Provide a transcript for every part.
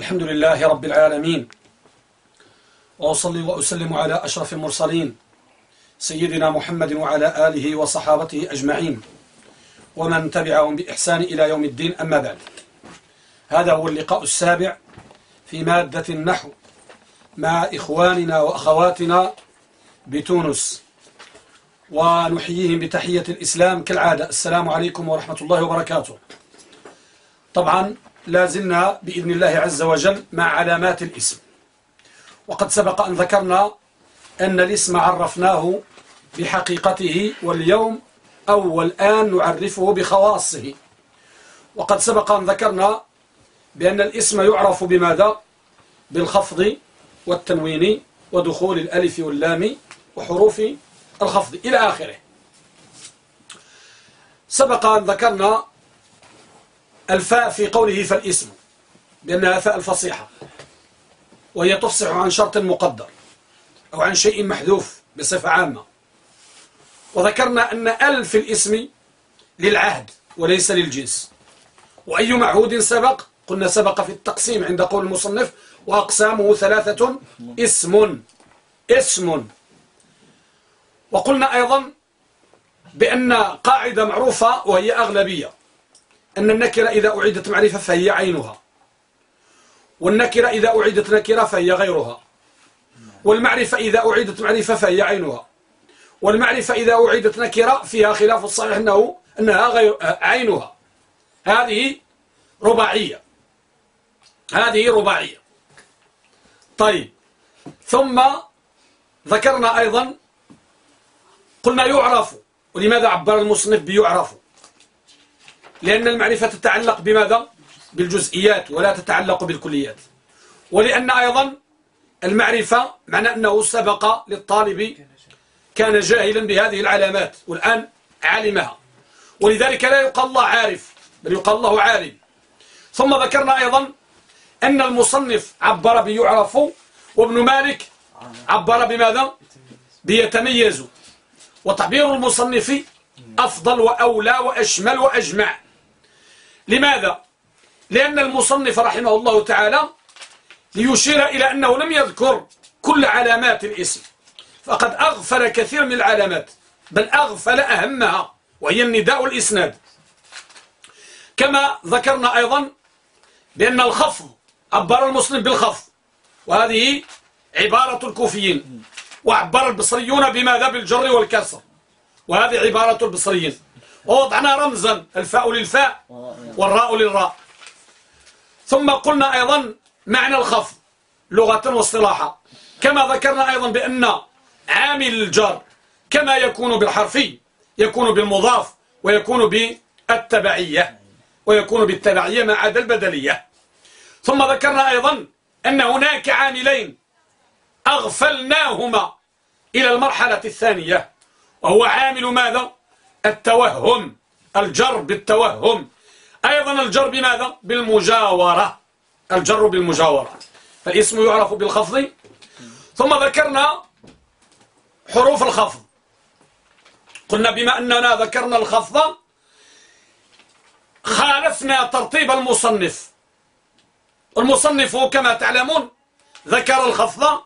الحمد لله رب العالمين وأصلي وأسلم على أشرف المرسلين سيدنا محمد وعلى آله وصحابته أجمعين ومن تبعهم بإحسان إلى يوم الدين أما بعد هذا هو اللقاء السابع في مادة النحو مع إخواننا وأخواتنا بتونس ونحييهم بتحية الإسلام كالعادة السلام عليكم ورحمة الله وبركاته طبعا لازلنا بإذن الله عز وجل مع علامات الاسم. وقد سبق أن ذكرنا أن الاسم عرفناه بحقيقته واليوم أو والآن نعرفه بخواصه. وقد سبق أن ذكرنا بأن الاسم يعرف بماذا؟ بالخفض والتنوين ودخول الألف واللام وحروف الخفض إلى آخره. سبق أن ذكرنا الفاء في قوله فالاسم بأنها فاء الفصيحة. وهي تفصح عن شرط مقدر أو عن شيء محذوف بصفة عامة. وذكرنا أن ال في الاسم للعهد وليس للجنس. وأي معهود سبق؟ قلنا سبق في التقسيم عند قول المصنف وأقسامه ثلاثة اسم اسم. وقلنا أيضا بأن قاعدة معروفة وهي أغلبية. أن النكرة إذا أعيدت معرفة فهي عينها. والنكرة إذا أعيدت نكرة فهي غيرها. والمعرفة إذا أعيدت معرفة فهي عينها. والمعرفة إذا أعيدت نكرة فيها خلاف الصحيح أنه أنها غير عينها. هذه رباعية. هذه رباعية. طيب. ثم ذكرنا أيضا قلنا يعرف. ولماذا عبر المصنف بيعرف؟ لأن المعرفة تتعلق بماذا؟ بالجزئيات ولا تتعلق بالكليات. ولأن أيضا المعرفة معنى أنه سبق للطالب كان جاهلا بهذه العلامات والآن علمها ولذلك لا يقال الله عارف بل يقال الله عالم. ثم ذكرنا أيضا أن المصنف عبر بيعرف وابن مالك عبر بماذا؟ بيتميز. وتعبير المصنف أفضل وأولى وأشمل وأجمع. لماذا؟ لأن المصنف رحمه الله تعالى ليشير إلى أنه لم يذكر كل علامات الاسم. فقد أغفل كثير من العلامات بل أغفل أهمها وهي النداء والإسناد كما ذكرنا أيضا بأن الخفض عبر المسلم بالخفض وهذه عبارة الكوفيين. وعبر البصريون بماذا؟ بالجر والكسر. وهذه عبارة البصريين. ووضعنا رمزا الفاء للفاء. والراء للراء. ثم قلنا أيضا معنى الخفض لغة واصطلاحا. كما ذكرنا أيضا بأن عامل الجر كما يكون بالحرفي يكون بالمضاف ويكون بالتبعية ويكون بالتبعية ما عدا البدلية. ثم ذكرنا أيضا أن هناك عاملين أغفلناهما إلى المرحلة الثانية وهو عامل ماذا؟ التوهم الجر بالتوهم. أيضا الجر بماذا؟ بالمجاورة. الجر بالمجاورة. فالاسم يعرف بالخفض. ثم ذكرنا حروف الخفض. قلنا بما أننا ذكرنا الخفض خالفنا ترتيب المصنف. المصنف كما تعلمون ذكر الخفض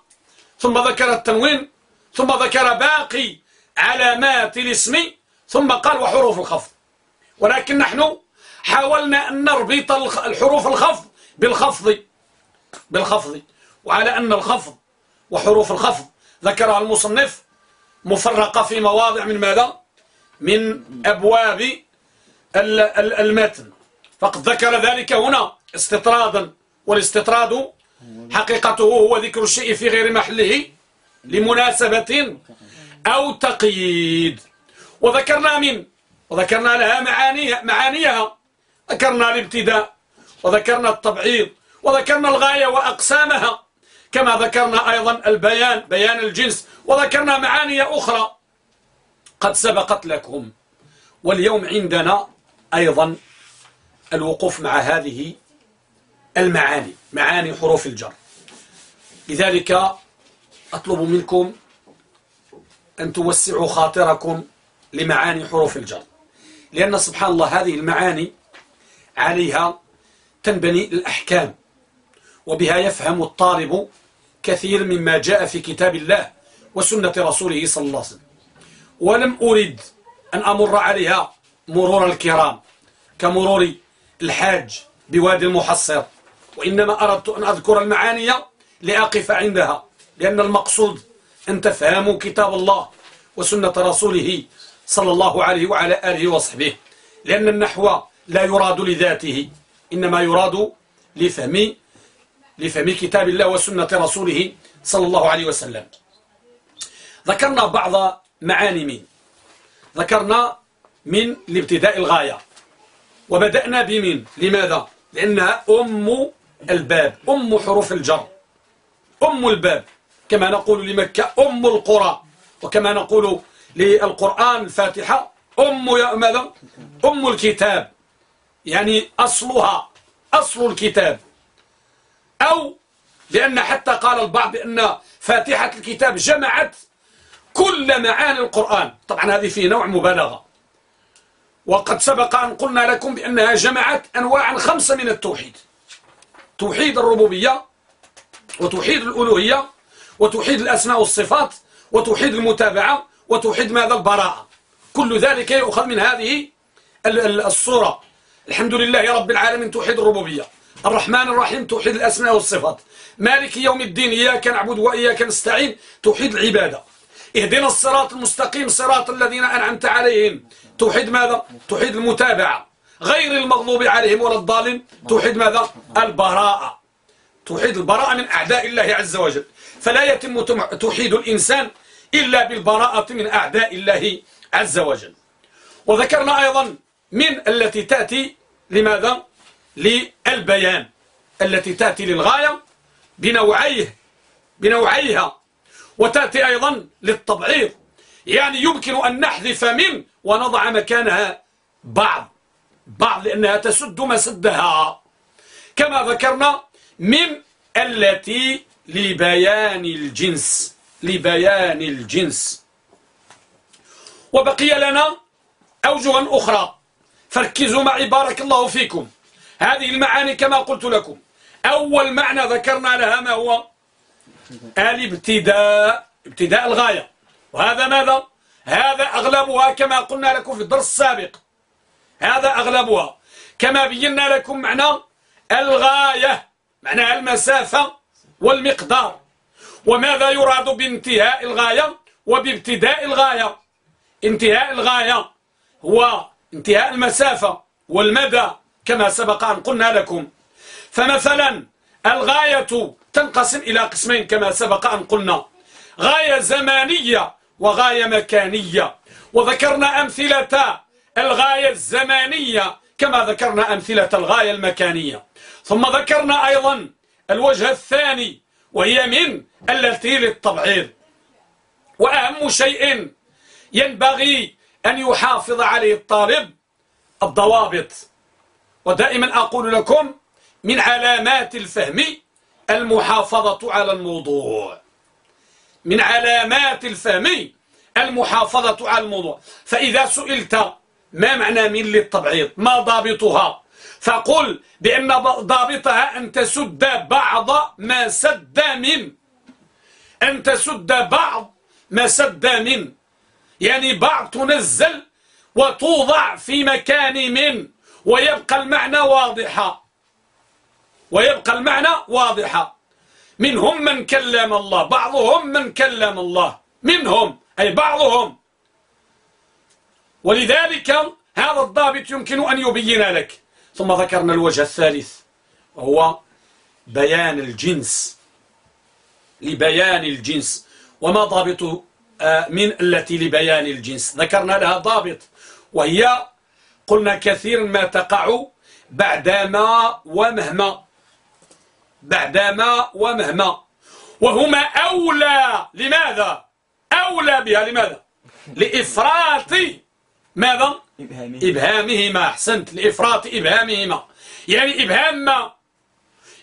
ثم ذكر التنوين ثم ذكر باقي علامات الاسم ثم قال وحروف الخفض. ولكن نحن حاولنا أن نربط الحروف الخفض بالخفض بالخفض. وعلى أن الخفض وحروف الخفض. ذكرها المصنف مفرقة في مواضع من ماذا؟ من أبواب المتن. فقد ذكر ذلك هنا استطرادا. والاستطراد حقيقته هو ذكر الشيء في غير محله لمناسبة أو تقييد. وذكرنا من وذكرنا لها معانيها معانيها. ذكرنا الابتداء وذكرنا التبعيض وذكرنا الغاية وأقسامها كما ذكرنا أيضا البيان بيان الجنس وذكرنا معاني أخرى. قد سبقت لكم واليوم عندنا أيضا الوقوف مع هذه المعاني معاني حروف الجر. لذلك أطلب منكم أن توسعوا خاطركم لمعاني حروف الجر. لأن سبحان الله هذه المعاني عليها تنبني الأحكام. وبها يفهم الطالب كثير مما جاء في كتاب الله وسنة رسوله صلى الله عليه وسلم. ولم أريد أن أمر عليها مرور الكرام كمرور الحاج بوادي المحصر وإنما أردت أن أذكر المعاني لأقف عندها لأن المقصود أن تفهموا كتاب الله وسنة رسوله صلى الله عليه وعلى آله وصحبه لأن النحو لا يراد لذاته إنما يراد لفهم لفهم كتاب الله وسنة رسوله صلى الله عليه وسلم. ذكرنا بعض معاني من ذكرنا من لابتداء الغاية. وبدأنا بمن؟ لماذا؟ لأنها أم الباب أم حروف الجر أم الباب. كما نقول لمكة أم القرى وكما نقول للقرآن الفاتحة أم ماذا؟ أم الكتاب. يعني أصلها أصل الكتاب. أو لأن حتى قال البعض بأن فاتحة الكتاب جمعت كل معاني القرآن. طبعا هذه فيه نوع مبالغة. وقد سبق أن قلنا لكم بأنها جمعت أنواعا خمسة من التوحيد. توحيد الربوبية وتوحيد الألوهية وتوحيد الأسماء والصفات وتوحيد المتابعة وتوحيد ماذا؟ البراءة. كل ذلك يؤخذ من هذه الصورة. الحمد لله رب العالمين توحيد الربوبية. الرحمن الرحيم توحيد الأسماء والصفات. مالك يوم الدين إياك نعبد وإياك نستعين توحيد العبادة. اهدنا الصراط المستقيم صراط الذين أنعمت عليهم. توحيد ماذا؟ توحيد المتابعة. غير المغضوب عليهم ولا الضالين. توحيد ماذا؟ البراءة. توحيد البراءة من أعداء الله عز وجل. فلا يتم توحيد الإنسان إلا بالبراءة من أعداء الله عز وجل. وذكرنا أيضا من التي تأتي لماذا؟ للبيان. التي تأتي للغاية بنوعيه بنوعيها. وتأتي أيضا للتبعيض. يعني يمكن أن نحذف من ونضع مكانها بعض. بعض لأنها تسد مسدها. كما ذكرنا من التي لبيان الجنس. لبيان الجنس. وبقي لنا أوجها أخرى. فركزوا معي بارك الله فيكم. هذه المعاني كما قلت لكم. أول معنى ذكرنا لها ما هو؟ الابتداء ابتداء الغاية. وهذا ماذا؟ هذا أغلبها كما قلنا لكم في الدرس السابق. هذا أغلبها. كما بينا لكم معنى الغاية معنى المسافة والمقدار. وماذا يراد بانتهاء الغاية؟ وبابتداء الغاية. انتهاء الغاية هو انتهاء المسافة والمدى كما سبق أن قلنا لكم. فمثلا الغاية تنقسم إلى قسمين كما سبق أن قلنا. غاية زمانية وغاية مكانية. وذكرنا أمثلة الغاية الزمانية كما ذكرنا أمثلة الغاية المكانية. ثم ذكرنا أيضا الوجه الثاني وهي من التي للتبعيض وأهم شيء ينبغي أن يحافظ عليه الطالب الضوابط. ودائما أقول لكم من علامات الفهم المحافظة على الموضوع. من علامات الفهم المحافظة على الموضوع. فإذا سئلت ما معنى من للتبعيض؟ ما ضابطها؟ فقل بأن ضابطها أن تسد بعض ما سد من. أن تسد بعض ما سد من. يعني بعض تنزل وتوضع في مكان من ويبقى المعنى واضحا ويبقى المعنى واضحا منهم من كلم الله بعضهم من كلم الله. منهم أي بعضهم. ولذلك هذا الضابط يمكن أن يبين لك. ثم ذكرنا الوجه الثالث وهو بيان الجنس. لبيان الجنس. وما ضابط من التي لبيان الجنس. ذكرنا لها ضابط وهي قلنا كثير ما تقع بعدما ومهما بعدما ومهما. وهما أولى لماذا؟ أولى بها لماذا؟ لإفراط ماذا؟ إبهامهما. أحسنت لإفراط إبهامهما. يعني إبهام ما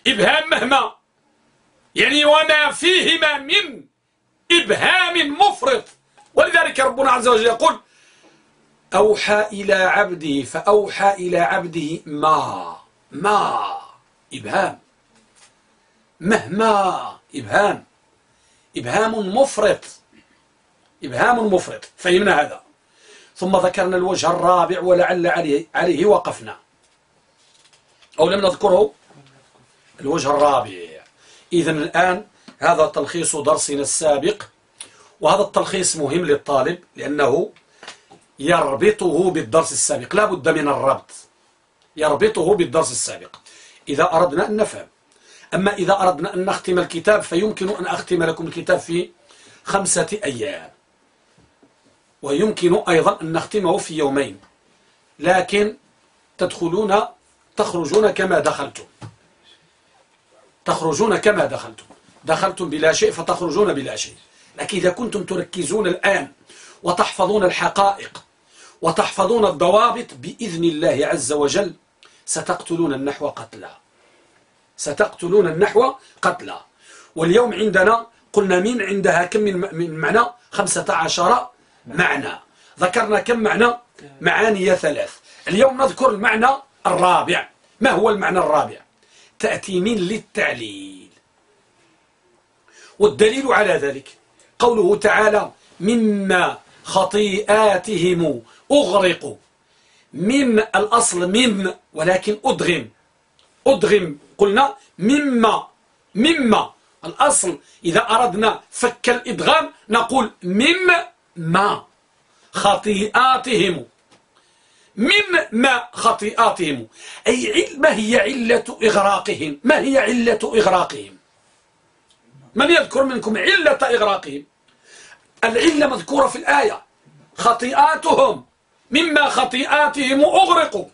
إبهام مهما. يعني وما فيهما من إبهام مفرط. ولذلك ربنا عز وجل يقول أوحى إلى عبده فأوحى إلى عبده ما. ما. إبهام. مهما. إبهام. إبهام مفرط. إبهام مفرط. فهمنا هذا. ثم ذكرنا الوجه الرابع ولعل عليه, عليه وقفنا. أو لم نذكره؟ الوجه الرابع. إذا الآن هذا تلخيص درسنا السابق وهذا التلخيص مهم للطالب لأنه يربطه بالدرس السابق. لا بد من الربط. يربطه بالدرس السابق. إذا أردنا أن نفهم. أما إذا أردنا أن نختم الكتاب فيمكن أن أختم لكم الكتاب في خمسة أيام. ويمكن أيضا أن نختمه في يومين. لكن تدخلون تخرجون كما دخلتم. تخرجون كما دخلتم. دخلتم بلا شيء فتخرجون بلا شيء. لكن إذا كنتم تركزون الآن وتحفظون الحقائق وتحفظون الضوابط بإذن الله عز وجل ستقتلون النحو قتلا. ستقتلون النحو قتلا. واليوم عندنا قلنا مين عندها كم من معنى؟ خمسة عشر معنى. ذكرنا كم معنى؟ معاني ثلاث. اليوم نذكر المعنى الرابع. ما هو المعنى الرابع؟ تأتي من للتعليل. والدليل على ذلك قوله تعالى مما خطيئاتهم أغرقوا من الأصل من ولكن أدغم. أدغم قلنا مما مما. الأصل إذا أردنا فك الإدغام نقول مما خطيئاتهم. مما خطيئاتهم. أي ما هي علة إغراقهم. ما هي علة إغراقهم؟ من يذكر منكم علة إغراقهم؟ العلة مذكورة في الآية. خطيئاتهم مما خطيئاتهم أغرقوا.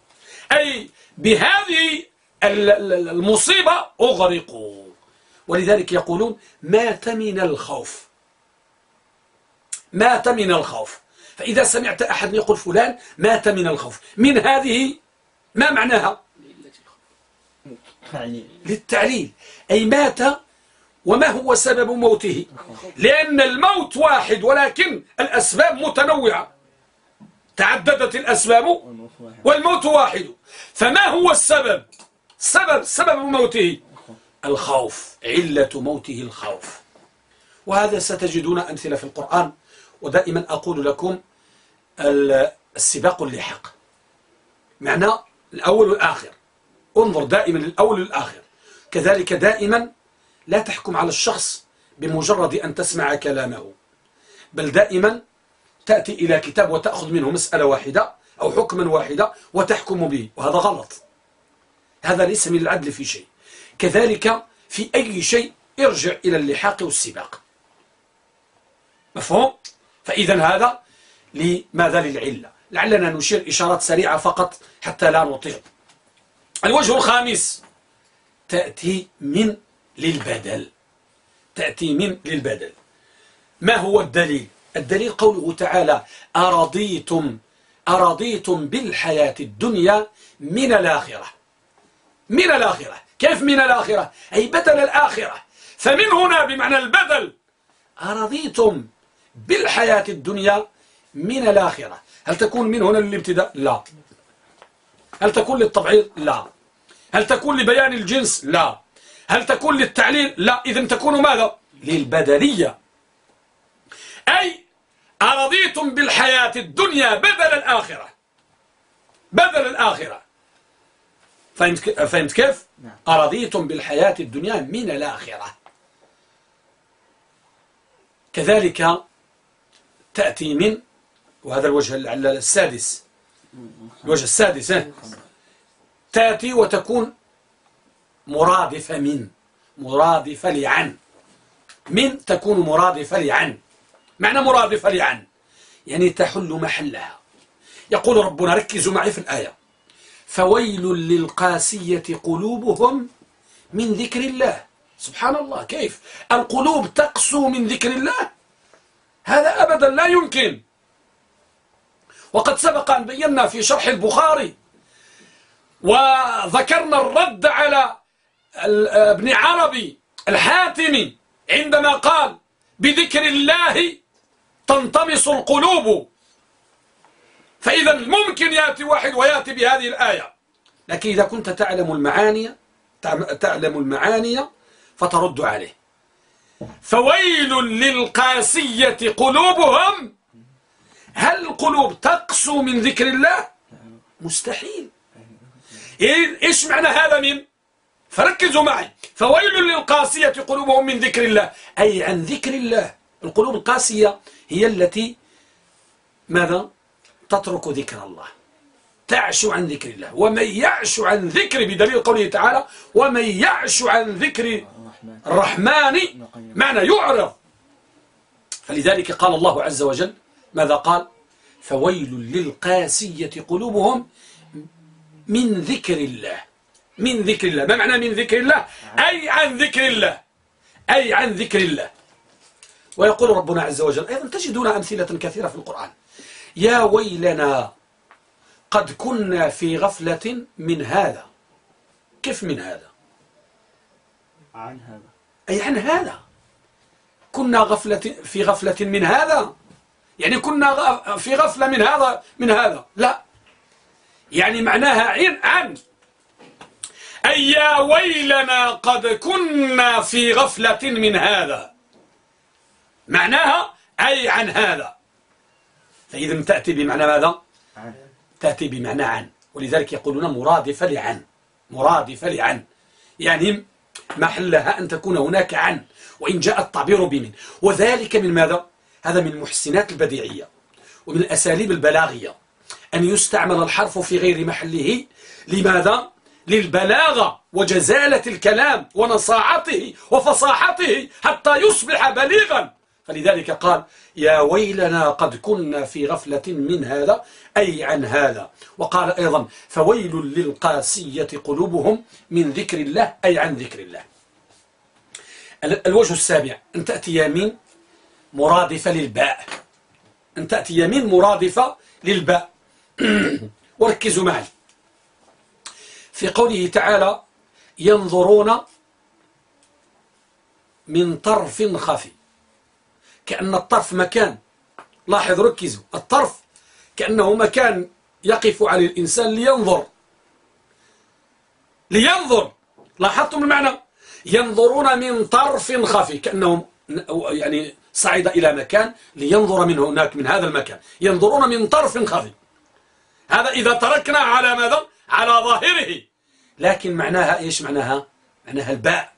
أي بهذه المصيبة أغرقوا. ولذلك يقولون مات من الخوف. مات من الخوف. فإذا سمعت أحد يقول فلان مات من الخوف. من هذه ما معناها؟ للتعليل. أي مات وما هو سبب موته؟ لأن الموت واحد ولكن الأسباب متنوعة. تعددت الأسباب والموت واحد. فما هو السبب؟ سبب سبب موته؟ الخوف علة موته الخوف. وهذا ستجدون أمثلة في القرآن ودائما أقول لكم السباق اللحق معنى الأول والآخر. انظر دائما للأول والآخر. كذلك دائما لا تحكم على الشخص بمجرد أن تسمع كلامه. بل دائما تأتي إلى كتاب وتأخذ منه مسألة واحدة أو حكما واحدة وتحكم به وهذا غلط. هذا ليس من العدل في شيء. كذلك في أي شيء ارجع إلى اللحاق والسباق. مفهوم؟ فإذا هذا لماذا للعلة؟ لعلنا نشير إشارات سريعة فقط حتى لا نطيل. الوجه الخامس تأتي من للبدل. تأتي من للبدل. ما هو الدليل؟ الدليل قوله تعالى أرضيتم أرضيتم بالحياة الدنيا من الآخرة. من الآخرة. كيف من الآخرة؟ أي بدل الآخرة. فمن هنا بمعنى البدل أرضيتم بالحياة الدنيا من الآخرة. هل تكون من هنا للابتداء؟ لا. هل تكون للتبعيض؟ لا. هل تكون لبيان الجنس؟ لا. هل تكون للتعليل؟ لا. إذن تكون ماذا؟ للبدلية أي أرضيتم بالحياة الدنيا بدل الآخرة. بدل الآخرة. فهمت, فهمت كيف؟ نعم. أرضيتم بالحياة الدنيا من الآخرة. كذلك تأتي من وهذا الوجه السادس. الوجه السادس تأتي وتكون مرادفة من. مرادفة لعن. من تكون مرادفة لعن. معنى مرادفة لعن. يعني تحل محلها. يقول ربنا ركزوا معي في الآية. فويل للقاسية قلوبهم من ذكر الله. سبحان الله كيف؟ القلوب تقسو من ذكر الله. هذا أبدا لا يمكن. وقد سبق أن بينا في شرح البخاري وذكرنا الرد على ابن عربي الحاتمي عندما قال بذكر الله تنطمس القلوب. فإذا ممكن يأتي واحد ويأتي بهذه الآية. لكن إذا كنت تعلم المعاني تعلم المعاني فترد عليه. فويل للقاسية قلوبهم. هل القلوب تقسو من ذكر الله؟ مستحيل. إيه، إيش معنى هذا من؟ فركزوا معي. فويل للقاسية قلوبهم من ذكر الله. أي عن ذكر الله. القلوب القاسية هي التي ماذا؟ تترك ذكر الله. تعش عن ذكر الله. ومن يعش عن ذكر بدليل قوله تعالى ومن يعش عن ذكر الرحمن معنى يعرض. فلذلك قال الله عز وجل ماذا قال؟ فويل للقاسية قلوبهم من ذكر الله. من ذكر الله. ما معنى من ذكر الله؟ أي عن ذكر الله. أي عن ذكر الله. ويقول ربنا عز وجل أيضا تجدون أمثلة كثيرة في القرآن. يا ويلنا قد كنا في غفلة من هذا. كيف من هذا؟ عن هذا. أي عن هذا. كنا غفلة في غفلة من هذا. يعني كنا في غفلة من هذا من هذا. لا. يعني معناها عن عن. أي يا ويلنا قد كنا في غفلة من هذا. معناها أي عن هذا. فإذا تأتي بمعنى ماذا. تأتي بمعنى عن. ولذلك يقولون مرادفة لعن مرادفة لعن يعني محلها أن تكون هناك عن وإن جاء التعبير بمن. وذلك من ماذا؟ هذا من المحسنات البديعية ومن الأساليب البلاغية. أن يستعمل الحرف في غير محله. لماذا؟ للبلاغة وجزالة الكلام ونصاعته وفصاحته حتى يصبح بليغا. فلذلك قال يا ويلنا قد كنا في غفلة من هذا أي عن هذا. وقال أيضا فويل للقاسية قلوبهم من ذكر الله أي عن ذكر الله. الوجه السابع أن تأتي يمين مرادفة للباء. أن تأتي يمين مرادفة للباء. وركزوا معي. في قوله تعالى ينظرون من طرف خفي كأن الطرف مكان. لاحظ ركزوا. الطرف كأنه مكان يقف على الإنسان لينظر. لينظر. لاحظتم المعنى؟ ينظرون من طرف خفي كأنهم يعني صعد إلى مكان لينظر من هناك من هذا المكان. ينظرون من طرف خفي هذا إذا تركنا على ماذا؟ على ظاهره. لكن معناها إيش معناها؟ معناها الباء.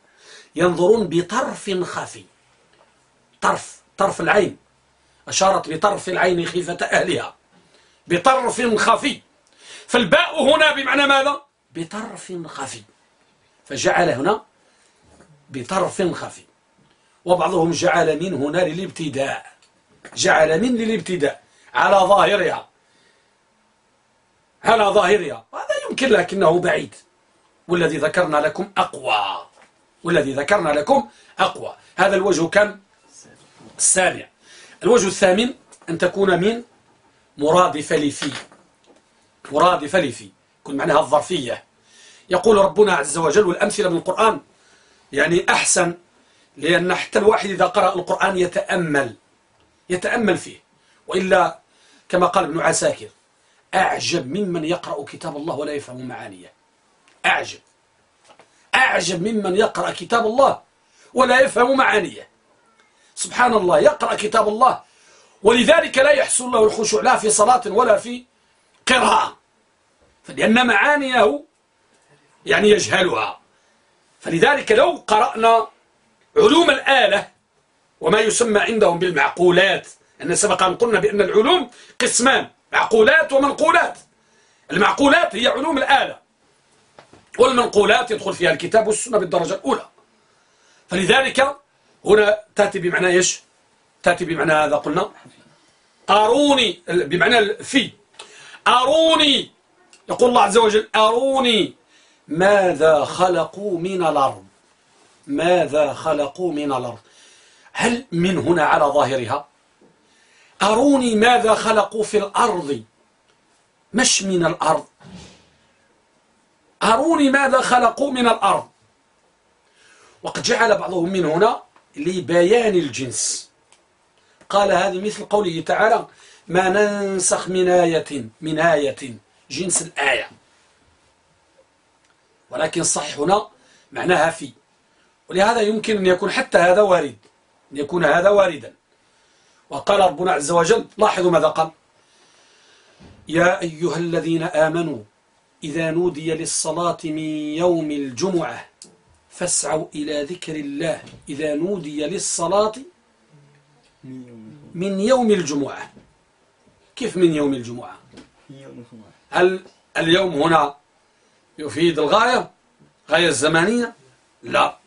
ينظرون بطرف خفي طرف طرف العين. أشارت بطرف العين خيفة أهلها. بطرف خفي فالباء هنا بمعنى ماذا؟ بطرف خفي فجعل هنا بطرف خفي وبعضهم جعل من هنا للابتداء. جعل من للابتداء. على ظاهرها. على ظاهرها. هذا يمكن لكنه بعيد. والذي ذكرنا لكم أقوى. والذي ذكرنا لكم أقوى. هذا الوجه كم السابع الوجه الثامن أن تكون من مرادفة لفي مرادفة لفي كن معناها الظرفية. يقول ربنا عز وجل والأمثلة من القرآن يعني أحسن لأن حتى الواحد إذا قرأ القرآن يتأمل. يتأمل فيه. وإلا كما قال ابن عساكر أعجب ممن يقرأ كتاب الله ولا يفهم معانيه. أعجب. أعجب ممن يقرأ كتاب الله ولا يفهم معانيه. سبحان الله يقرأ كتاب الله. ولذلك لا يحصل له الخشوع لا في صلاة ولا في قراءة. فلأن معانيه يعني يجهلها. فلذلك لو قرأنا علوم الآلة وما يسمى عندهم بالمعقولات أن سبق أن قلنا بأن العلوم قسمان معقولات ومنقولات. المعقولات هي علوم الآلة. والمنقولات يدخل فيها الكتاب والسنة بالدرجة الأولى. فلذلك هنا تأتي بمعنى إيش؟ تأتي بمعنى هذا. قلنا أروني بمعنى في. أروني يقول الله عز وجل أروني ماذا خلقوا من الأرض؟ ماذا خلقوا من الأرض؟ هل من هنا على ظاهرها؟ أروني ماذا خلقوا في الأرض؟ مش من الأرض. أروني ماذا خلقوا من الأرض. وقد جعل بعضهم من هنا لبيان الجنس. قال هذه مثل قوله تعالى ما ننسخ من آية من آية جنس الآية. ولكن صح هنا معناها في. ولهذا يمكن أن يكون حتى هذا وارد. أن يكون هذا واردا. وقال ربنا عز وجل لاحظوا ماذا قال؟ يا أيها الذين آمنوا إذا نودي للصلاة من يوم الجمعة فاسعوا إلى ذكر الله. إذا نودي للصلاة من يوم الجمعة. كيف من يوم الجمعة؟ هل اليوم هنا يفيد الغاية؟ غاية الزمانية؟ لا.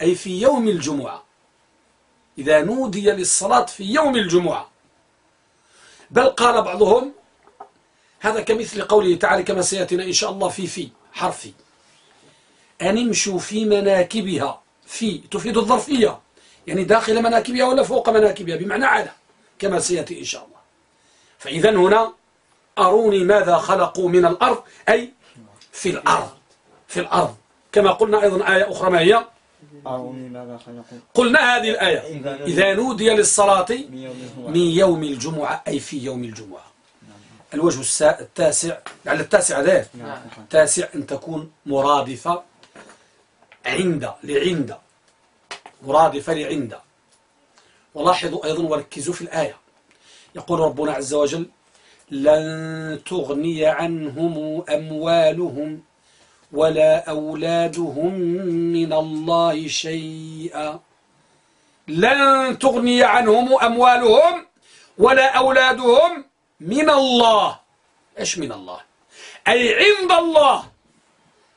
أي في يوم الجمعة. إذا نودي للصلاة في يوم الجمعة. بل قال بعضهم هذا كمثل قوله تعالى كما سيأتينا إن شاء الله في في حرفي أن امشوا في مناكبها. في تفيد الظرفية. يعني داخل مناكبها ولا فوق مناكبها؟ بمعنى على. كما سيأتي إن شاء الله. فإذا هنا أروني ماذا خلقوا من الأرض؟ أي في الأرض. في الأرض. كما قلنا أيضا آية أخرى ما هي؟ أروني ماذا خلقوا. قلنا هذه الآية. إذا نودي للصلاة من يوم الجمعة. من يوم الجمعة. أي في يوم الجمعة. الوجه التاسع على التاسع ذا نعم. التاسع أن تكون مرادفة عند لعند. مرادفة لعند. ولاحظوا أيضا وركزوا في الآية. يقول ربنا عز وجل لن تغني عنهم أموالهم ولا أولادهم من الله شيئا. لن تغني عنهم أموالهم ولا أولادهم من الله. إيش من الله؟ أي عند الله.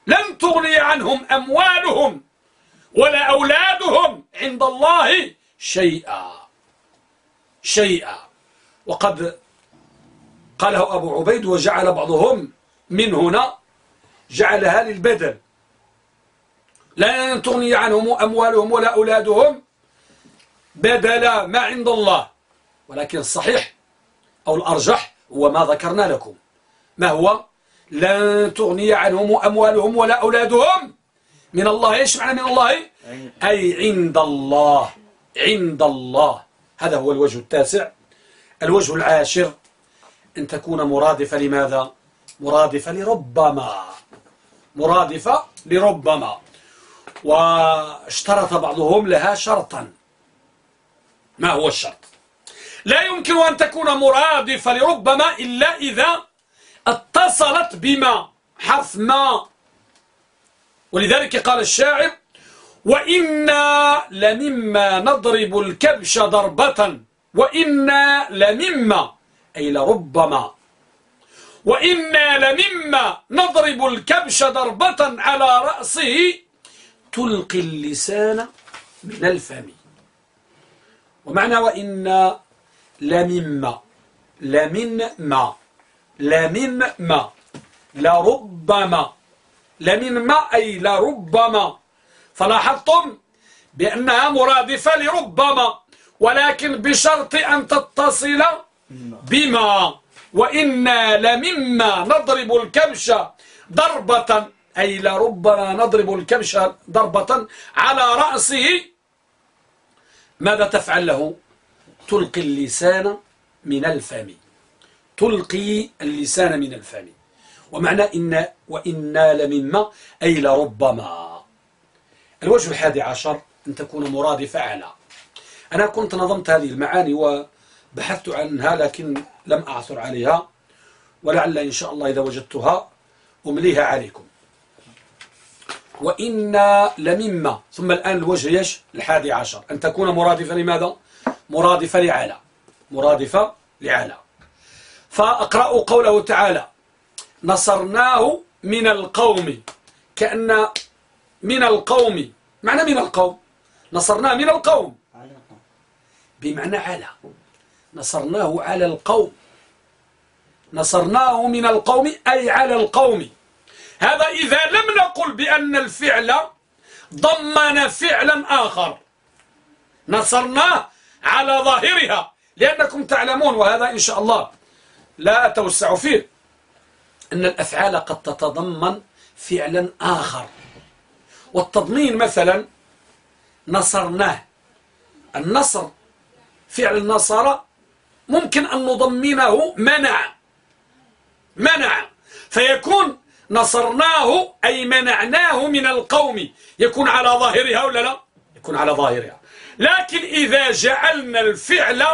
لن تغني عنهم أموالهم ولا أولادهم عند الله شيئا. شيئا. وقد قاله أبو عبيد وجعل بعضهم من هنا. جعلها للبدل لن تغني عنهم أموالهم ولا أولادهم. بدل ما عند الله. ولكن الصحيح أو الأرجح هو ما ذكرنا لكم. ما هو؟ لن تغني عنهم أموالهم ولا أولادهم. من الله إيش معنى من الله؟ أي عند الله عند الله. هذا هو الوجه التاسع. الوجه العاشر. أن تكون مرادفة لماذا؟ مرادفة لربما. مرادفة لربما. واشترط بعضهم لها شرطا. ما هو الشرط؟ لا يمكن أن تكون مرادفة لربما إلا إذا اتصلت بما حرف ما. ولذلك قال الشاعر وإنا لمما نضرب الكبش ضربة وإنا لمما أي لربما. وإنا لمما نضرب الكبش ضربة على رأسه تلقي اللسان من الفم. ومعنى وإنا لمما لمن ما. لمن ما. لربما لمن ما. أي لربما فلاحظتم بأنها مرادفة لربما ولكن بشرط أن تتصل بما. وإنا لمما نضرب الكبش ضربة. أي لربما نضرب الكبش ضربة على رأسه. ماذا تفعل له؟ تلقي اللسان من الفم. تلقي اللسان من الفم. ومعنى إن وإنا لمما أي لربما. الوجه الحادي عشر أن تكون مرادفة على أنا كنت نظمت هذه المعاني وبحثت عنها لكن لم أعثر عليها ولعل إن شاء الله إذا وجدتها أمليها عليكم. وإنا لمما. ثم الآن الوجه يش الحادي عشر. أن تكون مرادفة لماذا؟ مرادفة لعلى مرادفة لعلى فأقرأ قوله تعالى نصرناه من القوم. كأن من القوم. معنى من القوم. نصرناه من القوم. بمعنى على نصرناه على القوم. نصرناه من القوم أي على القوم. هذا إذا لم نقل بأن الفعل ضمن فعلا آخر. نصرناه على ظاهرها لأنكم تعلمون وهذا إن شاء الله لا أتوسع فيه أن الأفعال قد تتضمن فعلا آخر. والتضمين مثلا نصرناه. النصر فعل النصر ممكن أن نضمنه منع. منع. فيكون نصرناه أي منعناه من القوم. يكون على ظاهرها ولا لا؟ يكون على ظاهرها. لكن إذا جعلنا الفعل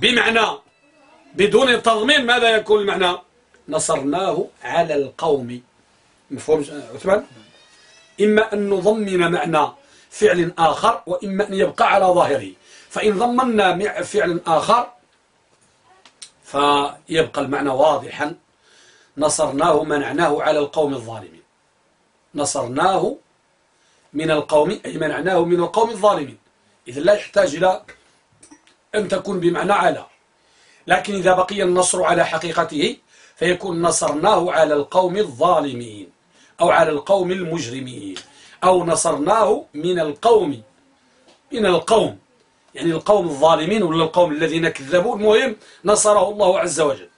بمعنى بدون تضمين ماذا يكون المعنى؟ نصرناه على القوم. مفهوم؟ عثمان؟ إما أن نضمن معنى فعل آخر وإما أن يبقى على ظاهره. فإن ضمنا فعل آخر فيبقى المعنى واضحا. نصرناه منعناه على القوم الظالمين. نصرناه من القوم أي منعناه من القوم الظالمين. إذا لا يحتاج إلى أن تكون بمعنى على. لكن إذا بقي النصر على حقيقته فيكون نصرناه على القوم الظالمين أو على القوم المجرمين أو نصرناه من القوم من القوم. يعني القوم الظالمين ولا القوم الذين كذبوا؟ المهم نصره الله عز وجل.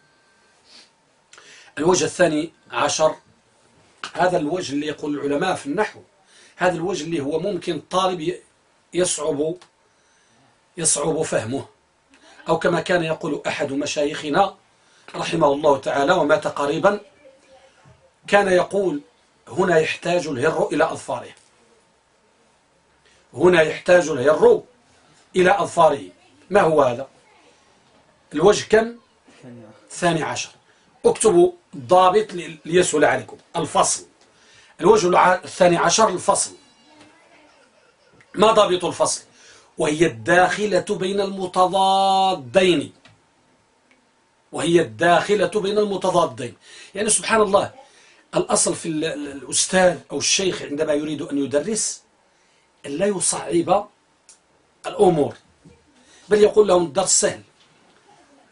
الوجه الثاني عشر هذا الوجه اللي يقول العلماء في النحو هذا الوجه اللي هو ممكن الطالب يصعب يصعب فهمه. أو كما كان يقول أحد مشايخنا رحمه الله تعالى ومات قريبا كان يقول هنا يحتاج الهر إلى أظفاره. هنا يحتاج الهر إلى أظفاره. ما هو هذا؟ الوجه كم؟ ثاني عشر. اكتبوا ضابط ليسهل عليكم. الفصل. الوجه الثاني عشر الفصل. ما ضابط الفصل؟ وهي الداخلة بين المتضادين. وهي الداخلة بين المتضادين. يعني سبحان الله الأصل في الأستاذ أو الشيخ عندما يريد أن يدرس لا يصعب الأمور. بل يقول لهم الدرس سهل.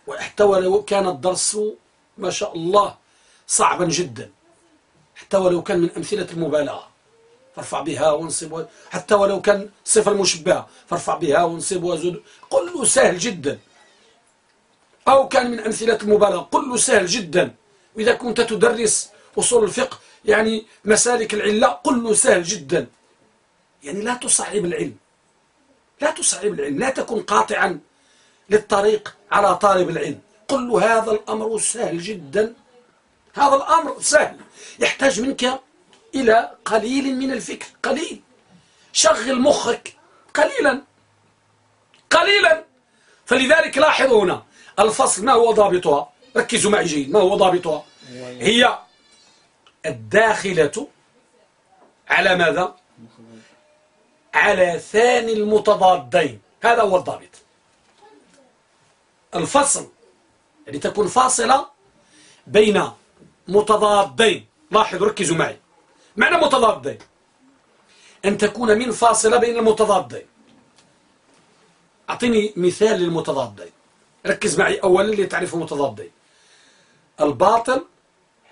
وحتى ولو كان الدرس ما شاء الله صعبا جدا حتى ولو كان من أمثلة المبالغة. فارفع بها وانصب حتى ولو كان صفة المشبهة فارفع بها وانصب وزد. قل له سهل جدا. أو كان من أمثلة المبالغة قل له سهل جدا. وإذا كنت تدرس أصول الفقه يعني مسالك العلة قل له سهل جدا. يعني لا تصعب العلم. لا تصعب العلم. لا تكن قاطعا للطريق على طالب العلم. قل له هذا الأمر سهل جدا. هذا الأمر سهل. يحتاج منك إلى قليل من الفكر. قليل. شغل مخك قليلا. قليلا. فلذلك لاحظوا هنا. الفصل ما هو ضابطها؟ ركزوا معي جيد. ما هو ضابطها؟ هي الداخلة على ماذا؟ على ثاني المتضادين. هذا هو الضابط. الفصل يعني تكون فاصلة بين متضادين. لاحظوا ركزوا معي. معنى متضادين أن تكون من فاصلة بين المتضادين أعطيني مثال للمتضادين ركز معي أولا لتعرفوا المتضادين الباطل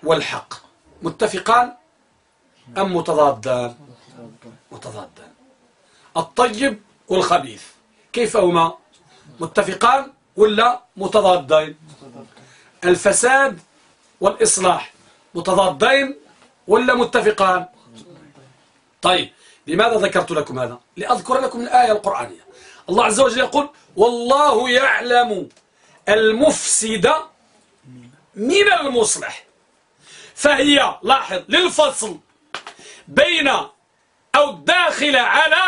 والحق. متفقان أم متضادان؟ متضادان. الطيب والخبيث. كيف هما متفقان ولا متضادين؟ الفساد والإصلاح. متضادين ولا متفقان؟ طيب لماذا ذكرت لكم هذا؟ لأذكر لكم الآية القرآنية. الله عز وجل يقول والله يعلم المفسد من المصلح فهي لاحظ للفصل بين أو الداخل على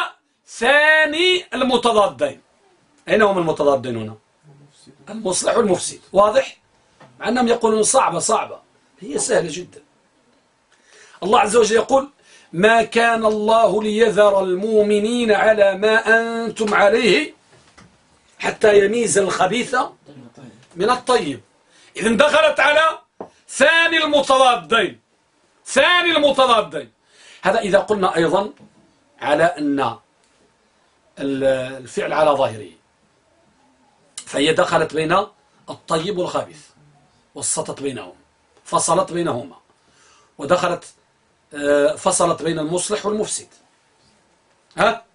ثاني المتضادين. أين هم المتضادين هنا؟ المصلح والمفسد. واضح؟ مع أنهم يقولون صعبة صعبة. هي سهلة جدا. الله عز وجل يقول ما كان الله ليذر المؤمنين على ما أنتم عليه حتى يميز الخبيث من الطيب. إذا دخلت على ثاني المتضادين ثاني المتضادين. هذا إذا قلنا أيضا على أن الفعل على ظاهره فهي دخلت بين الطيب والخبيث وسطت بينهم فصلت بينهما ودخلت فصلت بين المصلح والمفسد. ها؟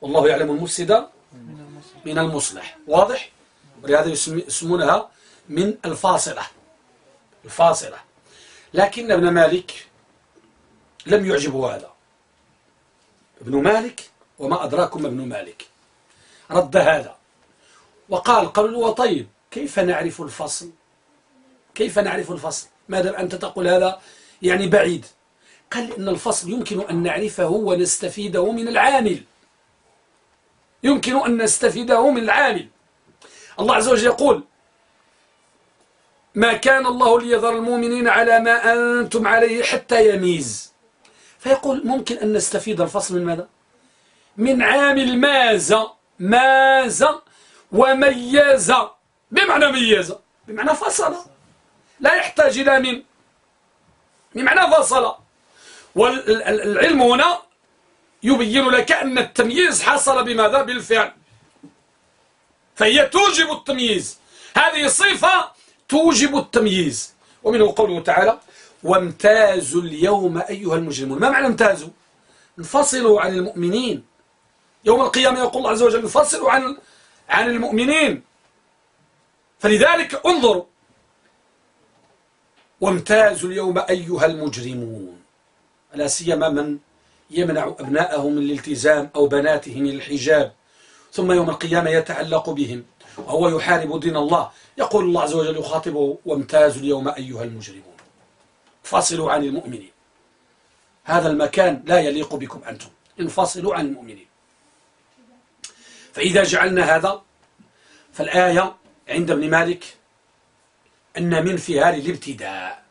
والله يعلم المفسد من المصلح. واضح؟ ولهذا يسمونها من الفاصلة. الفاصلة. لكن ابن مالك لم يعجبه هذا. ابن مالك وما أدراكم ابن مالك. رد هذا. وقال قالوا له طيب كيف نعرف الفصل؟ كيف نعرف الفصل؟ ما دام أنت تقول هذا يعني بعيد؟ قال إن الفصل يمكن أن نعرفه ونستفيده من العامل. يمكن أن نستفيده من العامل. الله عز وجل يقول ما كان الله ليذر المؤمنين على ما أنتم عليه حتى يميز. فيقول ممكن أن نستفيد الفصل من ماذا؟ من عامل ماز ماز وميز. بمعنى ميز. بمعنى فصل. لا يحتاج إلى من. بمعنى فصل. والعلم هنا يبين لك أن التمييز حصل بماذا؟ بالفعل. فهي توجب التمييز. هذه صفة توجب التمييز. ومنه قوله تعالى وامتازوا اليوم أيها المجرمون. ما معنى امتازوا؟ انفصلوا عن المؤمنين. يوم القيامة يقول الله عز وجل انفصلوا عن عن المؤمنين. فلذلك انظروا وامتازوا اليوم أيها المجرمون. لا سيما من يمنع أبناءهم من الالتزام أو بناتهم من الحجاب ثم يوم القيامة يتعلق بهم وهو يحارب دين الله. يقول الله عز وجل يخاطبه وامتازوا اليوم أيها المجرمون فاصلوا عن المؤمنين. هذا المكان لا يليق بكم أنتم. انفصلوا عن المؤمنين. فإذا جعلنا هذا فالآية عند ابن مالك أن من فيها للابتداء.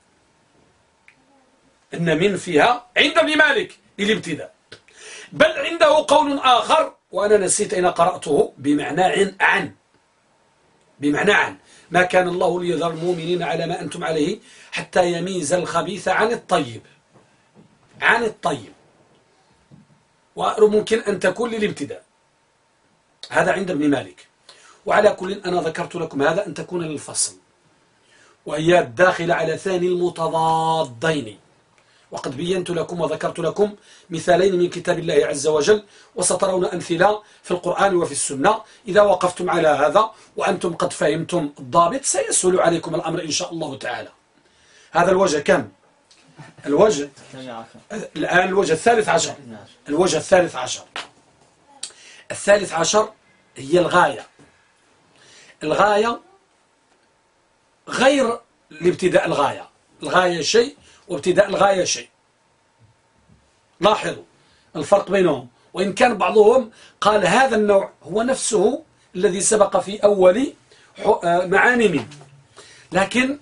أن من فيها عند ابن مالك للابتداء. بل عنده قول آخر وأنا نسيت أين قرأته بمعنى عن, عن بمعنى عن. ما كان الله ليذر المؤمنين على ما أنتم عليه حتى يميز الخبيث عن الطيب. عن الطيب. وممكن أن تكون للابتداء. هذا عند ابن مالك. وعلى كل أنا ذكرت لكم هذا أن تكون للفصل. وهي الداخلة على ثاني المتضادين. وقد بينت لكم وذكرت لكم مثالين من كتاب الله عز وجل وسترون أمثلة في القرآن وفي السنة. إذا وقفتم على هذا وأنتم قد فهمتم الضابط سيسهل عليكم الأمر إن شاء الله تعالى. هذا الوجه كم؟ الوجه؟ الآن الوجه الثالث عشر. الوجه الثالث عشر. الثالث عشر هي الغاية. الغاية غير لابتداء الغاية. الغاية شيء وابتداء الغاية شيء. لاحظوا الفرق بينهم. وإن كان بعضهم قال هذا النوع هو نفسه الذي سبق في أول آه، معاني منه. لكن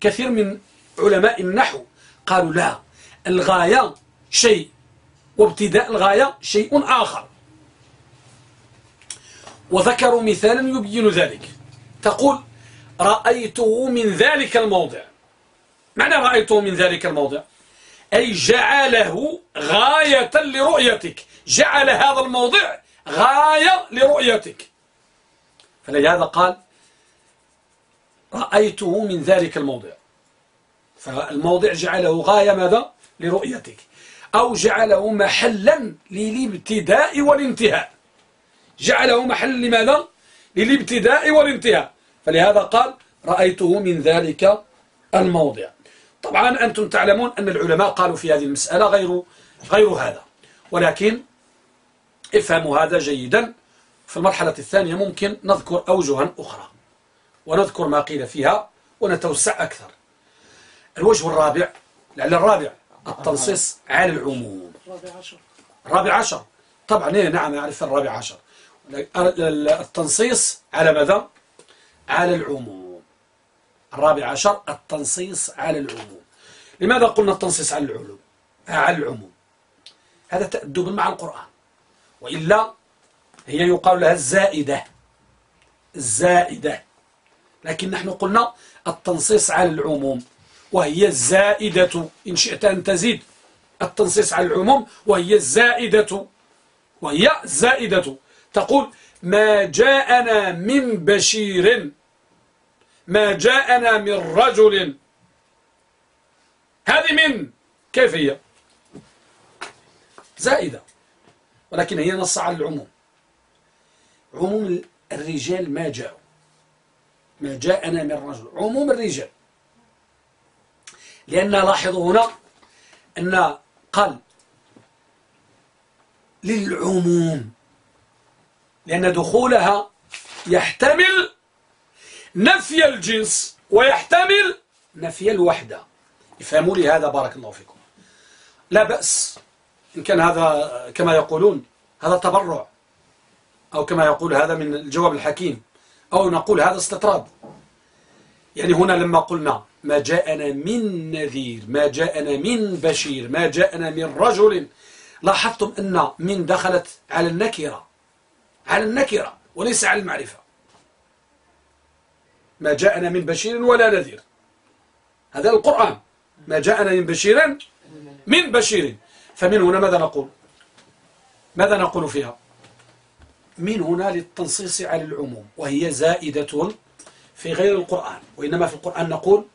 كثير من علماء النحو قالوا لا الغاية شيء وابتداء الغاية شيء آخر. وذكروا مثالا يبين ذلك. تقول رأيته من ذلك الموضع. معنى رأيته من ذلك الموضع؟ أي جعله غاية لرؤيتك. جعل هذا الموضع غاية لرؤيتك. فلهذا قال رأيته من ذلك الموضع. فالموضع جعله غاية ماذا؟ لرؤيتك. أو جعله محلا للابتداء والانتهاء. جعله محلا لماذا؟ للابتداء والانتهاء. فلهذا قال رأيته من ذلك الموضع. طبعا أنتم تعلمون أن العلماء قالوا في هذه المسألة غير غير هذا. ولكن افهموا هذا جيدا. في المرحلة الثانية ممكن نذكر أوجها أخرى ونذكر ما قيل فيها ونتوسع أكثر. الوجه الرابع لعل الرابع التنصيص على العموم. الرابع عشر. طبعا إيه نعم أعرف الرابع عشر. التنصيص على ماذا؟ على العموم. الرابع عشر التنصيص على العموم. لماذا قلنا التنصيص على العلوم؟ على العموم. هذا تأدب مع القرآن. وإلا هي يقال لها الزائدة. الزائدة. لكن نحن قلنا التنصيص على العموم. وهي الزائدة. إن شئت أن تزيد. التنصيص على العموم وهي الزائدة. وهي الزائدة تقول ما جاءنا من بشير ما جاءنا من رجل. هذه من كيف هي زائدة ولكن هي نص على العموم. عموم الرجال ما جاءوا. ما جاءنا من رجل عموم الرجال. لأن لاحظوا هنا أن قال للعموم لأن دخولها يحتمل نفي الجنس ويحتمل نفي الوحدة. افهموا لي هذا بارك الله فيكم. لا بأس. إن كان هذا كما يقولون هذا تبرع. أو كما يقول هذا من الجواب الحكيم. أو نقول هذا استطراد. يعني هنا لما قلنا ما جاءنا من نذير ما جاءنا من بشير ما جاءنا من رجل لاحظتم أن من دخلت على النكرة. على النكرة وليس على المعرفة. ما جاءنا من بشير ولا نذير. هذا القرآن. ما جاءنا من بشير من بشير. فمن هنا ماذا نقول؟ ماذا نقول فيها؟ من هنا للتنصيص على العموم وهي زائدة في غير القرآن. وإنما في القرآن نقول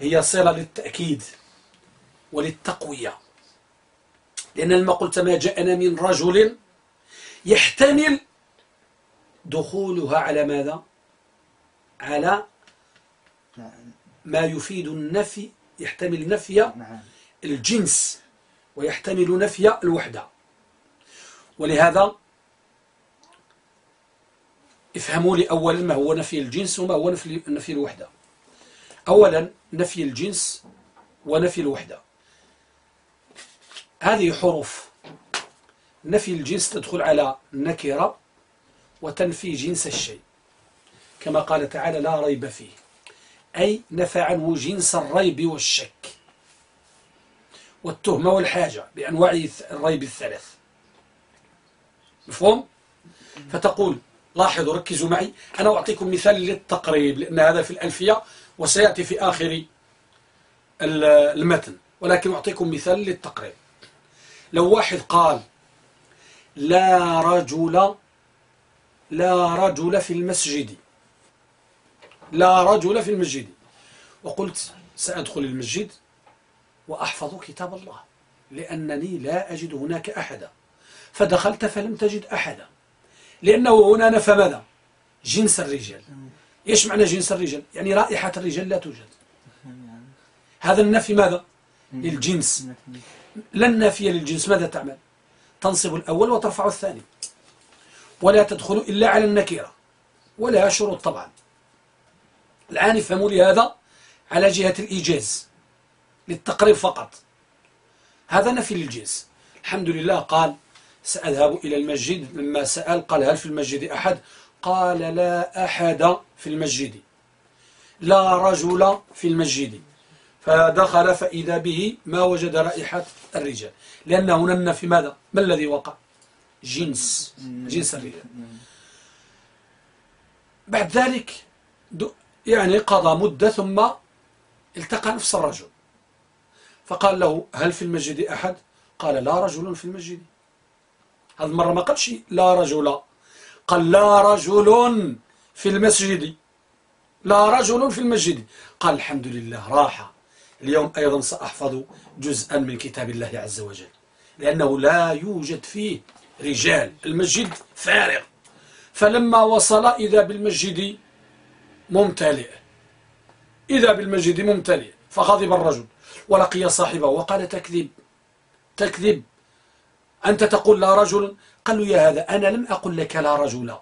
هي صلة للتأكيد وللتقوية. لأن لما قلت ما جاءنا من رجل يحتمل دخولها على ماذا؟ على ما يفيد النفي يحتمل نفي نعم. الجنس ويحتمل نفي الوحدة. ولهذا افهموا لي أولا ما هو نفي الجنس وما هو نفي نفي الوحدة. أولا نفي الجنس ونفي الوحدة. هذه حروف. نفي الجنس تدخل على نكرة وتنفي جنس الشيء. كما قال تعالى لا ريب فيه. أي نفى عنه جنس الريب والشك والتهمة والحاجة بأنواع الريب الثلاث. مفهوم؟ فتقول لاحظوا ركزوا معي. أنا أعطيكم مثال للتقريب لأن هذا في الألفية وسيأتي في آخر المتن. ولكن أعطيكم مثال للتقريب. لو واحد قال لا رجل لا رجل في المسجد. لا رجل في المسجد. وقلت سأدخل المسجد وأحفظ كتاب الله لأنني لا أجد هناك أحدا. فدخلت فلم تجد أحدا. لأنه هنا نفى ماذا جنس الرجال. إيش معنى جنس الرجال؟ يعني رائحة الرجال لا توجد. هذا النفي ماذا؟ للجنس. لن نافية للجنس. ماذا تعمل؟ تنصب الأول وترفع الثاني. ولا تدخل إلا على النكرة ولا شروط طبعا. الآن افهموا لي هذا على جهة الإيجاز للتقريب فقط. هذا نفي للجنس الحمد لله قال سأذهب إلى المسجد. لما سأل قال هل في المسجد أحد؟ قال لا أحد في المسجد. لا رجل في المسجد. فدخل فإذا به ما وجد رائحة الرجال. لأن هنا في ماذا؟ ما الذي وقع؟ جنس. جنس الرجال. بعد ذلك يعني قضى مدة ثم التقى نفس الرجل. فقال له هل في المسجد أحد؟ قال لا رجل في المسجد. هذه المرة ما قالش لا رجل. قال لا رجل في المسجد. لا رجل في المسجد. قال الحمد لله راحة. اليوم أيضا سأحفظ جزءا من كتاب الله عز وجل لأنه لا يوجد فيه رجال. المسجد فارغ. فلما وصل إذا بالمسجد ممتلئ. إذا بالمسجد ممتلئ فغضب الرجل ولقي صاحبه وقال تكذب تكذب. أنت تقول لا رجل؟ قال له يا هذا أنا لم أقل لك لا رجل.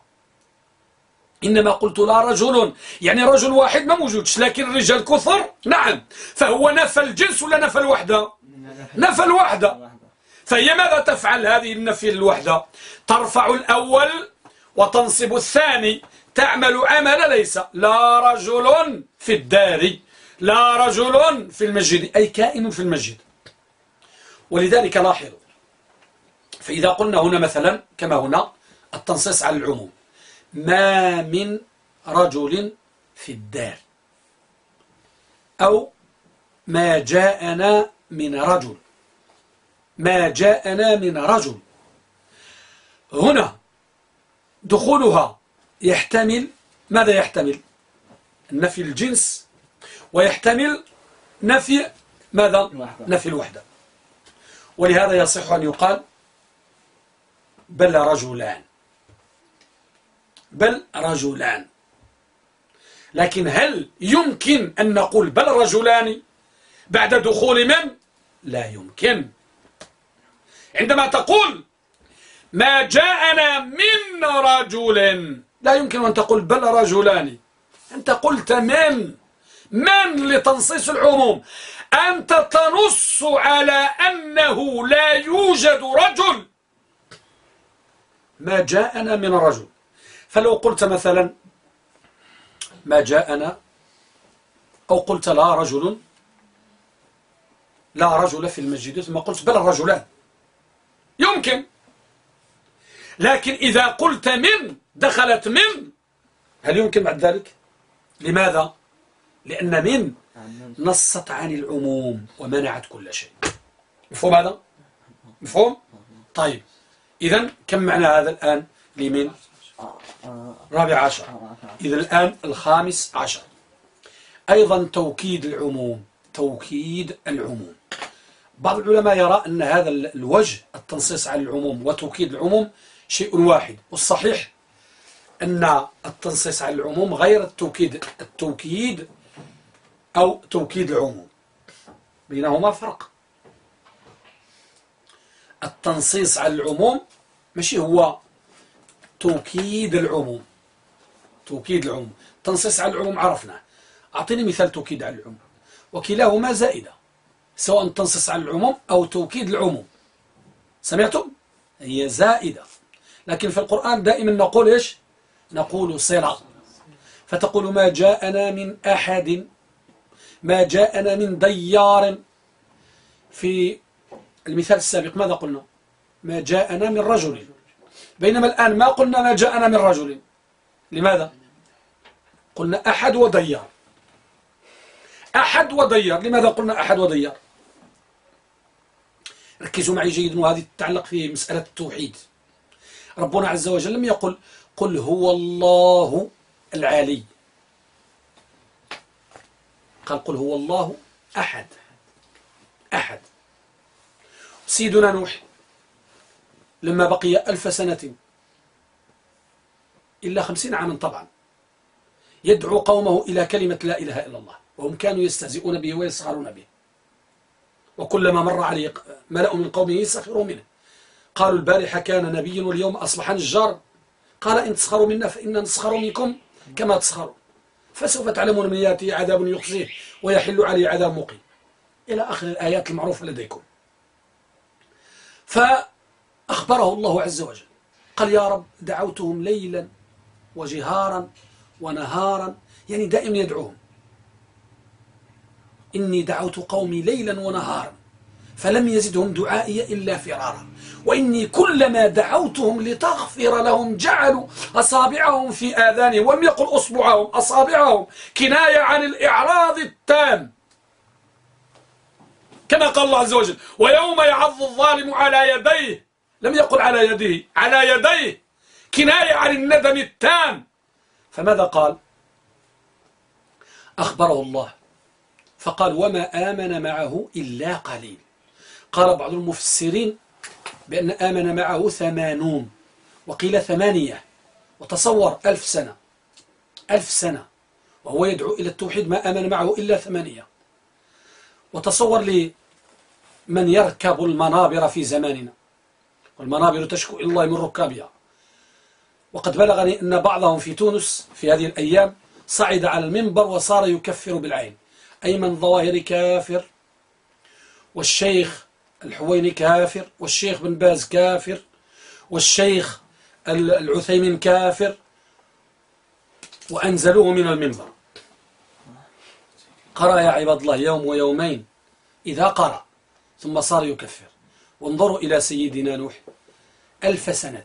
إنما قلت لا رجل. يعني رجل واحد ما موجودش لكن الرجال كثر؟ نعم. فهو نفى الجنس ولا نفى الوحدة؟ نفى الوحدة. فهي ماذا تفعل هذه النفي الوحدة؟ ترفع الأول وتنصب الثاني. تعمل عمل ليس. لا رجل في الدار لا رجل في المسجد أي كائن في المسجد. ولذلك لاحظوا فإذا قلنا هنا مثلا كما هنا التنصيص على العموم. ما من رجل في الدار. أو ما جاءنا من رجل. ما جاءنا من رجل. هنا دخولها يحتمل ماذا يحتمل؟ نفي الجنس ويحتمل نفي ماذا؟ نفي الوحدة. ولهذا يصح أن يقال بل رجلان. بل رجلان. لكن هل يمكن أن نقول بل رجلان بعد دخول من؟ لا يمكن. عندما تقول ما جاءنا من رجل لا يمكن أن تقول بل رجلان. أنت قلت من؟ من لتنصيص العموم؟ أنت تنص على أنه لا يوجد رجل. ما جاءنا من رجل. فلو قلت مثلا ما جاءنا أو قلت لا رجل لا رجل في المسجد ثم قلت بل الرجلان يمكن. لكن إذا قلت من دخلت من؟ هل يمكن بعد ذلك؟ لماذا؟ لأن من نصت عن العموم ومنعت كل شيء. مفهوم هذا؟ مفهوم؟ طيب إذا كم معنى هذا الآن؟ لمن؟ رابع عشر. إذا الآن الخامس عشر. أيضا توكيد العموم توكيد العموم. بعض العلماء يرى أن هذا الوجه التنصيص على العموم وتوكيد العموم شيء واحد والصحيح أن التنصيص على العموم غير التوكيد التوكيد أو توكيد العموم. بينهما فرق. التنصيص على العموم ماشي هو توكيد العموم. توكيد العموم. تنصيص على العموم عرفناه. أعطيني مثال توكيد على العموم. وكلاهما زائدة سواء تنصص على العموم أو توكيد العموم. سمعتم؟ هي زائدة. لكن في القرآن دائما نقول إيش؟ نقول صلة فتقول ما جاءنا من أحد ما جاءنا من ديار. في المثال السابق ماذا قلنا؟ ما جاءنا من رجل. بينما الآن ما قلنا ما جاءنا من رجل. لماذا؟ قلنا أحد وديار. أحد وديار. لماذا قلنا أحد وديار؟ ركزوا معي جيدا وهذه تتعلق في مسألة التوحيد. ربنا عز وجل لم يقل قل هو الله العالي. قال قل هو الله أحد. أحد. سيدنا نوح لما بقي ألف سنة إلا خمسين عاما طبعا يدعو قومه إلى كلمة لا إله إلا الله وهم كانوا يستهزئون به ويسخرون به. وكلما مر عليه ملأ من قومه يسخروا منه. قالوا البارحة كان نبي واليوم أصبح نجار. قال إن تسخروا منا فإن نسخر منكم كما تسخروا. فسوف تعلمون من يأتي عذاب يخزيه ويحل عليه عذاب مقيم. إلى آخر الآيات المعروفة لديكم. فأخبره الله عز وجل. قال يا رب دعوتهم ليلا وجهارا ونهارا يعني دائما يدعوهم. إني دعوت قومي ليلا ونهارا. فلم يزدهم دعائي إلا فرارا. وإني كلما دعوتهم لتغفر لهم جعلوا أصابعهم في آذانهم ولم يقل أصبعهم أصابعهم كناية عن الإعراض التام. كما قال الله عز وجل ويوم يعض الظالم على يديه لم يقل على يديه على يديه كناية عن الندم التام. فماذا قال؟ أخبره الله. فقال وما آمن معه إلا قليل. قال بعض المفسرين بأن آمن معه ثمانون وقيل ثمانية وتصور ألف سنة ألف سنة وهو يدعو إلى التوحيد ما آمن معه إلا ثمانية. وتصور لي من يركب المنابر في زماننا والمنابر تشكو إلى الله من ركابها. وقد بلغني أن بعضهم في تونس في هذه الأيام صعد على المنبر وصار يكفر بالعين أيمن ظواهر كافر. والشيخ الحويني كافر والشيخ بن باز كافر والشيخ العثيمين كافر وأنزلوه من المنبر. قرأ يا عباد الله يوم ويومين إذا قرأ ثم صار يكفر. وانظروا إلى سيدنا نوح ألف سنة.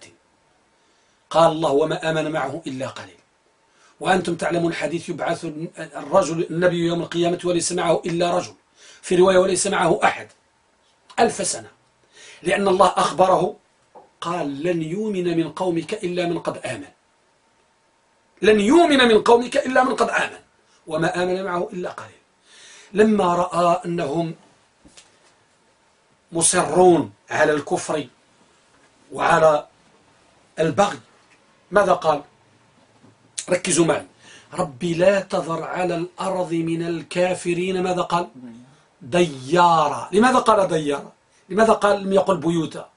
قال الله وما آمن معه إلا قليل. وأنتم تعلمون حديث يبعث الرجل النبي يوم القيامة وليس معه إلا رجل. في رواية وليس معه أحد. ألف سنة. لأن الله أخبره قال لن يؤمن من قومك إلا من قد آمن. لن يؤمن من قومك إلا من قد آمن. وما آمن معه إلا قليل. لما رأى أنهم مصرون على الكفر وعلى البغي ماذا قال؟ ركزوا معي. ربي لا تذر على الأرض من الكافرين. ماذا قال؟ ديارا لماذا قال ديارا لماذا قال لم يقل بيوتا؟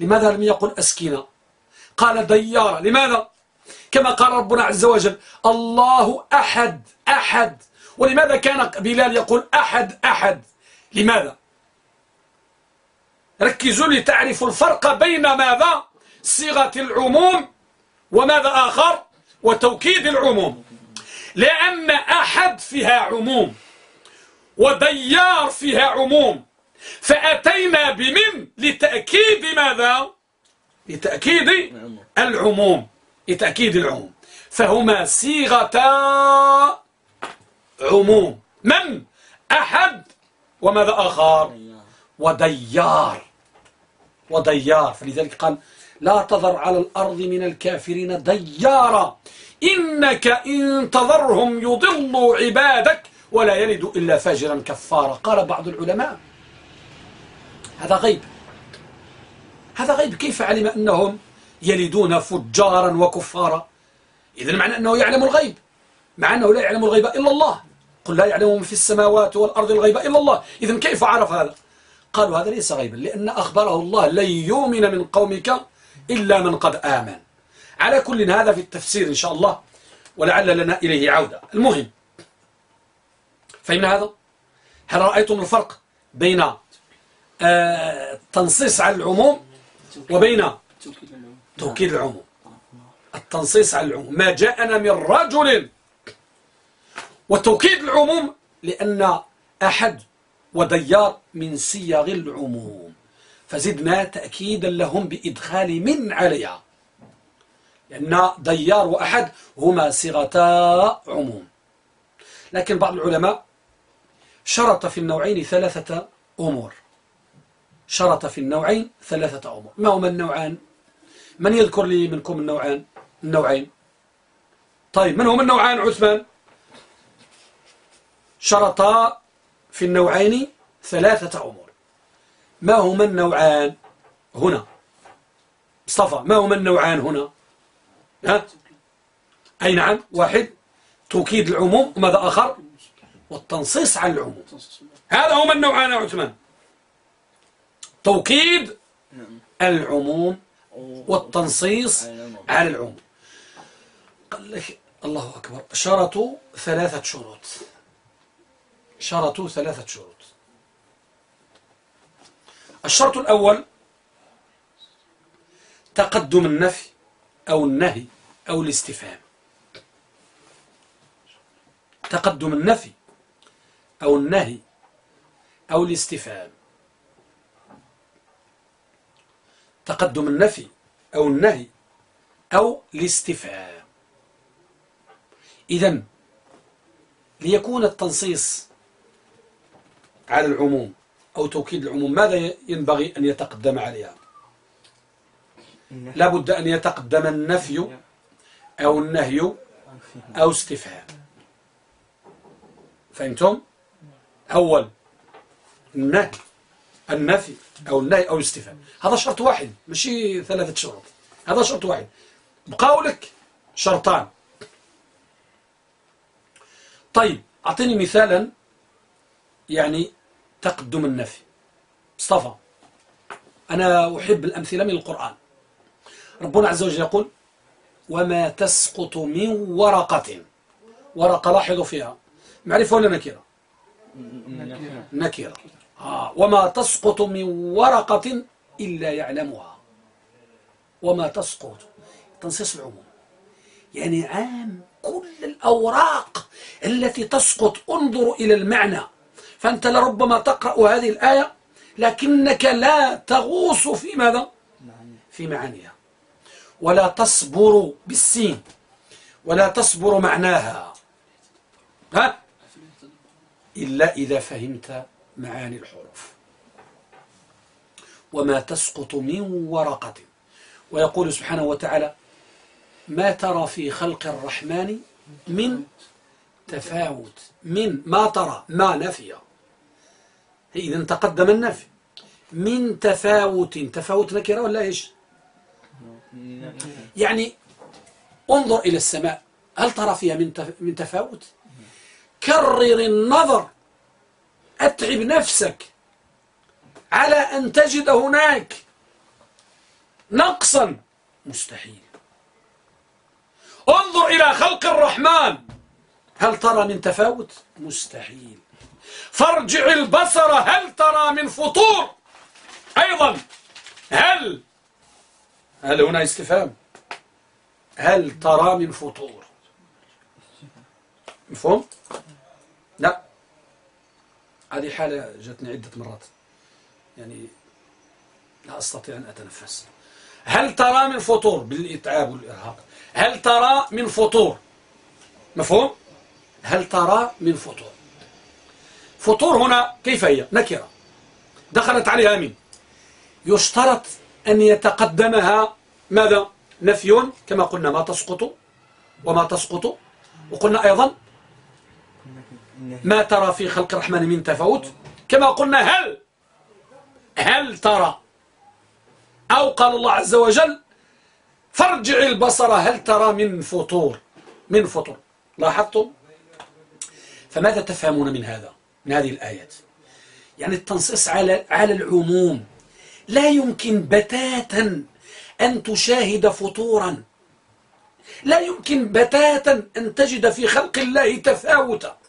لماذا لم يقل أسكنة قال ديارا لماذا؟ كما قال ربنا عز وجل الله أحد أحد. ولماذا كان بلال يقول أحد أحد؟ لماذا؟ ركزوا لتعرفوا الفرق بين ماذا؟ صيغة العموم وماذا آخر؟ وتوكيد العموم. لأن أحد فيها عموم. وديار فيها عموم. فأتينا بمن؟ لتأكيد ماذا؟ لتأكيد العموم. لتأكيد العموم. فهما صيغتا عموم. من؟ أحد وماذا آخر؟ وديار. وديار. فلذلك قال لا تذر على الأرض من الكافرين ديارا. إنك إن تذرهم يضلوا عبادك ولا يلد إلا فاجرا كفارا. قال بعض العلماء هذا غيب. هذا غيب. كيف علم أنهم يلدون فجارا وكفارا؟ إذن معنى أنه يعلم الغيب. مع أنه لا يعلم الغيب إلا الله. قل لا يعلم في السماوات والأرض الغيب إلا الله. إذن كيف عرف هذا؟ قالوا هذا ليس غيبا لأن أخبره الله لن يؤمن من قومك إلا من قد آمن. على كل هذا في التفسير إن شاء الله ولعل لنا إليه عودة. المهم فإن هذا؟ هل رأيتم الفرق بين التنصيص آه، على العموم وبين توكيد العموم؟ التنصيص على العموم. ما جاءنا من رجل. وتوكيد العموم لأن أحد وديار من صيغ العموم. فزدنا تأكيدا لهم بإدخال من عليها. لأن ديار وأحد هما صيغتا عموم. لكن بعض العلماء شرط في النوعين ثلاثة أمور. شرط في النوعين ثلاثة أمور. ما هما النوعان؟ من يذكر لي منكم النوعان؟ النوعين. طيب من هما النوعان عثمان؟ شرط في النوعين ثلاثة أمور. ما هما النوعان هنا؟ مصطفى ما هما النوعان هنا؟ ها؟ أي نعم واحد. توكيد العموم وماذا آخر؟ والتنصيص على العموم. هذا هما النوعان يا عثمان. توكيد العموم والتنصيص على العموم. قال لك الله أكبر. شرطوا ثلاثة شروط. شرطوا ثلاثة شروط. الشرط الأول تقدم النفي أو النهي أو الاستفهام. تقدم النفي أو النهي أو الاستفهام. تقدم النفي أو النهي أو الاستفهام. إذن ليكون التنصيص على العموم أو توكيد العموم ماذا ينبغي أن يتقدم عليها؟ لابد أن يتقدم النفي أو النهي أو استفهام. فهمتم؟ أول النهي النفي أو النهي أو الاستفهام. هذا شرط واحد ماشي ثلاثة شروط. هذا شرط واحد. بقاو لك شرطان. طيب أعطيني مثالا يعني تقدم النفي. مصطفى أنا أحب الأمثلة من القرآن. ربنا عز وجل يقول وما تسقط من ورقة. ورقة لاحظوا فيها. معرفة ولا نكرة؟ نكرة آه. وما تسقط من ورقة إلا يعلمها. وما تسقط. تنصيص العموم. يعني عام كل الأوراق التي تسقط انظروا إلى المعنى. فأنت لربما تقرأ هذه الآية لكنك لا تغوص في ماذا؟ في معانيها. ولا تصبر بالسين. ولا تصبر معناها. ها؟ إلا إذا فهمت معاني الحروف. وما تسقط من ورقة. ويقول سبحانه وتعالى ما ترى في خلق الرحمن من تفاوت من ما ترى ما نفي. إذا تقدم النفي. من تفاوت. تفاوت نكرة ولا إيش؟ يعني انظر إلى السماء. هل ترى فيها من تفاوت؟ كرر النظر. أتعب نفسك على أن تجد هناك نقصا. مستحيل. انظر إلى خلق الرحمن. هل ترى من تفاوت؟ مستحيل. فارجع البصر هل ترى من فطور؟ أيضا. هل؟ هل هنا استفهام؟ هل ترى من فطور؟ مفهوم؟ لا. هذه حالة جاتني عدة مرات. يعني لا أستطيع أن أتنفس. هل ترى من فطور؟ بالإتعاب والإرهاق. هل ترى من فطور؟ مفهوم؟ هل ترى من فطور؟ فطور هنا كيف هي؟ نكرة. دخلت عليها من؟ يشترط أن يتقدمها ماذا؟ نفي كما قلنا ما تسقط وما تسقط. وقلنا أيضا ما ترى في خلق الرحمن من تفاوت؟ كما قلنا هل هل ترى؟ أو قال الله عز وجل فارجع البصر هل ترى من فطور؟ من فطور. لاحظتم؟ فماذا تفهمون من هذا؟ من هذه الآيات؟ يعني التنصيص على على العموم. لا يمكن بتاتا أن تشاهد فطورا. لا يمكن بتاتا أن تجد في خلق الله تفاوتا.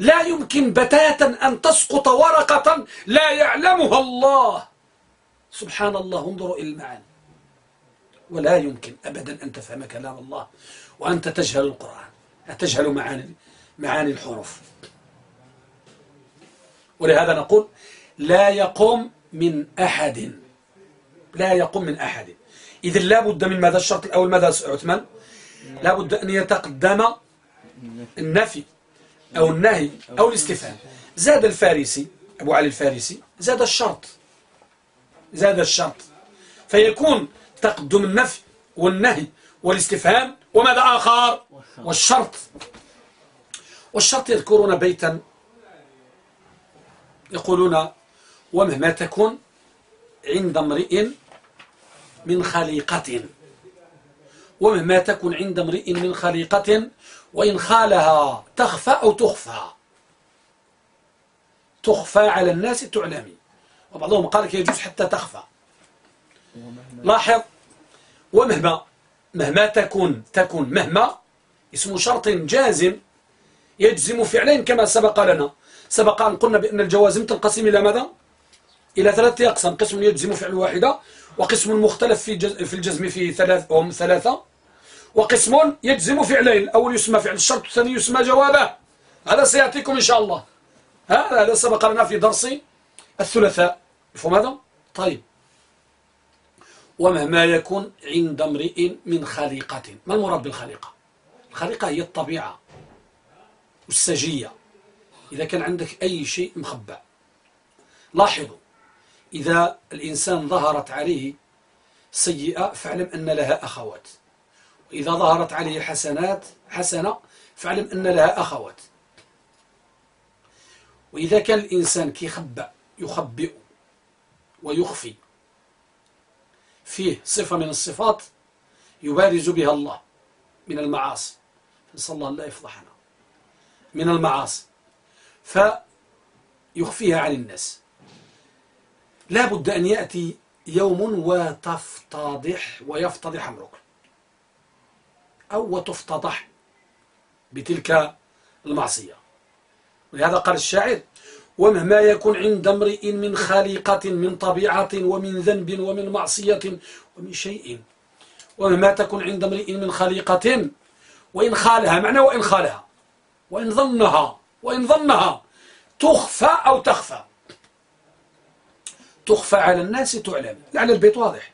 لا يمكن بتاتا أن تسقط ورقة لا يعلمها الله. سبحان الله انظروا إلى المعاني. ولا يمكن أبدا أن تفهم كلام الله وأنت تجهل القرآن. تجهل معاني معاني الحروف. ولهذا نقول لا يقوم من أحد. لا يقوم من أحد. إذا لا بد من ماذا الشرط الأول؟ ماذا عثمان؟ لا بد أن يتقدم النفي. أو النهي أو الاستفهام زاد الفارسي أبو علي الفارسي زاد الشرط. زاد الشرط. فيكون تقدم النفي والنهي والاستفهام وماذا آخر؟ والشرط. والشرط يذكرون بيتا يقولون ومهما تكون عند امرئ من خليقة. ومهما تكن عند امرئ من خليقة وإن خالها تخفى أو تخفى. تخفى على الناس تعلمي. وبعضهم قال لك يجوز حتى تخفى. لاحظ؟ ومهما مهما تكون تكون مهما اسم شرط جازم يجزم فعلين كما سبق لنا. سبق أن قلنا بأن الجوازم تنقسم إلى ماذا؟ إلى ثلاثة أقسام. قسم يجزم فعل واحدة وقسم مختلف في في الجزم في ثلاث ثلاثة. وقسم يجزم فعلين الأول يسمى فعل الشرط والثاني يسمى جوابه. هذا سيأتيكم إن شاء الله. هذا هذا سبق لنا في درس الثلاثاء. مفهوم هذا؟ طيب. ومهما يكون عند امرئ من خليقة. ما المراد بالخليقة؟ الخليقة هي الطبيعة والسجية إذا كان عندك أي شيء مخبأ. لاحظوا إذا الإنسان ظهرت عليه سيئة فاعلم أن لها أخوات. وإذا ظهرت عليه حسنات حسنة فاعلم أن لها أخوات. وإذا كان الإنسان كيخبأ يخبئ ويخفي فيه صفة من الصفات يبارز بها الله. من المعاصي. نسأل الله لا يفضحنا. من المعاصي. فيخفيها عن الناس. لا بد أن يأتي يوم وتفتضح ويفتضح أمرك. أو وتفتضح بتلك المعصية. ولهذا قال الشاعر ومهما يكون عند امرئ من خليقة من طبيعة ومن ذنب ومن معصية ومن شيء ومهما تكون عند امرئ من خليقة وإن خالها معنى وإن خالها وإن ظنها وإن ظنها تخفى أو تخفى. تخفى على الناس تعلم. لعل البيت واضح.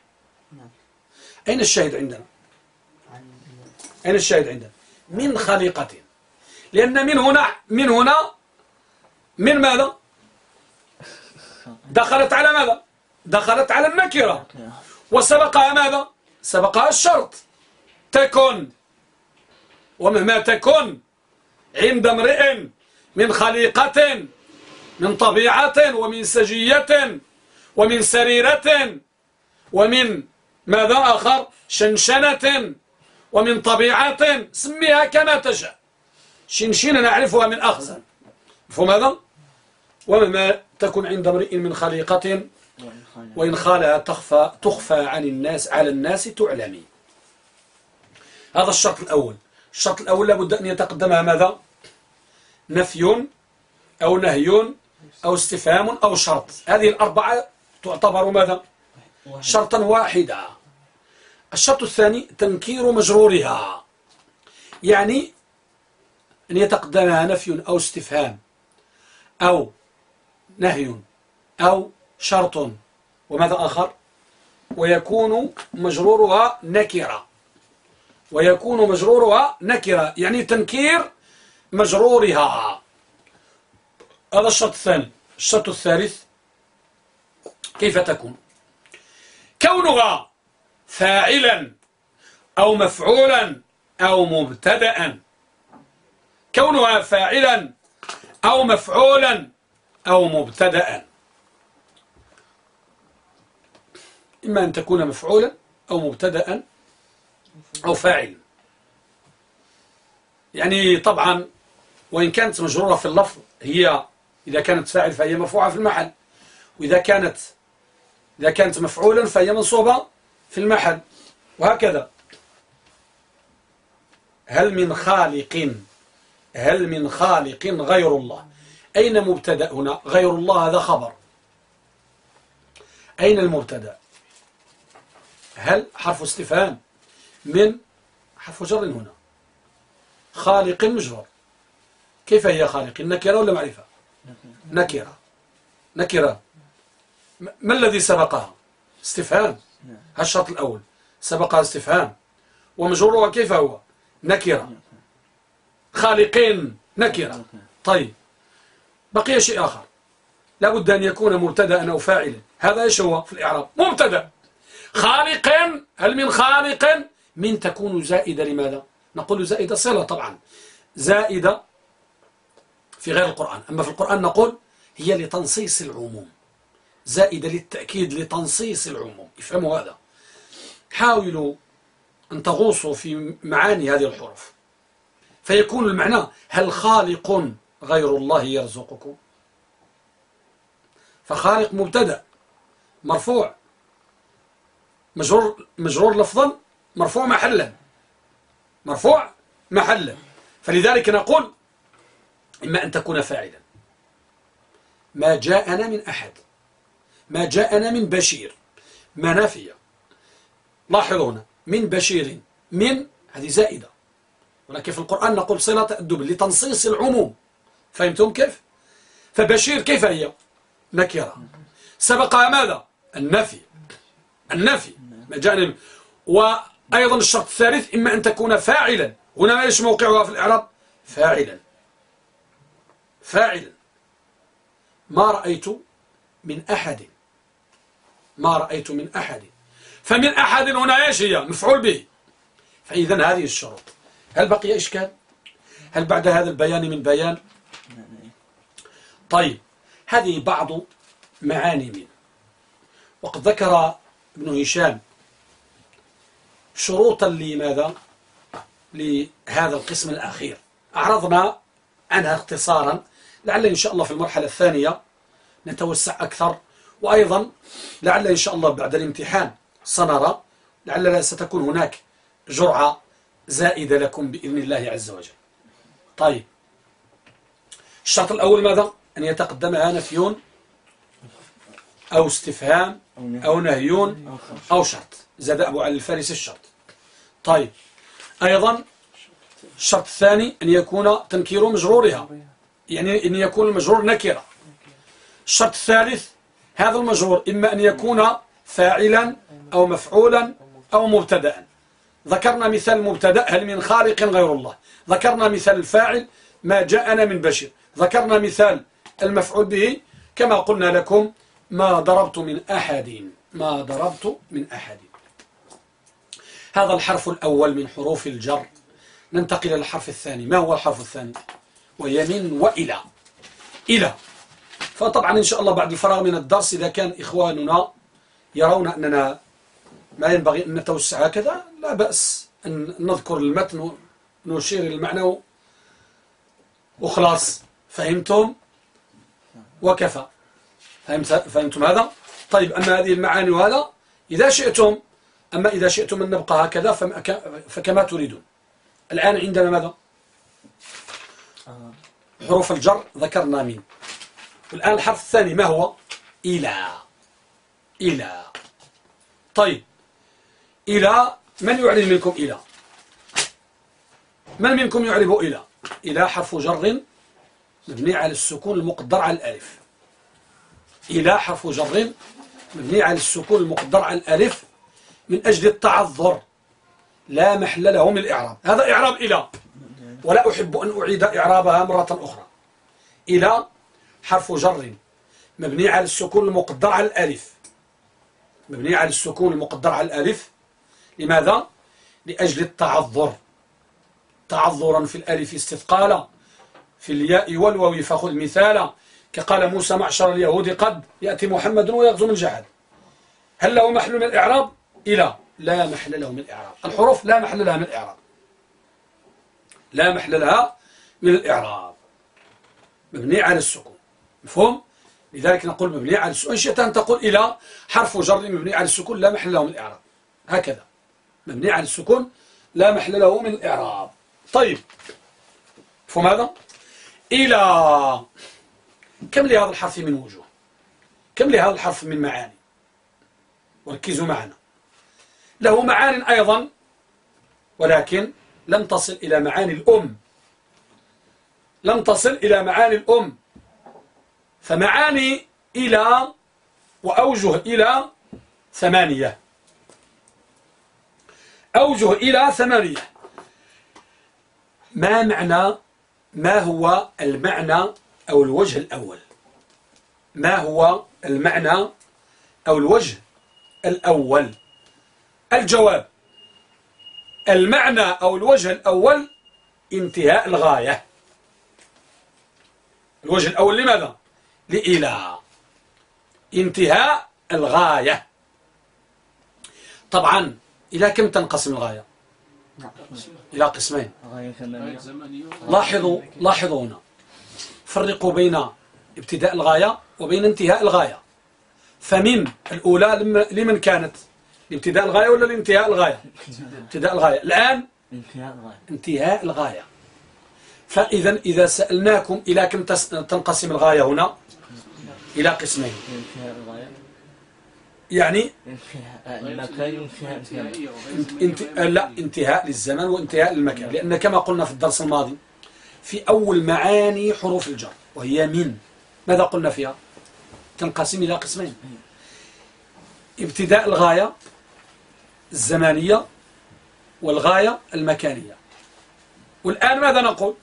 أين الشاهد عندنا؟ أين الشاهد عندنا؟ من خليقة. لأن من هنا من هنا من ماذا؟ دخلت على ماذا؟ دخلت على النكرة. وسبقها ماذا؟ سبقها الشرط. تكن. ومهما تكن عند امرئ من خليقة من طبيعة ومن سجية ومن سريرة ومن ماذا آخر؟ شنشنة. ومن طبيعة سميها كما تشاء. شنشنة نعرفها من أخزن. مفهوم هذا؟ ومما تكن عند امرئ من خليقة وإن خالها تخفى, تخفى عن الناس على الناس تعلمي. هذا الشرط الأول. الشرط الأول لابد أن يتقدمها ماذا؟ نفي أو نهي أو استفهام أو شرط. هذه الأربعة تعتبر ماذا؟ شرطا واحدا. الشرط الثاني تنكير مجرورها. يعني أن يتقدمها نفي أو استفهام أو نهي أو شرط وماذا آخر؟ ويكون مجرورها نكرة. ويكون مجرورها نكرة يعني تنكير مجرورها. هذا الشرط الثاني. الشرط الثالث كيف تكون؟ كونها فاعلا أو مفعولا أو مبتدأ كونها فاعلا أو مفعولا أو مبتدأ إما أن تكون مفعولا أو مبتدأ أو فاعل يعني طبعا وإن كانت مجرورة في اللفظ هي إذا كانت فاعل فهي مرفوعة في المحل وإذا كانت إذا كانت مفعولا فهي منصوبة في المحل وهكذا. هل من خالق هل من خالق غير الله؟ أين مبتدأ هنا؟ غير الله هذا خبر. أين المبتدأ؟ هل حرف استفهام من حرف جر هنا؟ خالق مجرور كيف هي خالق؟ نكرة ولا معرفة؟ نكرة. نكرة. ما الذي سبقها؟ استفهام. الشرط الأول. سبقها استفهام ومجرورها كيف هو؟ نكرة. خالقين نكرة. طيب. بقي شيء آخر. لابد أن يكون مبتدأ أو فاعلا. هذا إيش هو في الإعراب؟ مبتدأ. خالق هل من خالق؟ من تكون زائدة. لماذا؟ نقول زائدة صلة طبعا. زائدة في غير القرآن. أما في القرآن نقول هي لتنصيص العموم. زائدة للتأكيد لتنصيص العموم. افهموا هذا؟ حاولوا أن تغوصوا في معاني هذه الحروف. فيكون المعنى هل خالق غير الله يرزقكم؟ فخالق مبتدأ مرفوع. مجرور مجرور لفظا مرفوع محلا. مرفوع محلا. فلذلك نقول إما أن تكون فاعلا. ما جاءنا من أحد. ما جاءنا من بشير. ما لاحظوا هنا من بشير من هذه زائدة. ولكن في القرآن نقول صلة تأدب لتنصيص العموم. فهمتم كيف؟ فبشير كيف هي؟ نكرة. سبقها ماذا؟ النفي. النفي. ما جاءنا وأيضا الشرط الثالث إما أن تكون فاعلا. هنا إيش موقعها في الإعراب؟ فاعلا. فاعلا. ما رأيت من أحد. ما رأيت من أحد. فمن أحد هنا إيش هي؟ مفعول به. فإذا هذه الشروط. هل بقي إشكال هل بعد هذا البيان من بيان؟ طيب هذه بعض معاني من وقد ذكر ابن هشام شروطا لماذا؟ لهذا القسم الأخير. أعرضنا عنها اختصارا. لعل إن شاء الله في المرحلة الثانية نتوسع أكثر. وأيضا لعل إن شاء الله بعد الامتحان سنرى لعل ستكون هناك جرعة زائدة لكم بإذن الله عز وجل. طيب. الشرط الأول ماذا؟ أن يتقدمها نفي أو استفهام أو نهي أو شرط. زاد أبو علي الفارس الشرط. طيب. أيضا الشرط الثاني أن يكون تنكير مجرورها. يعني أن يكون المجرور نكرة. الشرط الثالث هذا المجرور إما أن يكون فاعلا أو مفعولا أو مبتدا ذكرنا مثال مبتدأ هل من خالق غير الله؟ ذكرنا مثال الفاعل ما جاءنا من بشر. ذكرنا مثال المفعول به كما قلنا لكم ما ضربت من أحد ما ضربت من أحد. هذا الحرف الأول من حروف الجر. ننتقل إلى الحرف الثاني. ما هو الحرف الثاني؟ وهي من وإلى. إلى. فطبعا إن شاء الله بعد الفراغ من الدرس إذا كان إخواننا يرون أننا ما ينبغي أن نتوسع هكذا لا بأس أن نذكر المتن ونشير المعنى وخلاص. فهمتم؟ وكفى. فهمتم هذا؟ طيب أما هذه المعاني وهذا؟ إذا شئتم أما إذا شئتم أن نبقى هكذا فكما تريدون. الآن عندنا ماذا؟ آه. حروف الجر ذكرنا من والآن الحرف الثاني ما هو؟ إلى. إلى. طيب. إلى. من يعرف منكم إلى؟ من منكم يعرف إلى؟ إلى حرف جر. مبني على السكون المقدر على الألف. إلى حرف جر. مبني على السكون المقدر على الألف من أجل التعذر. لا محل له من الإعراب. هذا إعراب إلى. ولا أحب أن أعيد إعرابها مرة أخرى. إلى. حرف جر مبني على السكون المقدر على الألف. مبني على السكون المقدر على الألف. لماذا؟ لأجل التعذر. تعذرا في الألف استثقالا. في الياء والواو فخذ مثالا. كقال موسى معشر اليهود قد يأتي محمد ويغزو من جحد هل له محل من الإعراب؟ إلى. لا محل له من الإعراب. الحروف لا محل لها من الإعراب. لا محل لها من الإعراب. مبني على السكون. مفهوم؟ لذلك نقول مبني على السكون إن شئت أن تقول إلى حرف جر مبني على السكون لا محل له من الإعراب هكذا. مبني على السكون لا محل له من الإعراب طيب. مفهوم هذا؟ إلى. كم لهذا الحرف من وجوه؟ كم لهذا الحرف من معاني؟ وركزوا معنا. له معان أيضا ولكن لم تصل إلى معاني الأم. لم تصل إلى معاني الأم. فمعاني إلى وأوجه إلى ثمانية. أوجه إلى ثمانية. ما معنى ما هو المعنى أو الوجه الأول؟ ما هو المعنى أو الوجه الأول؟ الجواب المعنى أو الوجه الأول انتهاء الغاية. الوجه الأول لماذا؟ لإلى انتهاء الغاية. طبعا إلى كم تنقسم الغاية؟ إلى قسمين. لاحظوا لاحظوا هنا. فرقوا بين ابتداء الغاية وبين انتهاء الغاية. فمن الأولى لم- لمن كانت؟ لابتداء الغاية ولا لانتهاء الغاية؟ ابتداء الغاية. الآن انتهاء الغاية. انتهاء الغاية. فإذا إذا سألناكم إلى كم تنقسم الغاية هنا؟ إلى قسمين. انتهاء الغاية. يعني انتهاء المكان وانتهاء الزمان انت... لا انتهاء للزمان وانتهاء للمكان. لأن كما قلنا في الدرس الماضي في أول معاني حروف الجر وهي من. ماذا قلنا فيها؟ تنقسم إلى قسمين. ابتداء الغاية الزمانية والغاية المكانية. والآن ماذا نقول؟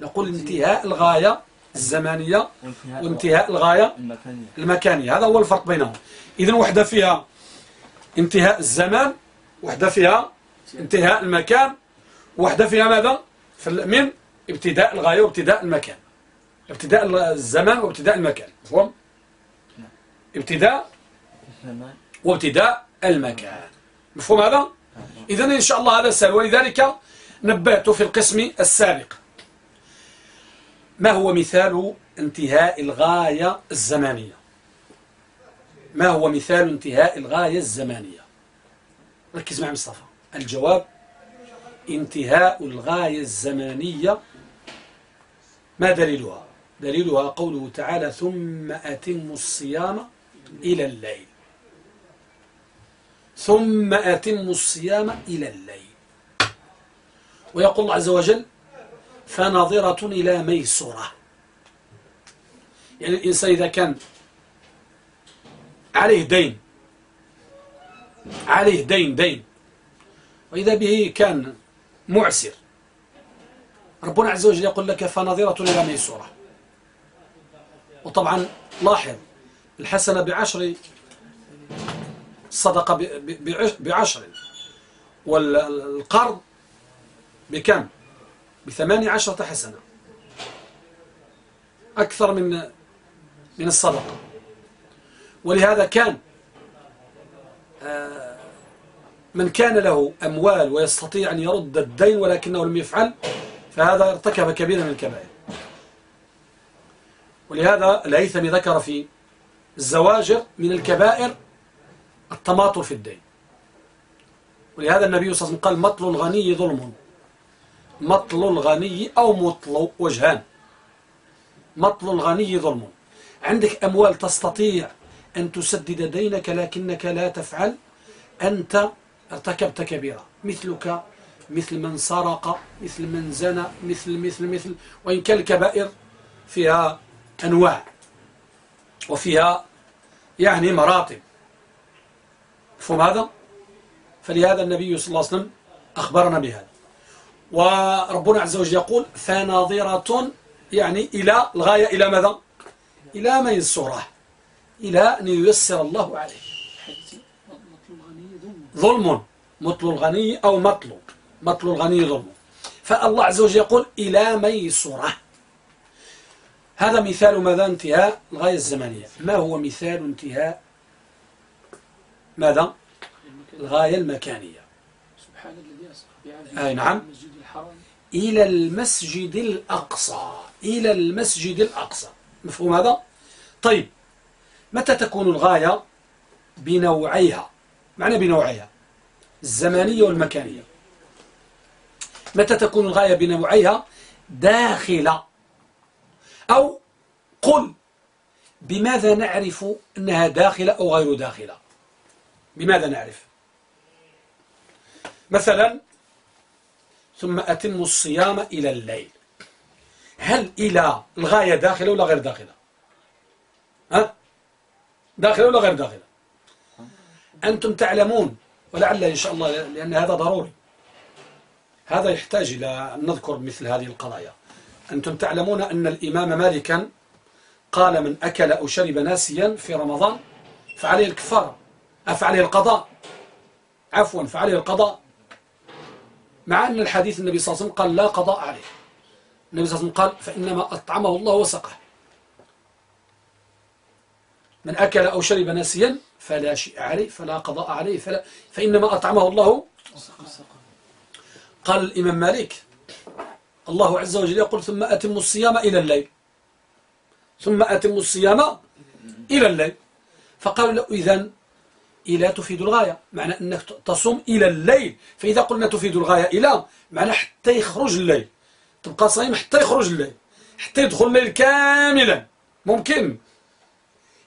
نقول انتهاء الغاية الزمانية وانتهاء وانتهاء الغاية المكانية. المكانية. هذا هو الفرق بينهم. إذن وحدة فيها انتهاء الزمان وحدة فيها انتهاء المكان وحدة فيها ماذا؟ من ابتداء الغاية وابتداء المكان. ابتداء الزمان وابتداء المكان. مفهوم؟ ابتداء الزمان. وابتداء المكان. مفهوم هذا؟ إذن إن شاء الله هذا سهل ولذلك نبهت في القسم السابق. ما هو مثال انتهاء الغاية الزمانية؟ ما هو مثال انتهاء الغاية الزمانية؟ ركز مع مصطفى. الجواب انتهاء الغاية الزمانية ما دليلها؟ دليلها قوله تعالى ثم أتم الصيام إلى الليل. ثم أتم الصيام إلى الليل. ويقول الله عز وجل فنظرة إلى ميسورة. يعني الإنسان إذا كان عليه دين عليه دين دين. وإذا به كان معسر. ربنا عز وجل يقول لك فنظرة إلى ميسورة. وطبعا لاحظ الحسنة بعشر الصدقة بعشر. والقرض بكم بثماني عشرة حسنة. أكثر من من الصدقة. ولهذا كان آه، من كان له أموال ويستطيع أن يرد الدين ولكنه لم يفعل فهذا ارتكب كبيرا من الكبائر. ولهذا الهيثمي ذكر في الزواجر من الكبائر التماطل في الدين. ولهذا النبي صلى الله عليه وسلم قال مطل الغني ظلم. مطل الغني أو مطل وجهان. مطل الغني ظلم. عندك أموال تستطيع أن تسدد دينك لكنك لا تفعل. أنت ارتكبت كبيرة. مثلك مثل من سرق مثل من زنى مثل مثل مثل. وإن كان الكبائر فيها أنواع وفيها يعني مراتب. مفهوم هذا؟ فلهذا النبي صلى الله عليه وسلم أخبرنا بهذا. وربنا عز وجل يقول فناظرة يعني إلى الغاية إلى ماذا؟ إلى ميسورة إلى أن ييسر الله عليه. ظلم مطل الغني أو مطلوب مطل الغني ظلم. فالله عز وجل يقول إلى ميسورة هذا مثال ماذا؟ انتهاء الغاية الزمنية. ما هو مثال انتهاء ماذا؟ الغاية المكانية؟ سبحان الذي أسرى بعبده أي نعم. إلى المسجد الأقصى. إلى المسجد الأقصى. مفهوم هذا؟ طيب متى تكون الغاية؟ بنوعيها. معنى بنوعيها. الزمانية والمكانية. متى تكون الغاية بنوعيها؟ داخلة أو قل. بماذا نعرف أنها داخلة أو غير داخلة؟ بماذا نعرف؟ مثلا ثم أتم الصيام إلى الليل. هل إلى الغاية داخلة ولا غير داخلة؟ ها؟ داخلة ولا غير داخلة؟ أنتم تعلمون ولعل إن شاء الله لأن هذا ضروري. هذا يحتاج إلى أن نذكر مثل هذه القضايا. أنتم تعلمون أن الإمام مالكا قال من أكل أو شرب ناسيا في رمضان فعليه الكفارة فعليه القضاء. عفوا فعليه القضاء. مع أن الحديث النبي صلى الله عليه وسلم قال لا قضاء عليه. النبي صلى الله عليه وسلم قال فإنما أطعمه الله وسقه. من أكل أو شرب ناسيا فلا شيء عليه فلا قضاء عليه فلا فإنما أطعمه الله قال الإمام مالك الله عز وجل يقول ثم أتم الصيام إلى الليل. ثم أتم الصيام إلى الليل. فقالوا له إذن إلى تفيد الغاية. معنى أنك تصوم إلى الليل. فإذا قلنا تفيد الغاية إلى معنى حتى يخرج الليل. تبقى صايم حتى يخرج الليل. حتى يدخل الليل كاملا. ممكن.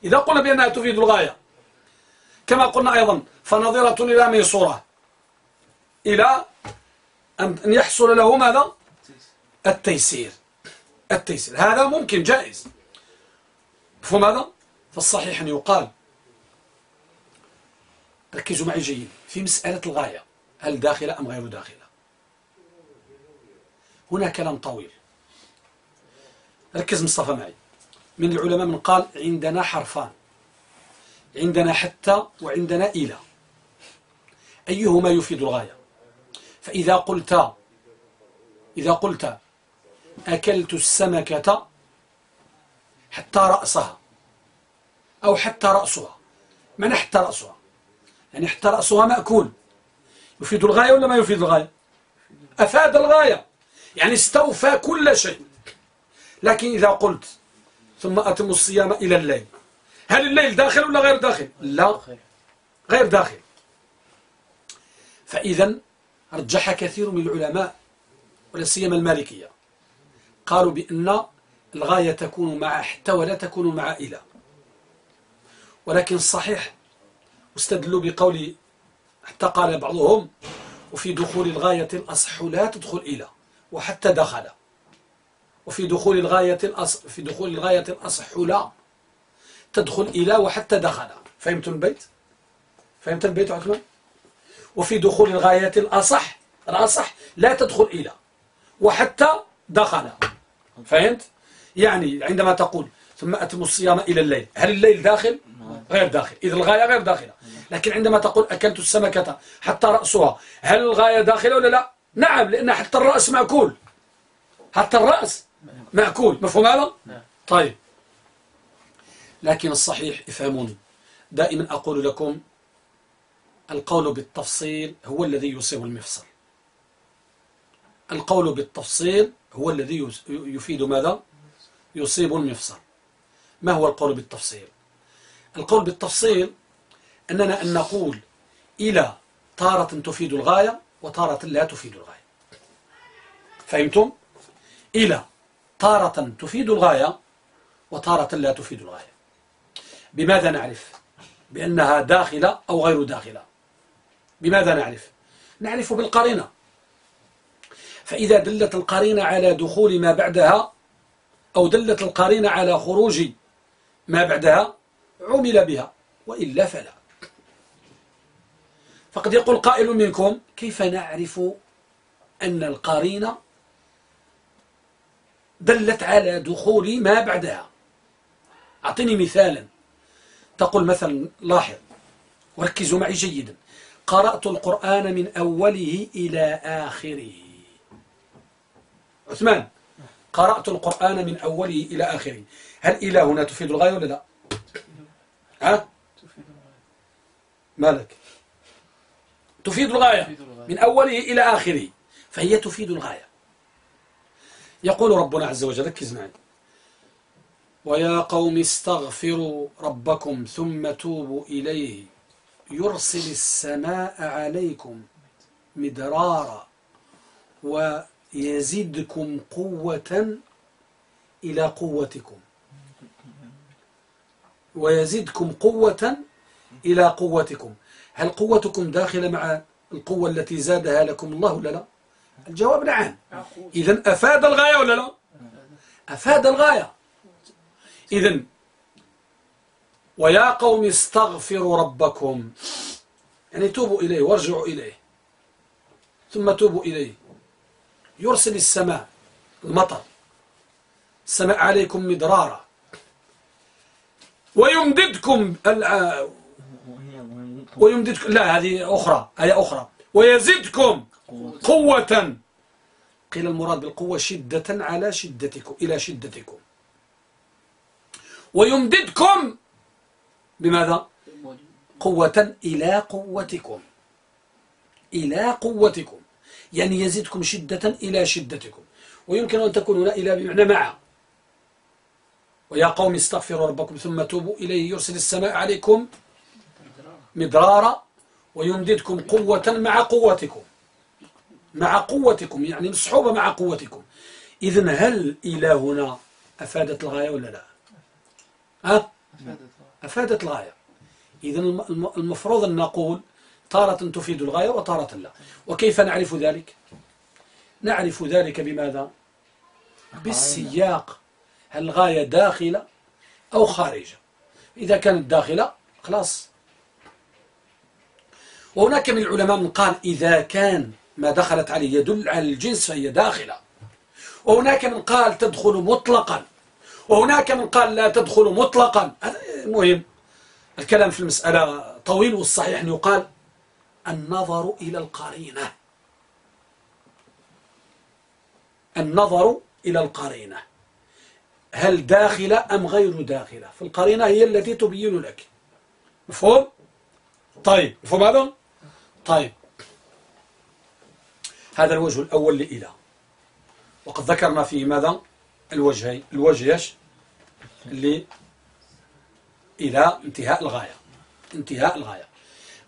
إذا قلنا بأنها تفيد الغاية كما قلنا أيضا فنظرة إلى ميسورة. إلى أن يحصل له ماذا؟ التيسير. التيسير. هذا ممكن جائز. مفهوم هذا؟ فالصحيح أن يقال. ركزوا معي جيد في مسألة الغاية. هل داخلة أم غير داخلة؟ هنا كلام طويل. ركز مصطفى معي. من العلماء من قال عندنا حرفان. عندنا حتى وعندنا إلى. أيهما يفيد الغاية؟ فإذا قلت إذا قلت أكلت السمكة حتى رأسها أو حتى رأسها من حتى رأسها يعني حتى رأسها مأكول. يفيد الغاية ولا ما يفيد الغاية؟ أفاد الغاية. يعني استوفى كل شيء. لكن إذا قلت ثم أتم الصيام إلى الليل هل الليل داخل ولا غير داخل؟ لا. غير داخل. فإذا رجح كثير من العلماء ولا سيما المالكية. قالوا بأن الغاية تكون مع حتى ولا تكون مع إلى ولكن الصحيح واستدلوا بقول حتى قال بعضهم وفي دخول الغاية الأصح لا تدخل إلى وحتى دخل. وفي دخول الغاية الأصح في دخول الغاية الأصح لا تدخل إلى وحتى دخل. فهمت البيت؟ فهمت البيت عثمان؟ وفي دخول الغاية الأصح الأصح لا تدخل إلى وحتى دخل. فهمت؟ يعني عندما تقول ثم أتم الصيام إلى الليل هل الليل داخل؟ غير داخل. إذا الغاية غير داخلة. لكن عندما تقول أكلت السمكة حتى رأسها هل الغاية داخلة ولا لا؟ نعم لأن حتى الرأس مأكول. حتى الرأس مأكول. مفهوم هذا؟ طيب. لكن الصحيح افهموني. دائما أقول لكم القول بالتفصيل هو الذي يصيب المفصل. القول بالتفصيل هو الذي يفيد ماذا؟ يصيب المفصل. ما هو القول بالتفصيل؟ القول بالتفصيل أننا أن نقول إلى تارة تفيد الغاية وتارة لا تفيد الغاية فهمتم؟ إلى تارة تفيد الغاية وتارة لا تفيد الغاية بماذا نعرف؟ بأنها داخلة أو غير داخلة بماذا نعرف؟ نعرف بالقرينة فإذا دلت القرينة على دخول ما بعدها أو دلت القرينة على خروج ما بعدها عمل بها وإلا فلا. فقد يقول قائل منكم كيف نعرف أن القرينة دلت على دخول ما بعدها؟ أعطني مثالا. تقول مثلا لاحظ وركزوا معي جيدا. قرأت القرآن من أوله إلى آخره. عثمان قرأت القرآن من أوله إلى آخره. هل إلى هنا تفيد الغاية ولا لا؟ ها مالك؟ تفيد الغاية. من أوله إلى آخره. فهي تفيد الغاية. يقول ربنا عز وجل ركز معي. ويا قوم استغفروا ربكم ثم توبوا إليه. يرسل السماء عليكم مدرارا ويزدكم قوة إلى قوتكم. ويزدكم قوة إلى قوتكم. هل قوتكم داخلة مع القوة التي زادها لكم الله ولا لا؟ الجواب نعم. إذن أفاد الغاية ولا لا؟ أفاد الغاية. إذن ويا قوم استغفروا ربكم. يعني توبوا إليه وارجعوا إليه. ثم توبوا إليه. يرسل السماء المطر. السماء عليكم مدرارا. ويمددكم ويمددكم لا هذه أخرى آية أخرى. ويزدكم قوة. قيل المراد بالقوة شدة على شدتكم إلى شدتكم. ويمددكم بماذا؟ قوة إلى قوتكم. إلى قوتكم. يعني يزيدكم شدة إلى شدتكم. ويمكن أن تكون هنا إلى بمعنى مع ويا قوم استغفروا ربكم ثم توبوا إليه. يرسل السماء عليكم مدرارا ويمددكم قوة مع قوتكم مع قوتكم يعني مصحوبة مع قوتكم. إذن هل إلى هنا أفادت الغاية ولا لا؟ ها؟ أفادت الغاية. إذن المفروض أن نقول تارة تفيد الغاية وتارة لا. وكيف نعرف ذلك؟ نعرف ذلك بماذا؟ بالسياق. هل الغاية داخلة أو خارجة. إذا كانت داخلة خلاص. وهناك من العلماء من قال إذا كان ما دخلت عليه يدل على الجنس فهي داخلة. وهناك من قال تدخل مطلقا. وهناك من قال لا تدخل مطلقا. مهم. الكلام في المسألة طويل والصحيح أن يقال النظر إلى القرينة. النظر إلى القرينة. هل داخلة أم غير داخلة؟ فالقرينة هي التي تبين لك. مفهوم؟ طيب مفهوم هذا؟ طيب. هذا الوجه الأول لإله. وقد ذكرنا فيه ماذا؟ الوجهين. الوجه يش اللي إلى انتهاء الغاية. انتهاء الغاية.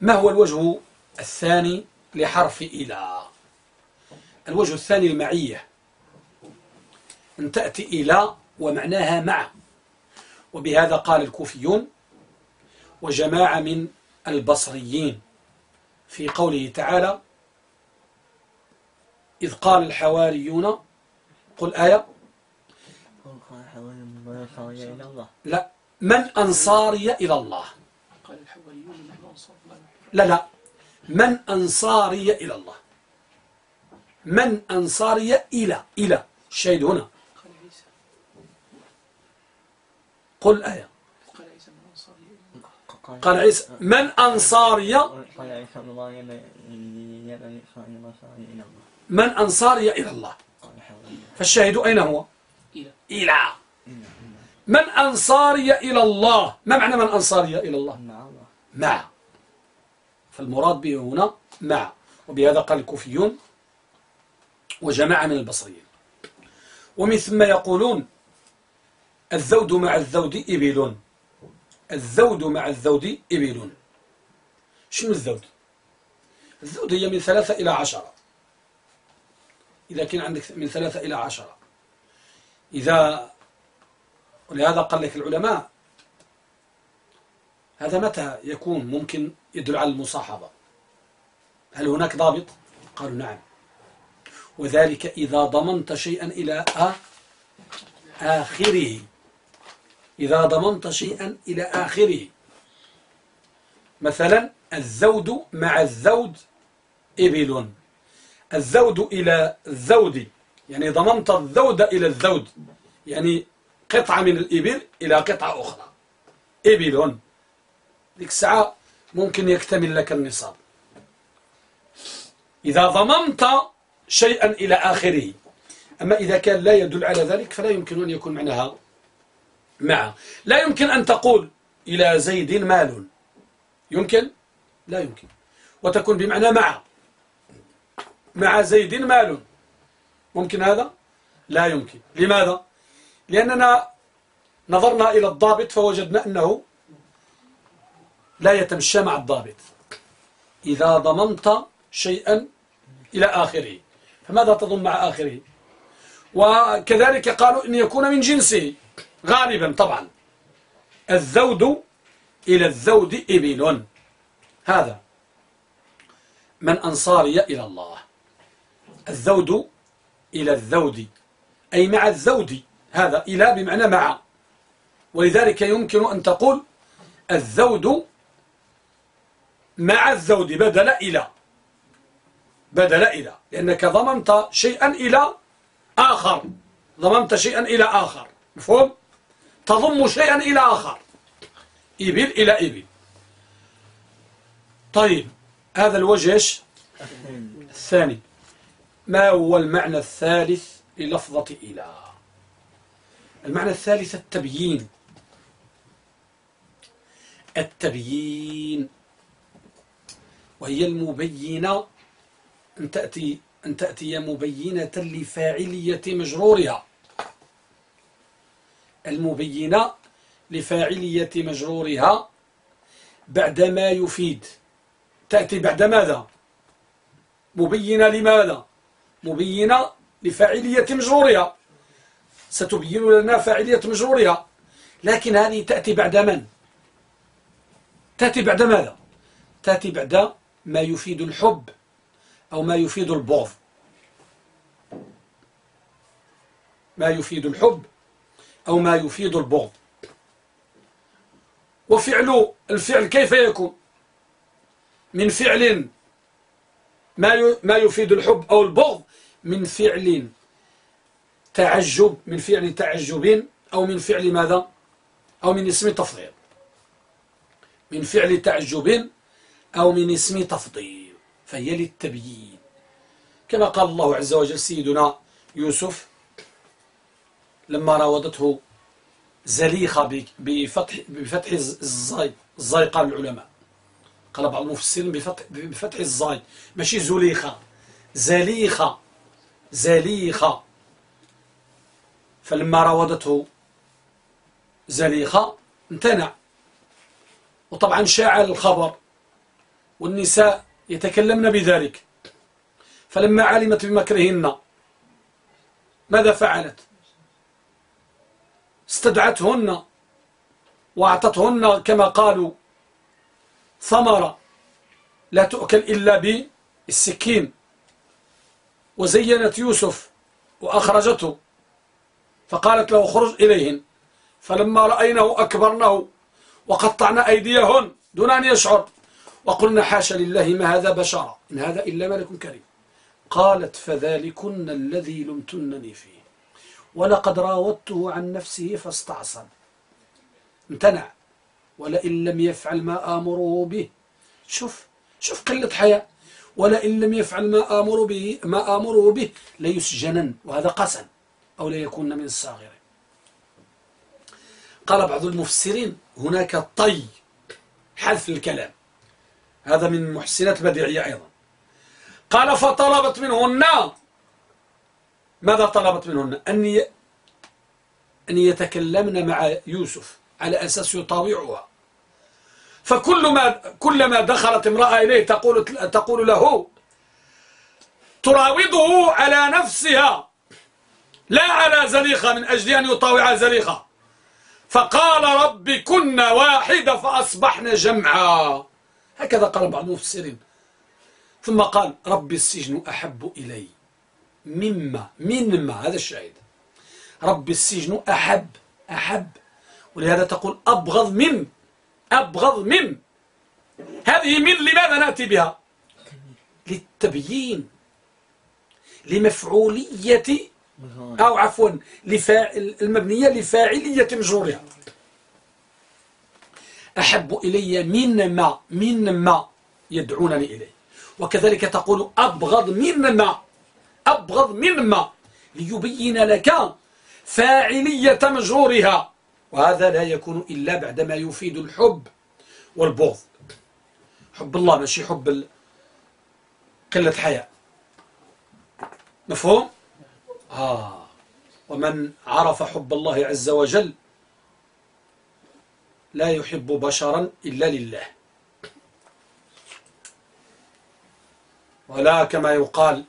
ما هو الوجه الثاني لحرف إلى الوجه الثاني المعية. أن تأتي إلى ومعناها مع وبهذا قال الكوفيون وجماعة من البصريين. في قوله تعالى إذ قال الحواريون قل آية. لا من أنصاري إلى الله. لا لا من أنصاري إلى الله. من أنصاري إلى إلى الشهيد هنا قال عيسى قل آية. قال عيسى من أنصار الله قال عيسى من أنصاري؟ من أنصاري إلى الله. فالشاهد أين هو؟ إلى. إلى. من أنصاري إلى الله. ما معنى من أنصاري إلى الله؟ مع الله. مع. فالمراد به هنا مع. وبهذا قال الكوفيون وجماعة من البصريين. ومن ثم يقولون الذود مع الذود إبل. الذود مع الذود إبل. شنو الذود الذود هي من ثلاثة إلى عشرة. إذا كان عندك من ثلاثة إلى عشرة. إذا ولهذا قال لك العلماء هذا متى يكون ممكن يدل على المصاحبة؟ هل هناك ضابط؟ قالوا نعم. وذلك إذا ضمنت شيئا إلى آخره. إذا ضمنت شيئا إلى آخره. مثلا الزود مع الزود إبل. الزود إلى الزود يعني ضمنت الزود إلى الزود يعني قطعة من الإبل إلى قطعة أخرى. إبل. ذيك الساعة ممكن يكتمل لك النصاب. إذا ضممت شيئا إلى آخره. أما إذا كان لا يدل على ذلك فلا يمكن أن يكون معناها مع لا يمكن أن تقول إلى زيد مال. يمكن؟ لا يمكن. وتكون بمعنى مع. مع زيد مال. ممكن هذا؟ لا يمكن. لماذا؟ لأننا نظرنا إلى الضابط فوجدنا أنه لا يتمشى مع الضابط. إذا ضمنت شيئا إلى آخره. فماذا تضم مع آخره؟ وكذلك قالوا أن يكون من جنسه. غالبا طبعا. الذود إلى الذود إبل. هذا من أنصاري إلى الله. الذود إلى الذود أي مع الذود هذا إلى بمعنى مع. ولذلك يمكن أن تقول الذود مع الذود بدل إلى. بدل إلى. لأنك ضمنت شيئا إلى آخر. ضمنت شيئا إلى آخر. مفهوم؟ تضم شيئا إلى آخر. إبل إلى إبل. طيب هذا الوجه الثاني. ما هو المعنى الثالث للفظة إلى؟ المعنى الثالث التبيين. التبيين. وهي المبينة. أن تأتي أن تأتي مبينة لفاعلية مجرورها. المبينة لفاعلية مجرورها بعدما يفيد. تأتي بعد ماذا؟ مبينة لماذا؟ مبينة لفاعلية مجرورها. ستبين لنا فاعلية مجرورها. لكن هذه تأتي بعد من؟ تأتي بعد ماذا؟ تأتي بعد ما يفيد الحب أو ما يفيد البغض. ما يفيد الحب أو ما يفيد البغض. وفعل الفعل كيف يكون؟ من فعل ما ما يفيد الحب أو البغض من فعل تعجب من فعل تعجب أو من فعل ماذا؟ أو من اسم تفضيل. من فعل تعجب أو من اسم تفضيل فهي للتبيين. كما قال الله عز وجل سيدنا يوسف لما راودته زليخة بفتح, بفتح الزاي الزاي قال العلماء. قال بعض المفسرين بفتح, بفتح الزاي. ماشي زليخة. زليخة. زليخة. فلما راودته زليخة امتنع. وطبعا شاع الخبر. والنساء يتكلمن بذلك. فلما علمت بمكرهن ماذا فعلت؟ استدعتهن وأعطتهن كما قالوا ثمرة لا تؤكل إلا بالسكين. وزينت يوسف وأخرجته فقالت له خرج إليهن. فلما رأينه أكبرنه وقطعنا أيديهن دون أن يشعر وقلنا حاشا لله ما هذا بشرا إن هذا إلا ملك كريم. قالت فذلكن الذي لمتنني فيه. ولقد راودته عن نفسه فاستعصم. امتنع. ولئن لم يفعل ما آمره به. شوف شوف قلة حياة. ولئن لم يفعل ما آمر به ما آمره به ليسجنن. وهذا قسم. أو ليكون من الصاغرين قال بعض المفسرين هناك طي حذف الكلام. هذا من محسنات بديعية أيضا. قال فطلبت منهن ماذا طلبت منهن؟ أن أن يتكلمن مع يوسف على أساس يطاوعها. فكل كلما دخلت امرأة إليه تقول, تقول له تراوضه على نفسها لا على زليخة من أجل أن يطاوع زليخة. فقال رب كنا واحدة فأصبحنا جمعا. هكذا قال بعض المفسرين. ثم قال رب السجن أحب إلي. مما مما هذا الشاهد. رب السجن أحب أحب. ولهذا تقول أبغض من أبغض من هذه من لماذا نأتي بها؟ للتبيين لمفعولية أو عفوا لفاعل المبنية لفاعلية مجرورها أحب إلي من ما من ما يدعونني إليه. وكذلك تقول أبغض من ما. أبغض من ما ليبين لك فاعلية مجرورها. وهذا لا يكون إلا بعدما يفيد الحب والبغض. حب الله ماشي حب قلة حياء مفهوم؟ آه. ومن عرف حب الله عز وجل لا يحب بشرا إلا لله. ولا كما يقال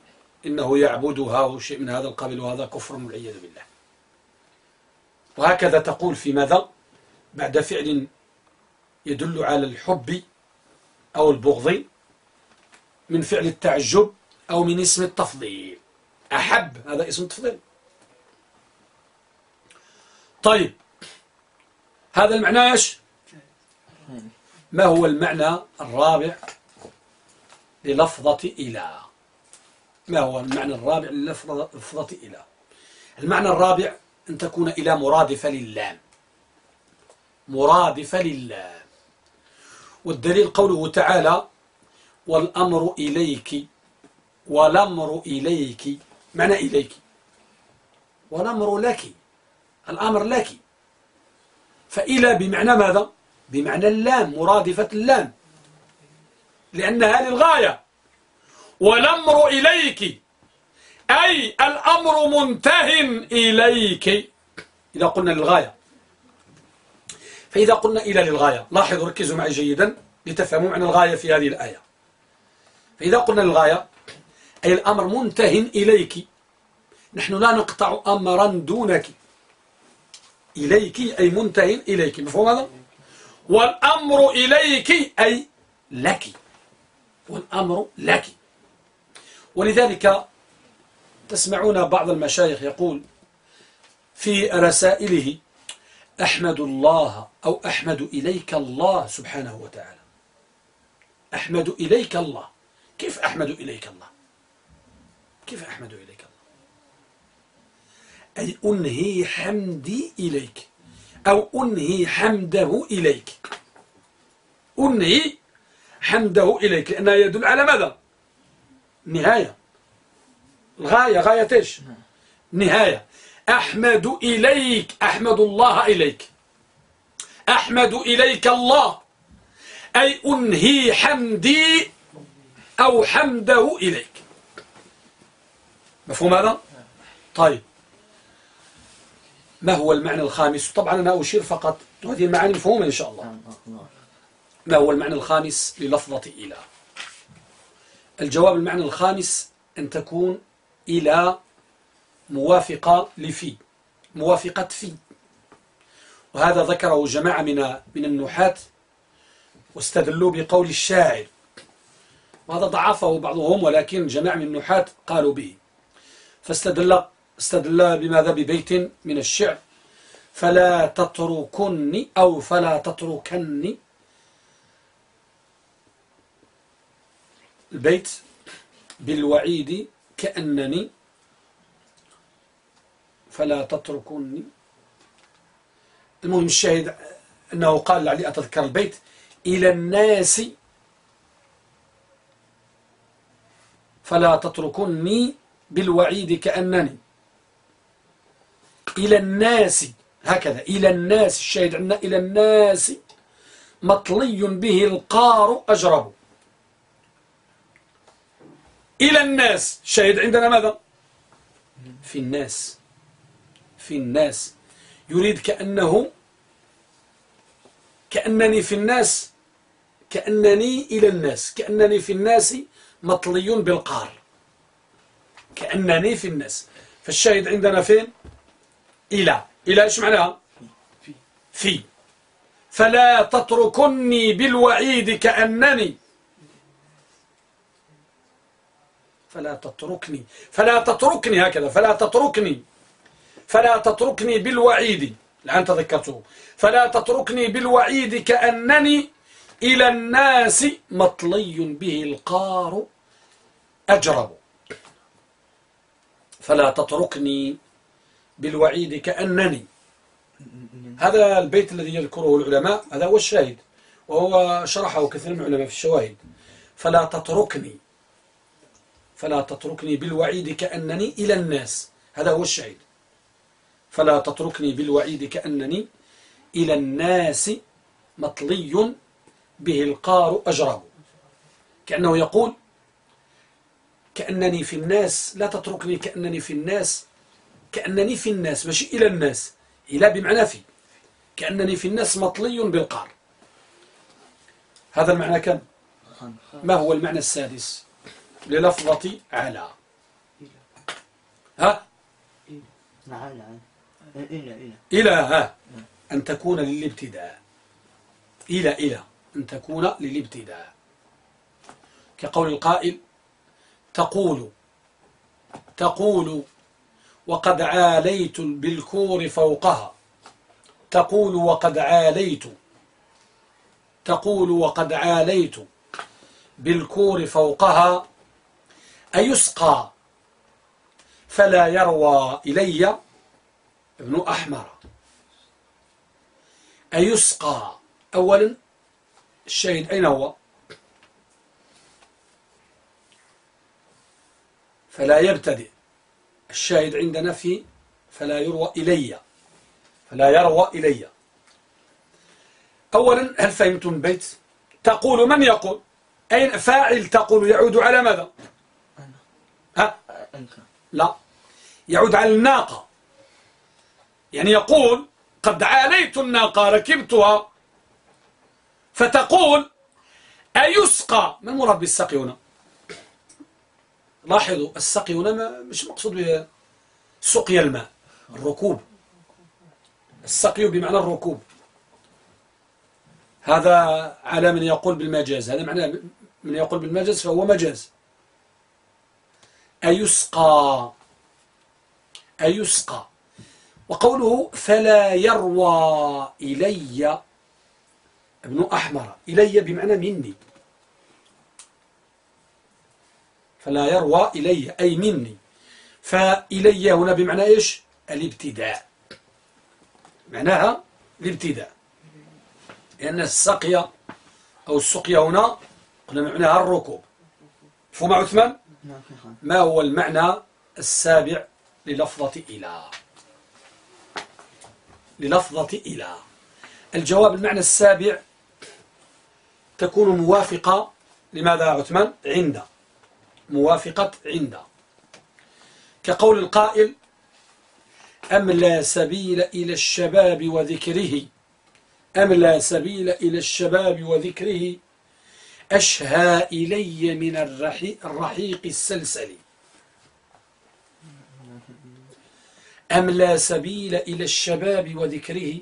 إنه يعبدها أو شيء من هذا القبيل وهذا كفر والعياذ بالله. وهكذا تقول في ماذا؟ بعد فعل يدل على الحب أو البغض من فعل التعجب أو من اسم التفضيل. أحب هذا اسم تفضيل. طيب هذا المعنى إيش؟ ما هو المعنى الرابع للفظة إلى؟ ما هو المعنى الرابع للفظة إلى. المعنى الرابع أن تكون إلى مرادفة للام. مرادفة للام. والدليل قوله تعالى والأمر إليك والأمر إليك. معنى إليك. والأمر لك. الأمر لك. فإلى بمعنى ماذا؟ بمعنى اللام مرادفة اللام. لأنها للغاية. والأمر إليك. أي الأمر منته إليك. إذا قلنا للغاية. فإذا قلنا إلى للغاية لاحظوا ركزوا معي جيدا لتفهموا معنى الغاية في هذه الآية. فإذا قلنا للغاية أي الأمر منته إليك. نحن لا نقطع أمرا دونك. إليك أي منته إليك. مفهوم هذا؟ والأمر إليك أي لك. والأمر لك. ولذلك تسمعون بعض المشايخ يقول في رسائله أحمد الله أو أحمد إليك الله سبحانه وتعالى. أحمد إليك الله. كيف أحمد إليك الله؟ كيف أحمد إليك الله؟ أي أنهي حمدي إليك أو أنهي حمده إليك. أنهي حمده إليك لأنها يدل على ماذا؟ نهاية. الغاية غاية إيش؟ نهاية. أحمد إليك أحمد الله إليك. أحمد إليك الله. أي أنهي حمدي أو حمده إليك. مفهوم هذا؟ طيب. ما هو المعنى الخامس؟ طبعا أنا أشير فقط. هذه المعاني مفهومة إن شاء الله. ما هو المعنى الخامس للفظة إلى؟ الجواب المعنى الخامس أن تكون إلى موافقة لفي موافقة في. وهذا ذكره جماعة من من النحاة واستدلوا بقول الشاعر. وهذا ضعفه بعضهم ولكن جماعة من النحاة قالوا به. فاستدل استدل بماذا؟ ببيت من الشعر. فلا تتركني أو فلا تتركني البيت بالوعيد كأنني فلا تتركني المهم الشاهد أنه قال لعلي أتذكر البيت إلى الناس فلا تتركني بالوعيد كأنني. إلى الناس هكذا إلى الناس الشاهد عندنا إلى الناس مطلي به القار أجرب. إلى الناس. الشاهد عندنا ماذا؟ في الناس. في الناس. يريد كأنه كأنني في الناس كأنني إلى الناس. كأنني في الناس مطلي بالقار. كأنني في الناس. فالشاهد عندنا فين؟ إلى. إلى إيش معناها؟ في. في. فلا تتركني بالوعيد كأنني. فلا تتركني. فلا تتركني هكذا. فلا تتركني. فلا تتركني بالوعيد. الآن تذكرته. فلا تتركني بالوعيد كأنني إلى الناس مطلي به القار أجرب. فلا تتركني بالوعيد كأنني. هذا البيت الذي يذكره العلماء هذا هو الشاهد. وهو شرحه كثير من العلماء في الشواهد. فلا تتركني. فلا تتركني بالوعيد كأنني إلى الناس. هذا هو الشاهد. فلا تتركني بالوعيد كأنني إلى الناس مطلي به القار أجرب كأنه يقول كأنني في الناس لا تتركني كأنني في الناس كأنني في الناس ماشي إلى الناس. إلى بمعنى في. كأنني في الناس مطلي بالقار. هذا المعنى كم؟ ما هو المعنى السادس؟ للفظة على. ها؟ إلى إلى ها. أن تكون للابتداء. إلى إلى. أن تكون للابتداء. كقول القائل تقول تقول وقد عاليت بالكور فوقها. تقول وقد عاليت. تقول وقد عاليت بالكور فوقها. أيسقى فلا يروى إلي ابن أحمر. أيسقى أولا الشاهد أين هو؟ فلا يبتدئ. الشاهد عندنا في فلا يروى إلي فلا يروى إلي. أولا هل فهمتم البيت؟ تقول من يقول؟ أين فاعل تقول يعود على ماذا؟ لا. يعود على الناقة. يعني يقول قد عانيت الناقة ركبتها. فتقول أيسقى؟ ما المراد بالسقي هنا؟ لاحظوا السقي هنا مش مقصود به سقي الماء الركوب. السقي بمعنى الركوب. هذا على من يقول بالمجاز. هذا معناه من يقول بالمجاز فهو مجاز. أيسقى. أيسقى. وقوله فلا يروى إلي ابن أحمر. إلي بمعنى مني. فلا يروى إلي أي مني. فإلي هنا بمعنى إيش؟ الابتداء. معناها الابتداء. لأن السقيا أو السقيا هنا قلنا معناها الركوب. فما عثمان؟ ما هو المعنى السابع للفظة إلى؟ للفظة إلى. الجواب المعنى السابع تكون موافقة لماذا يا عثمان؟ عند. موافقة عند. كقول القائل أم لا سبيل إلى الشباب وذكره؟ أم لا سبيل إلى الشباب وذكره؟ أشهى إلي من الرحي- الرحيق السلسل أم لا سبيل إلى الشباب وذكره؟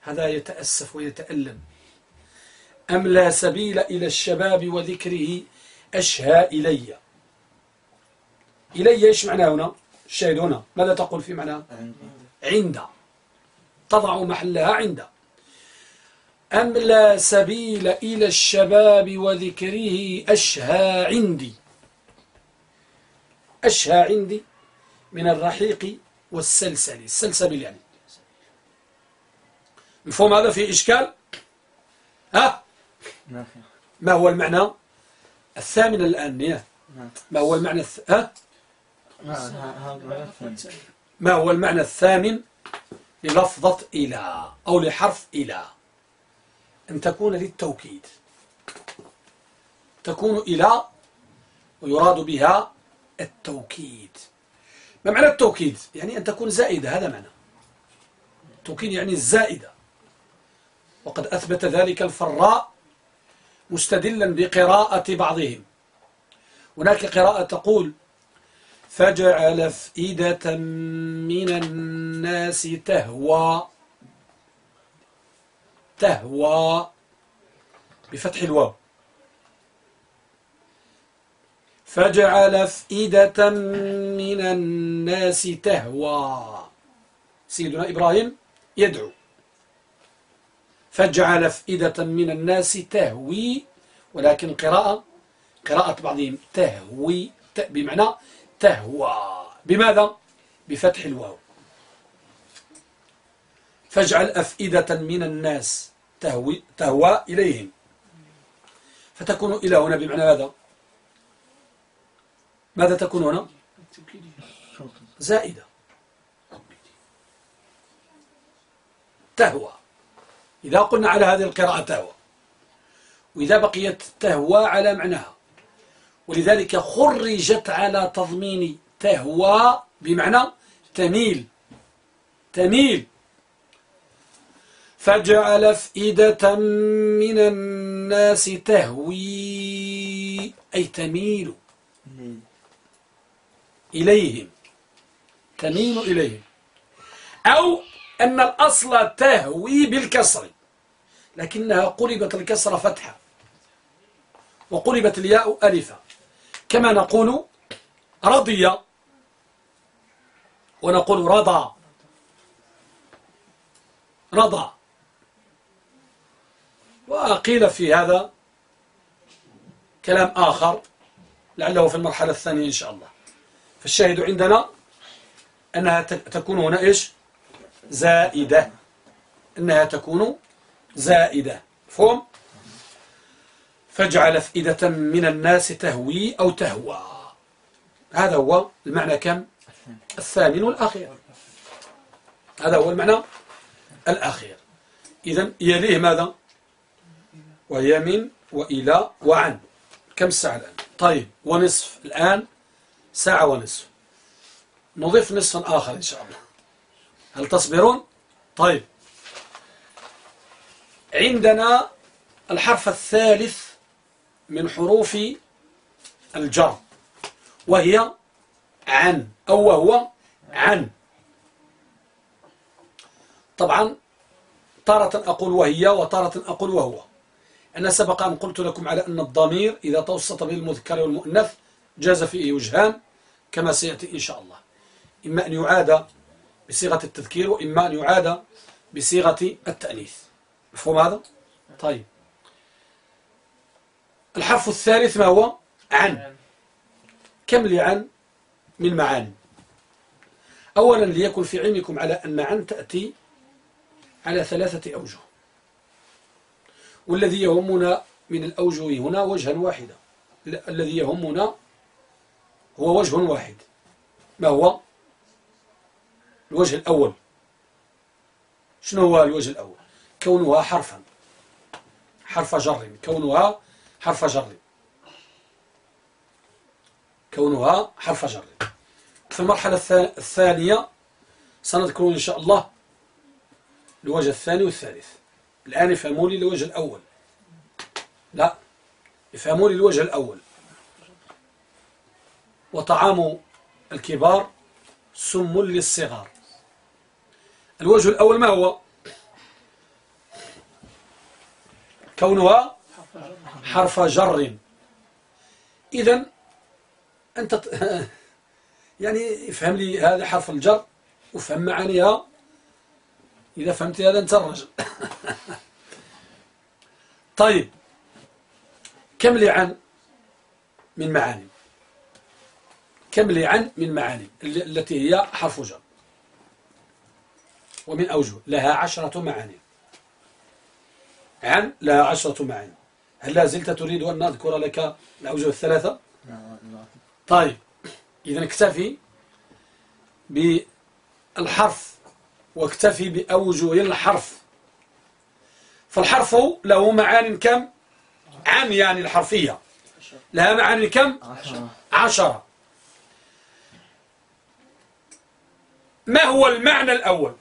هذا يتأسف ويتألم. أم لا سبيل إلى الشباب وذكره؟ أشهى إلي. إلي إيش معناه هنا؟ الشاهد هنا. ماذا تقول في معناه؟ عند. تضع محلها عند. أم لا سبيل إلى الشباب وذكره أشهى عندي؟ أشهى عندي من الرحيق والسلسل. السلسبيل يعني. مفهوم هذا في إشكال؟ ها؟ ما هو المعنى الثامن الآن؟ ما هو المعنى الث... ها؟ ما هو المعنى الثامن للفظة إلى أو لحرف إلى؟ أن تكون للتوكيد. تكون إلى ويراد بها التوكيد. ما معنى التوكيد؟ يعني أن تكون زائدة هذا معنى. التوكيد يعني الزائدة. وقد أثبت ذلك الفراء مستدلا بقراءة بعضهم. هناك قراءة تقول فجعل أفئدة من الناس تهوى تهوى بفتح الواو. فجعل أفئدة من الناس تهوى. سيدنا إبراهيم يدعو. فجعل أفئدة من الناس تهوي ولكن قراءة قراءة بعضهم تهوي بمعنى تهوى. بماذا؟ بفتح الواو. فاجعل أفئدة من الناس تهوي تهوى إليهم. فتكون إلى هنا بمعنى ماذا؟ ماذا تكون هنا؟ زائدة. تهوى. إذا قلنا على هذه القراءة تهوى. وإذا بقيت تهوى على معناها. ولذلك خرجت على تضمين تهوى بمعنى تميل. تميل. فجعل أفئدة من الناس تهوي. أي تميل إليهم. تميل إليهم. أو أن الأصل تهوي بالكسر لكنها قلبت الكسر فتحة وقلبت الياء ألفا. كما نقول رضي ونقول رضى. رضى. وقيل في هذا كلام آخر لعله في المرحلة الثانية إن شاء الله. فالشاهد عندنا أنها تكون هنا إيش؟ زائدة. أنها تكون زائدة. فهم فاجعل أفئدة من الناس تهوي أو تهوى. هذا هو المعنى كم؟ الثامن والأخير. هذا هو المعنى الأخير. إذا يليه ماذا؟ وهي من وإلى وعن. كم الساعة الآن؟ طيب ونصف. الآن ساعة ونصف. نضيف نصف آخر إن شاء الله. هل تصبرون؟ طيب. عندنا الحرف الثالث من حروف الجر وهي عن أو وهو عن. طبعا تارة أقول وهي وتارة أقول وهو. أنا سبق أن قلت لكم على أن الضمير إذا توسط به المذكر والمؤنث جاز فيه وجهان كما سيأتي إن شاء الله. إما أن يعاد بصيغة التذكير وإما أن يعاد بصيغة التأنيث. مفهوم هذا؟ طيب. الحرف الثالث ما هو؟ عن. كم لعن؟ من معاني أولا ليكن في علمكم على أن عن تأتي على ثلاثة أوجه. والذي يهمنا من الأوجه هنا وجها واحدا. الذي يهمنا هو وجه واحد. ما هو؟ الوجه الأول. شنو هو الوجه الأول؟ كونها حرفا. حرف جر كونها حرف جر. كونها حرف جر. في المرحلة الثانية سنذكر إن شاء الله الوجه الثاني والثالث. الآن افهموا لي الوجه الأول. لا افهموا لي الوجه الأول. وطعام الكبار سم للصغار. الوجه الأول ما هو؟ كونها حرف جر. إذا أنت يعني افهم لي هذا حرف الجر وفهم معانيها. إذا فهمت هذا أنت الرجل. طيب. كم لعن من معاني؟ كم لعن من معاني التي هي حرف جر. ومن أوجه لها عشرة معاني. عن لها عشرة معاني. هل لا زلت تريد أن نذكر لك الأوجه الثلاثة؟ طيب. إذا اكتفي بالحرف واكتفي بأوجه الحرف. فالحرف له معان كم؟ عن يعني الحرفية. لها معاني كم عشرة. ما هو المعنى الأول؟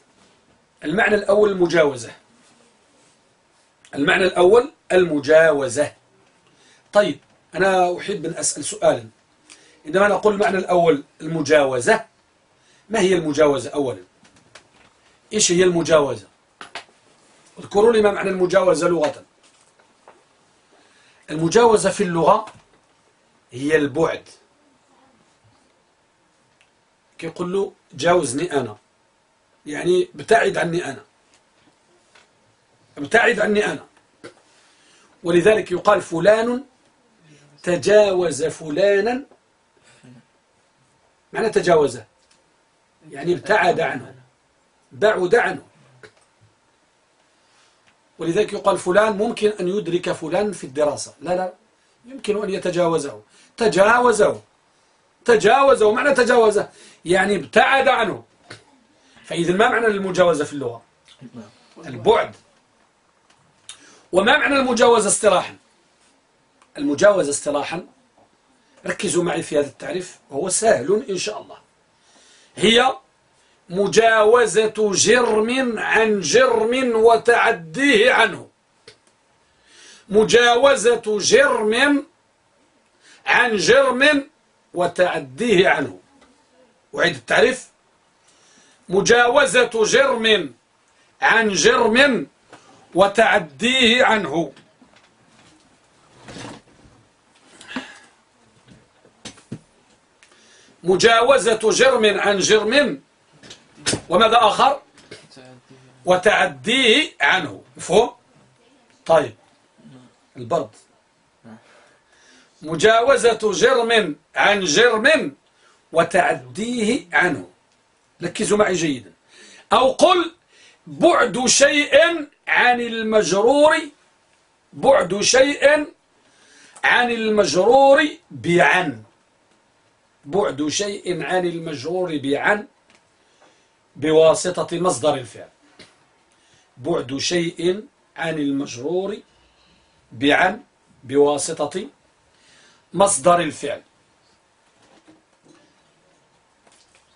المعنى الأول المجاوزة. المعنى الأول المجاوزة. طيب أنا أحب أن أسأل سؤالا. عندما نقول المعنى الأول المجاوزة ما هي المجاوزة أولا؟ إيش هي المجاوزة؟ اذكروا لي ما معنى المجاوزة لغة. المجاوزة في اللغة هي البعد. كيقول له جاوزني أنا. يعني ابتعد عني أنا. ابتعد عني أنا. ولذلك يقال فلان تجاوز فلانا. معنى تجاوزه. يعني ابتعد عنه. بعد عنه. ولذلك يقال فلان ممكن أن يدرك فلان في الدراسة. لا لا يمكن أن يتجاوزه. تجاوزه. تجاوزه. معنى تجاوزه. يعني ابتعد عنه. فإذا ما معنى المجاوزة في اللغة؟ البعد. وما معنى المجاوزة اصطلاحا؟ المجاوزة اصطلاحا ركزوا معي في هذا التعريف وهو سهل إن شاء الله. هي مجاوزة جرم عن جرم وتعديه عنه. مجاوزة جرم عن جرم وتعديه عنه. أعيد التعريف. مجاوزة جرم عن جرم وتعديه عنه. مجاوزة جرم عن جرم وماذا آخر؟ وتعديه عنه. مفهوم؟ طيب. البرد. مجاوزة جرم عن جرم وتعديه عنه. ركزوا معي جيدا. أو قل بعد شيء عن المجرور بعد شيء عن المجرور بعن. بعد شيء عن المجرور بعن. بواسطة مصدر الفعل. بعد شيء عن المجرور بعن بواسطة مصدر الفعل.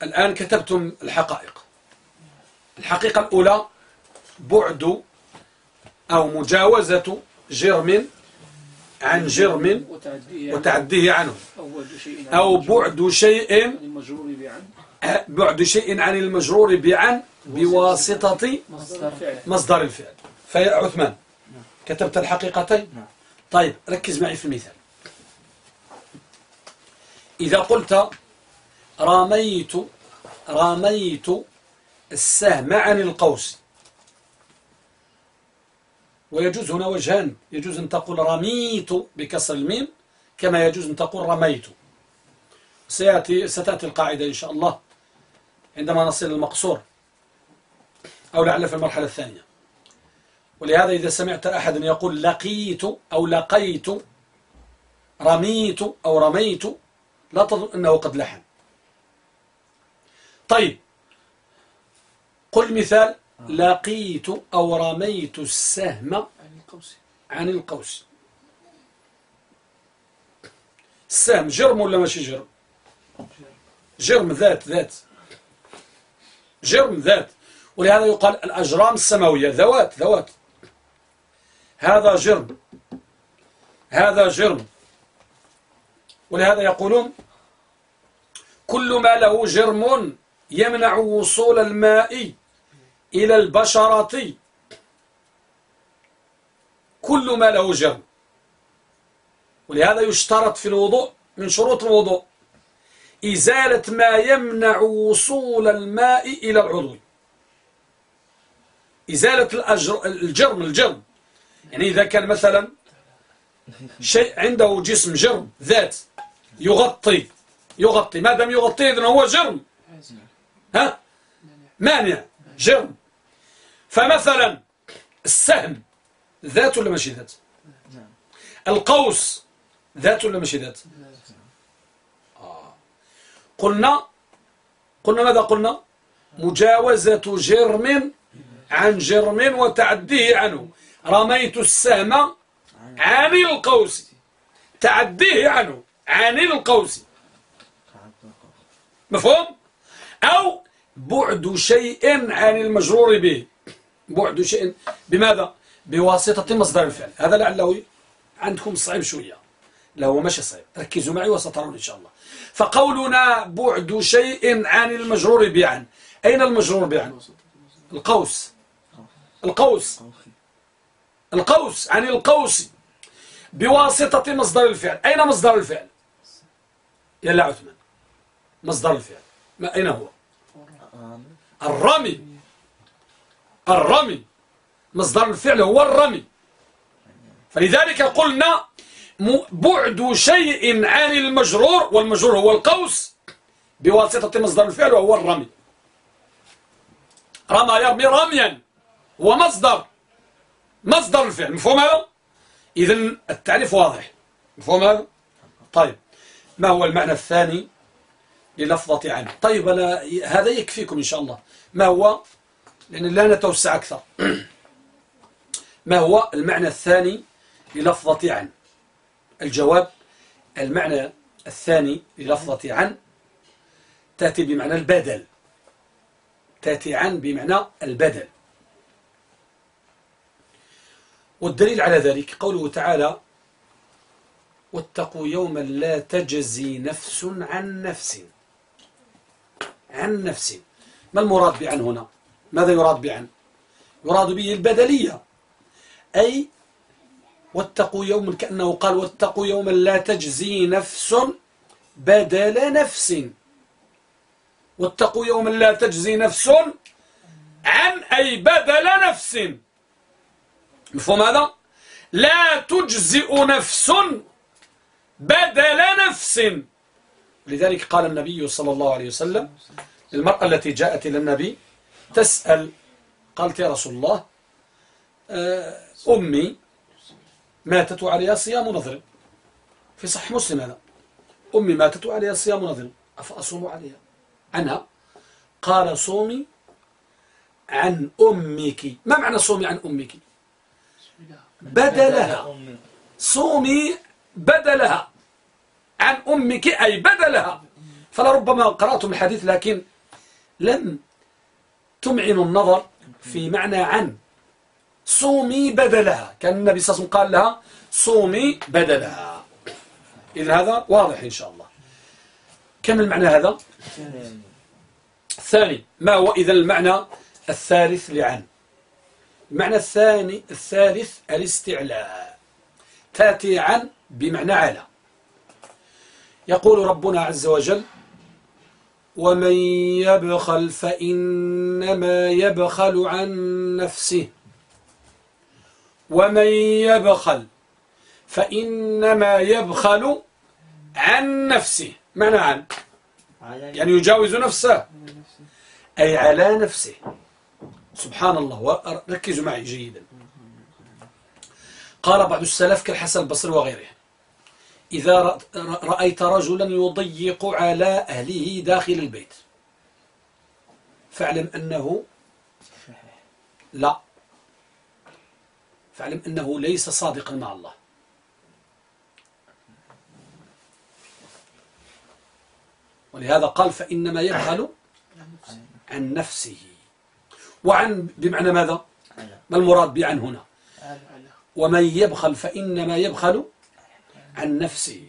الآن كتبتم الحقائق. الحقيقة الأولى بعد أو مجاوزة جرم عن جرم وتعديه عنه. أو بعد شيء بعد شيء عن المجرور بعن بواسطة مصدر الفعل. فيا عثمان كتبت الحقيقتين؟ طيب ركز معي في المثال. إذا قلت رميت رميت السهم عن القوس ويجوز هنا وجهان. يجوز أن تقول رميت بكسر الميم كما يجوز أن تقول رميت. سيأتي ستأتي القاعدة إن شاء الله. عندما نصل المقصور أو لعل في المرحلة الثانية. ولهذا إذا سمعت أحد يقول لقيت أو لقيت رميت أو رميت لا تظن أنه قد لحن. طيب قل مثال لقيت أو رميت السهم عن القوس. عن القوس السهم جرم ولا ماشي جرم؟ جرم ذات ذات. جرم ذات. ولهذا يقال الأجرام السماوية. ذوات ذوات. هذا جرم. هذا جرم. ولهذا يقولون كل ما له جرم يمنع وصول الماء إلى البشرة. كل ما له جرم. ولهذا يشترط في الوضوء من شروط الوضوء إزالة ما يمنع وصول الماء إلى العضو. إزالة الأجر الجرم الجرم. يعني إذا كان مثلا شيء عنده جسم جرم ذات يغطي يغطي. ما دام يغطي إذن هو جرم. ها؟ مانع جرم. فمثلا السهم ذات ولا ماشي ذات؟ القوس ذات ولا ماشي ذات؟ آه. قلنا قلنا ماذا قلنا؟ مجاوزة جرم عن جرم وتعديه عنه. رميت السهم عن القوس. تعديه عنه عن القوس. مفهوم؟ أو بعد شيء عن المجرور به. بعد شيء بماذا؟ بواسطة مصدر الفعل. هذا لعله عندكم صعب شوية. لا هو ماشي صحيح ركزوا معي وسترون إن شاء الله. فقولنا بعد شيء عن المجرور بعن أين المجرور بعن القوس. القوس. القوس عن القوس. بواسطة مصدر الفعل. أين مصدر الفعل؟ يلا عثمان. مصدر الفعل. ما أين هو؟ الرمي. الرمي. مصدر الفعل هو الرمي. فلذلك قلنا بعد شيء عن المجرور والمجرور هو القوس بواسطة مصدر الفعل وهو الرمي. رمى يرمي رميا هو مصدر مصدر الفعل. مفهوم هذا؟ إذا التعريف واضح. مفهوم هذا؟ طيب. ما هو المعنى الثاني للفظة عنه؟ طيب أنا هذا يكفيكم إن شاء الله. ما هو؟ لأن لا نتوسع أكثر. ما هو المعنى الثاني للفظة عن الجواب المعنى الثاني للفظة عن تأتي بمعنى البدل. تأتي عن بمعنى البدل. والدليل على ذلك قوله تعالى واتقوا يوما لا تجزي نفس عن نفس عن نفس. ما المراد بعن هنا؟ ماذا يراد بعن؟ يراد به البدلية أي واتقوا يوما كأنه قال واتقوا يوما لا تجزي نفس بدل نفس. واتقوا يوما لا تجزي نفس عن أي بدل نفس. مفهوم هذا؟ لا تجزئ نفس بدل نفس. لذلك قال النبي صلى الله عليه وسلم المرأة التي جاءت إلى النبي تسأل. قالت يا رسول الله آه، أمي ماتت عليها صيام نظر. في صح مسلم هذا. أمي ماتت عليها صيام نظر. أفأصوم عليها؟ عنها. قال صومي عن أمك. ما معنى صومي عن أمك؟ بدلها. صومي بدلها. عن أمك أي بدلها. فلربما قرأتم الحديث لكن لم تمعنوا النظر في معنى عن. صومي بدلها. كان النبي صلى الله عليه وسلم قال لها صومي بدلها. إذا هذا واضح إن شاء الله. كم المعنى هذا؟ الثاني. ما هو إذا المعنى الثالث لعن؟ المعنى الثاني الثالث الاستعلاء. تأتي عن بمعنى على يقول ربنا عز وجل ومن يبخل فإنما يبخل عن نفسه. ومن يبخل فإنما يبخل عن نفسه. معنى عن يعني يجاوز نفسه. أي على نفسه. سبحان الله. ركزوا معي جيدا. قال بعض السلف كالحسن البصري وغيره إذا رأيت رجلا يضيق على أهله داخل البيت فاعلم أنه لا. فاعلم أنه ليس صادقا مع الله. ولهذا قال فإنما يبخل عن نفسه. وعن بمعنى ماذا؟ ما المراد بعن هنا؟ ومن يبخل فإنما يبخل عن نفسه.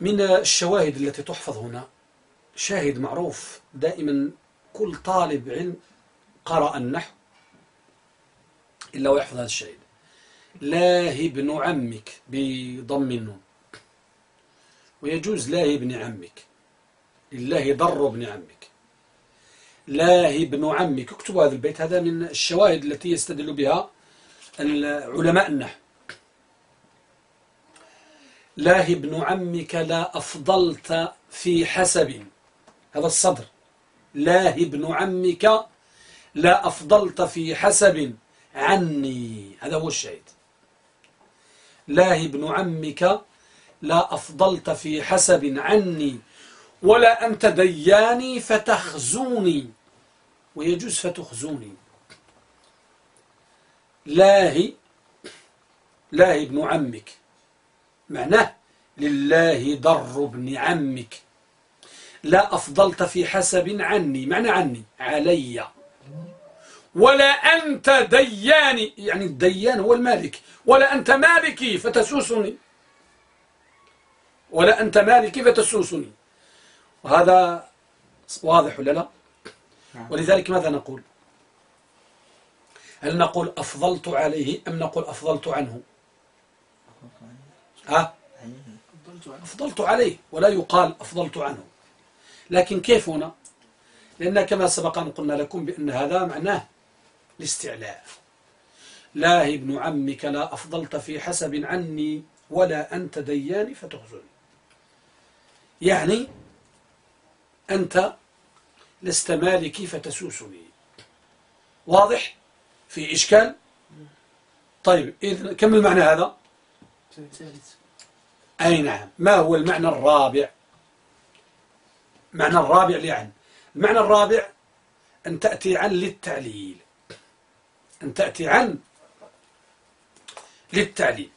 من الشواهد التي تحفظ هنا شاهد معروف دائما كل طالب علم قرأ النحو. إلا ويحفظ هذا الشاهد. لاه ابن عمك بضم النون. ويجوز لاه ابن عمك. لله ضر ابن عمك. لاه ابن عمك. اكتبوا هذا البيت. هذا من الشواهد التي يستدل بها علماء النحو. لاه ابن عمك لا أفضلت في حسب. هذا الصدر. لاه ابن عمك لا أفضلت في حسب. عني. هذا هو الشاهد. لاه ابن عمك لا أفضلت في حسب عني ولا أنت دياني فتخزوني. ويجوز فتخزوني. لاهي لاهي ابن عمك. معناه لله ضر ابن عمك. لا أفضلت في حسب عني. معنى عني. علي. ولا أنت دياني يعني الديان هو المالك. ولا أنت مالكي فتسوسني. ولا أنت مالكي فتسوسني. وهذا واضح ولا لا؟ نعم. ولذلك ماذا نقول؟ هل نقول أفضلت عليه أم نقول أفضلت عنه؟ ها؟ أفضلت عليه ولا يقال أفضلت عنه. لكن كيف هنا؟ لأن كما سبق أن قلنا لكم بأن هذا معناه الاستعلاء. لا ابن عمك لا أفضلت في حسب عني ولا أنت دياني فتخزني يعني أنت لست مالكي فتسوسني. واضح؟ في إشكال؟ طيب إذن كم المعنى هذا؟ أي نعم. ما هو المعنى الرابع؟ معنى الرابع لعن. المعنى الرابع أن تأتي عن للتعليل. أن تأتي عن للتعليل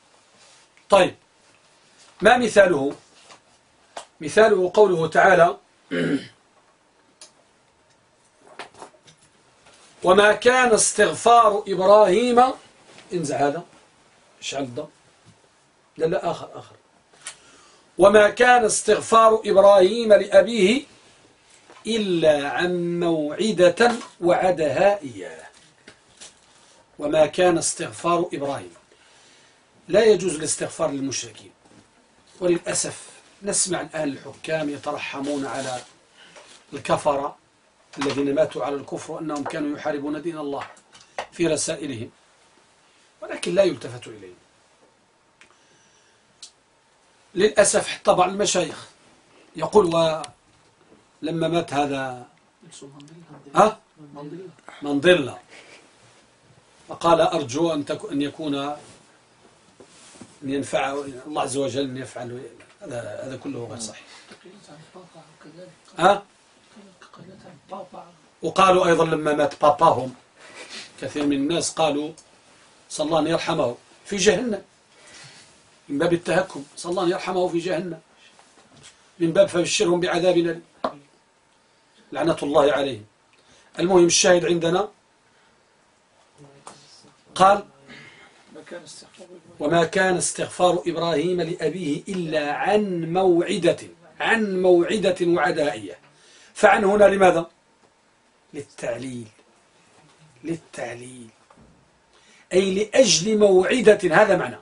طيب ما مثاله؟ مثاله قوله تعالى وما كان استغفار إبراهيم انزع هذا اشعل الضوء لا لا آخر آخر. وما كان استغفار إبراهيم لأبيه إلا عن موعدة وعدها إياه. وما كان استغفار إبراهيم. لا يجوز الاستغفار للمشركين. وللأسف نسمع الآن الحكام يترحمون على الكفرة الذين ماتوا على الكفر وأنهم كانوا يحاربون دين الله في رسائلهم. ولكن لا يلتفت إليهم. للأسف حتى بعض المشايخ يقول ولما مات هذا ها؟ منضلة فقال أرجو أن, أن يكون أن ينفع الله عز وجل أن يفعل هذا هذا كله غير صحيح. ها؟ وقالوا أيضا لما مات باباهم كثير من الناس قالوا صلى الله أن يرحمه في جهنم. من باب التهكم صلى الله أن يرحمه في جهنم. من باب فبشرهم بعذاب أليم. لعنة الله عليهم. المهم الشاهد عندنا قال وما كان استغفار إبراهيم لأبيه إلا عن موعدة عن موعدة وعدائية. فعن هنا لماذا؟ للتعليل. للتعليل. أي لأجل موعدة هذا معنى.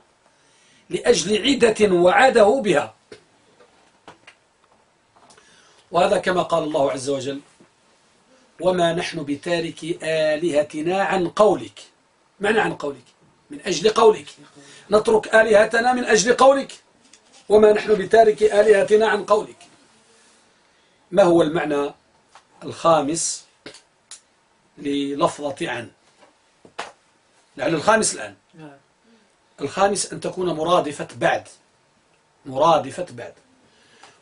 لأجل عدة وعده بها. وهذا كما قال الله عز وجل وما نحن بتارك آلهتنا عن قولك. معنى عن قولك؟ من أجل قولك. نترك آلهتنا من أجل قولك. وما نحن بتارك آلهتنا عن قولك. ما هو المعنى الخامس للفظة عن؟ لعل الخامس الآن. الخامس أن تكون مرادفة بعد. مرادفة بعد.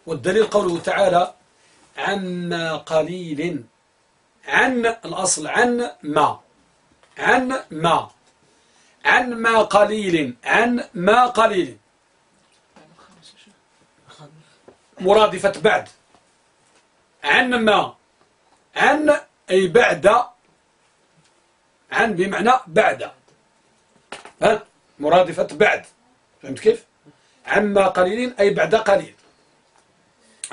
والدليل قوله تعالى عما قليل. عن الأصل عن ما. عن ما. عن ما قليل عن ما قليل. مرادفة بعد. عن ما. عن أي بعد. عن بمعنى بعد. ها؟ مرادفة بعد. فهمت كيف؟ عما قليل أي بعد قليل.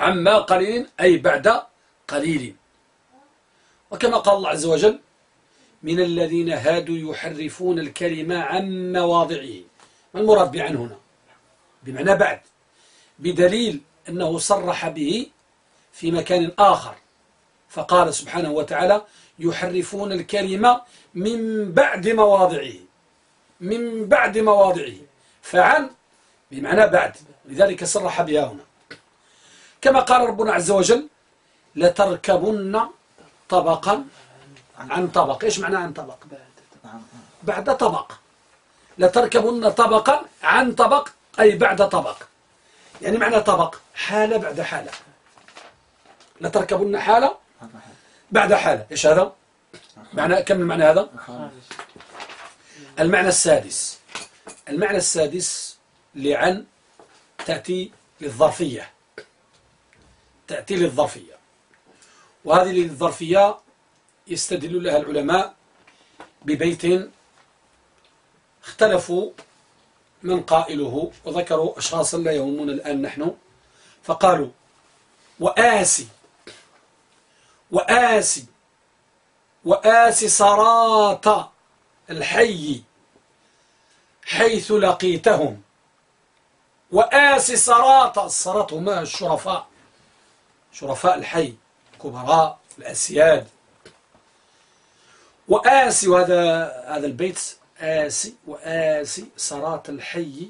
عما قليل أي بعد قليل. وكما قال الله عز وجل من الذين هادوا يحرفون الكلمة عن مواضعه. ما المراد بعن هنا؟ بمعنى بعد. بدليل أنه صرح به في مكان آخر. فقال سبحانه وتعالى يحرفون الكلمة من بعد مواضعه. من بعد مواضعه. فعن بمعنى بعد. لذلك صرح بها هنا. كما قال ربنا عز وجل لتركبن طبقا عن طبق. إيش معنى عن طبق؟ نعم. بعد طبق. لتركبن طبقا عن طبق أي بعد طبق. يعني معنى طبق حالة بعد حالة. لتركبن حالة بعد حالة. إيش هذا؟ معنى كم المعنى هذا؟ المعنى السادس. المعنى السادس لعن تأتي للظرفية. تأتي للظرفية. وهذه للظرفية يستدل لها العلماء ببيت اختلفوا من قائله وذكروا أشخاصا لا يهمنا الآن نحن فقالوا وآسي وآسي وآسي صراط الحي حيث لقيتهم وآسي صراط الصراط هما الشرفاء شرفاء الحي الكبراء الأسياد وآسي وهذا هذا البيت آسي وآسي صراط الحي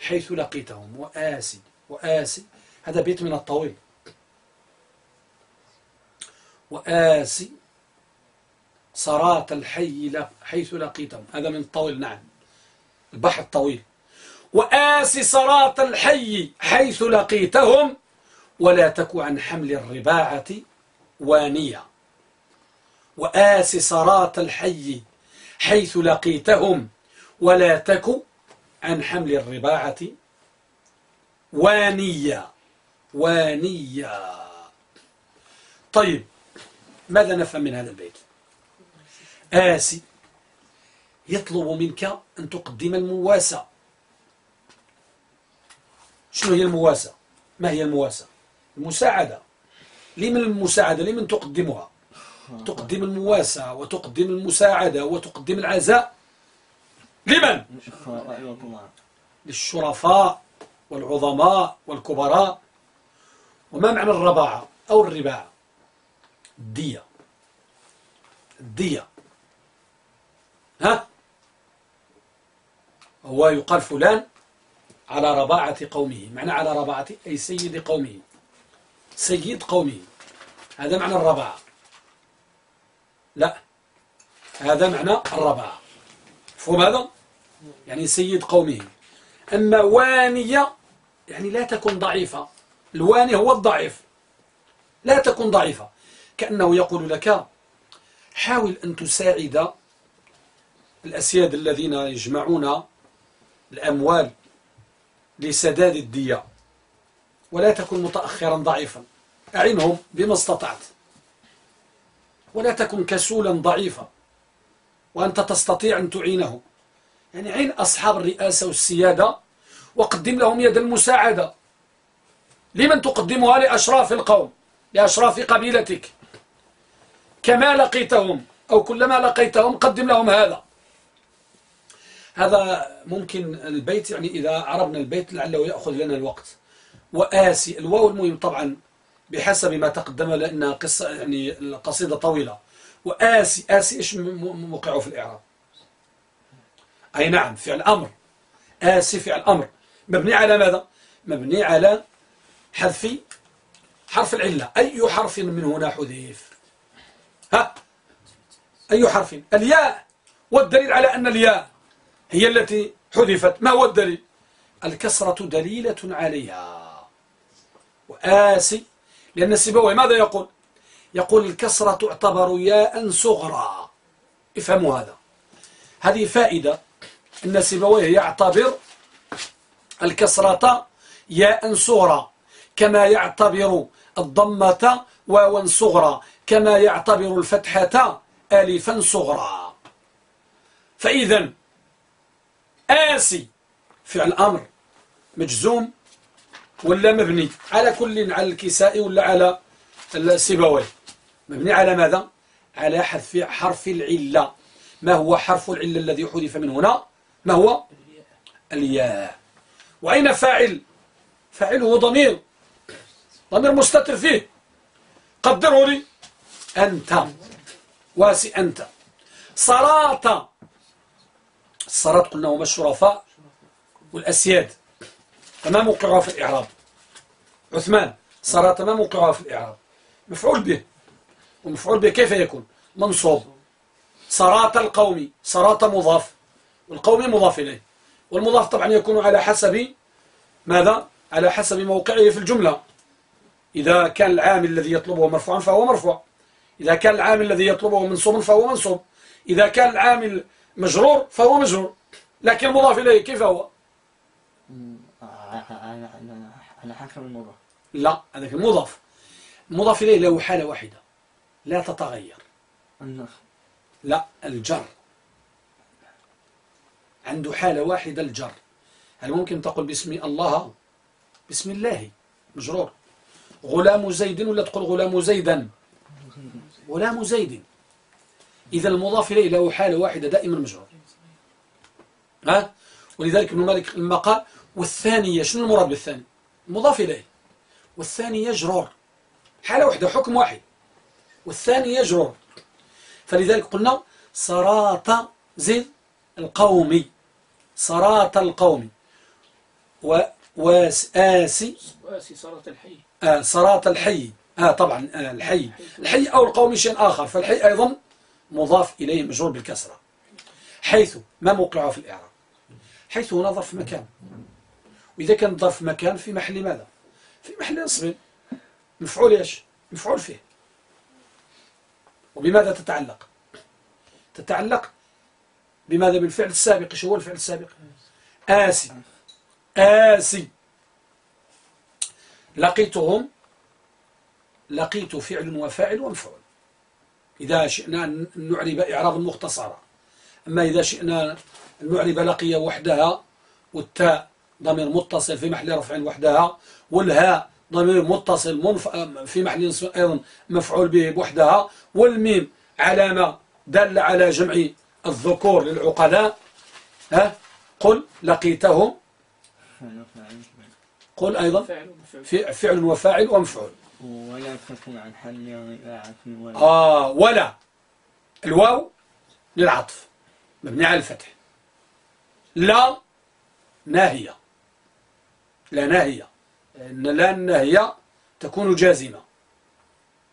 حيث لقيتهم. وآسي وآسي هذا بيت من الطويل. وآسي صراط الحي حيث لقيتهم. هذا من الطويل نعم. البحر الطويل. وآسي صراط الحي حيث لقيتهم. ولا تك عن حمل الرباعة وانية. وآسي صراط الحي حيث لقيتهم. ولا تك عن حمل الرباعة. وانية وانية. طيب ماذا نفهم من هذا البيت؟ آسي يطلب منك أن تقدم المواساة. شنو هي المواساة؟ ما هي المواساة؟ المساعدة. لمن المساعدة؟ لمن تقدمها؟ تقدم المواساة وتقدم المساعدة وتقدم العزاء. لمن؟ للشرفاء والعظماء والكبراء. وما معنى الرباعة أو الرباعة الدية. الدية. ها؟ هو يقال فلان على رباعة قومه. معنى على رباعة أي سيد قومه. سيد قومه. هذا معنى الرباعة. لا. هذا معنى الرباعة فهم هذا؟ يعني سيد قومه. أما وانية يعني لا تكن ضعيفة. الواني هو الضعيف. لا تكن ضعيفة. كأنه يقول لك حاول أن تساعد الأسياد الذين يجمعون الأموال لسداد الدية. ولا تكن متأخرا ضعيفا. أعنهم بما استطعت. ولا تكن كسولا ضعيفا وأنت تستطيع أن تعينهم يعني عين أصحاب الرئاسة والسيادة وقدم لهم يد المساعدة. لمن تقدمها؟ لأشراف القوم لأشراف قبيلتك. كما لقيتهم أو كلما لقيتهم قدم لهم هذا. هذا ممكن البيت يعني إذا عربنا البيت لعله يأخذ لنا الوقت. وآسي الواو المهم طبعا بحسب ما تقدم لأنها قصة يعني القصيدة طويلة. وآسي آسي إيش موقعه في الإعراب؟ أي نعم فعل أمر. آسي فعل أمر. مبني على ماذا؟ مبني على حذف حرف العلة. أي حرف من هنا حذف؟ ها؟ أي حرف؟ الياء. والدليل على أن الياء هي التي حذفت. ما هو الدليل؟ الكسرة دليلة عليها. وآسي لأن السبوي ماذا يقول؟ يقول الكسرة تعتبر ياء صغرى. افهموا هذا. هذه فائدة أن السبوي يعتبر الكسرة ياء صغرى. كما يعتبر الضمة واوا صغرى. كما يعتبر الفتحة ألفا صغرى. فإذا آسي فعل أمر مجزوم. ولا مبني على كل على الكساء ولا على السبوي مبني على ماذا؟ على حذف حرف العلة. ما هو حرف العلة الذي حذف من هنا؟ ما هو؟ الياء. وأين فاعل؟ فاعله ضمير. ضمير مستتر فيه. قدره لي. أنت. واسي أنت. صلاة الصلاة قلنا هما الشرفاء والأسياد. فما موقعها في الإعراب. عثمان صلاة ما موقعها في الإعراب. مفعول به. ومفعول به كيف يكون؟ منصوب. صلاة القوم صلاة مضاف. والقوم مضاف إليه. والمضاف طبعا يكون على حسب ماذا؟ على حسب موقعه في الجملة. إذا كان العامل الذي يطلبه مرفوعا فهو مرفوع. إذا كان العامل الذي يطلبه منصوب فهو منصوب. إذا كان العامل مجرور فهو مجرور. لكن المضاف إليه كيف هو؟ على حسب المضاف لا هذاك المضاف المضاف إليه له حالة واحدة. لا تتغير. النصب لا الجر. عنده حالة واحدة الجر. هل ممكن تقول باسم الله؟ بسم الله. مجرور. غلام زيد ولا تقول غلام زيدا؟ غلام زيد. إذا المضاف إليه له حالة واحدة دائما مجرور. ها؟ ولذلك ابن مالك لما قال والثانية شنو المراد بالثاني؟ المضاف إليه. والثاني يجرر حالة واحدة حكم واحد. والثاني يجرر فلذلك قلنا صراط زد القومي صراط القوم. وآسي واسي صارت الحي. آه صراط الحي. آه طبعا آه الحي. الحي أو القوم شيء آخر. فالحي أيضا مضاف إليه مجرور بالكسرة. حيث ما موقعه في الإعراب. حيث هنا ظرف مكان. وإذا كان ظرف مكان في محل ماذا؟ في محل نصب مفعول إيش؟ مفعول فيه. وبماذا تتعلق؟ تتعلق بماذا؟ بالفعل السابق. إيش هو الفعل السابق؟ آسي. آسي. لقيتهم لقيت فعل وفاعل ومفعول. إذا شئنا أن نعرب إعرابا مختصرا أما إذا شئنا نعرب لقي وحدها والتاء ضمير متصل في محل رفع وحدها والهاء ضمير متصل منف... في محل نصب أيضا مفعول به بوحدها والميم علامة دالة على جمع الذكور للعقلاء. ها؟ قل لقيتهم. قل أيضا. فعل ومفعول. في فعل وفاعل ومفعول. ولا تكن عن حل ولا. آه ولا. الواو للعطف مبني على الفتح. لا ناهية لا ناهية لأن لا الناهية تكون جازمة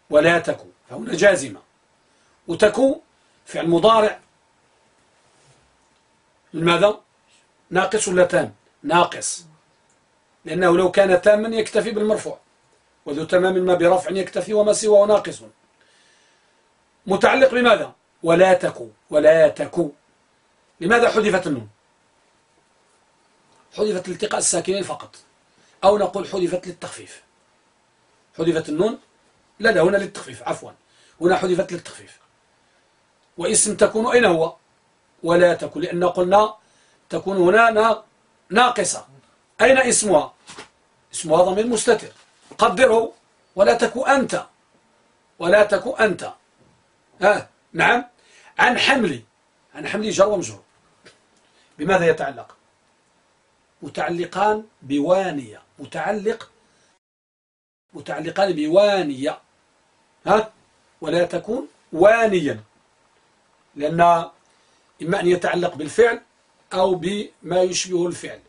ولا تكو فهنا جازمة وتكو فعل مضارع لماذا؟ ناقص ولا تام؟ ناقص لأنه لو كان تاما يكتفي بالمرفوع وذو تمام ما برفع يكتفي وما سواه ناقص متعلق بماذا؟ ولا تكو ولا تكو لماذا حذفت النون؟ حذفت التقاء الساكنين فقط أو نقول حذفت للتخفيف. حذفت النون؟ لا لا هنا للتخفيف. عفوا. هنا حذفت للتخفيف. واسم تكون أين هو؟ ولا تكون لأن قلنا تكون هنا نا- ناقصة. أين اسمها؟ اسمها ضمير مستتر. قدره ولا تكو أنت. ولا تكو أنت. ها نعم. عن حملي. عن حملي جر ومجرور. بماذا يتعلق؟ متعلقان بوانية. متعلق متعلقان بوانية. ها؟ ولا تكون وانيا. لأن إما أن يتعلق بالفعل أو بما يشبه الفعل.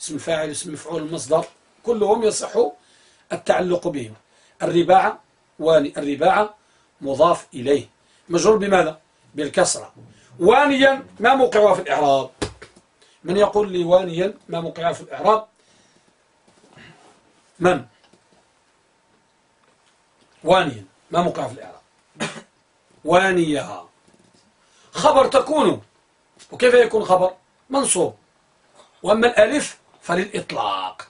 اسم الفاعل اسم المفعول المصدر كلهم يصح التعلق بهم الرباعة واني الرباعة مضاف إليه. مجرور بماذا؟ بالكسرة. وانيا ما موقعها في الإعراب. من يقول لي وانيا ما موقعها في الإعراب؟ من؟ وانيا ما موقعها في الإعراب. وانيها. خبر تكون. وكيف يكون خبر؟ منصوب. وأما الألف فللإطلاق.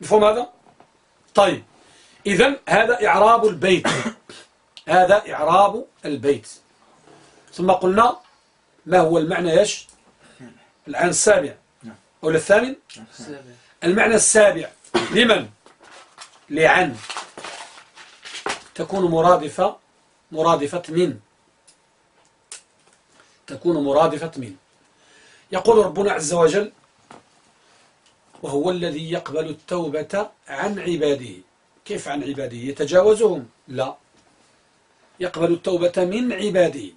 مفهوم هذا؟ طيب. إذن هذا إعراب البيت. هذا إعراب البيت. ثم قلنا ما هو المعنى يش العن السابع. أو الثامن؟ المعنى السابع. لمن؟ لعن. تكون مرادفة مرادفة من. تكون مرادفة من. يقول ربنا عز وجل وهو الذي يقبل التوبة عن عباده. كيف عن عباده؟ يتجاوزهم؟ لا. يقبل التوبة من عباده.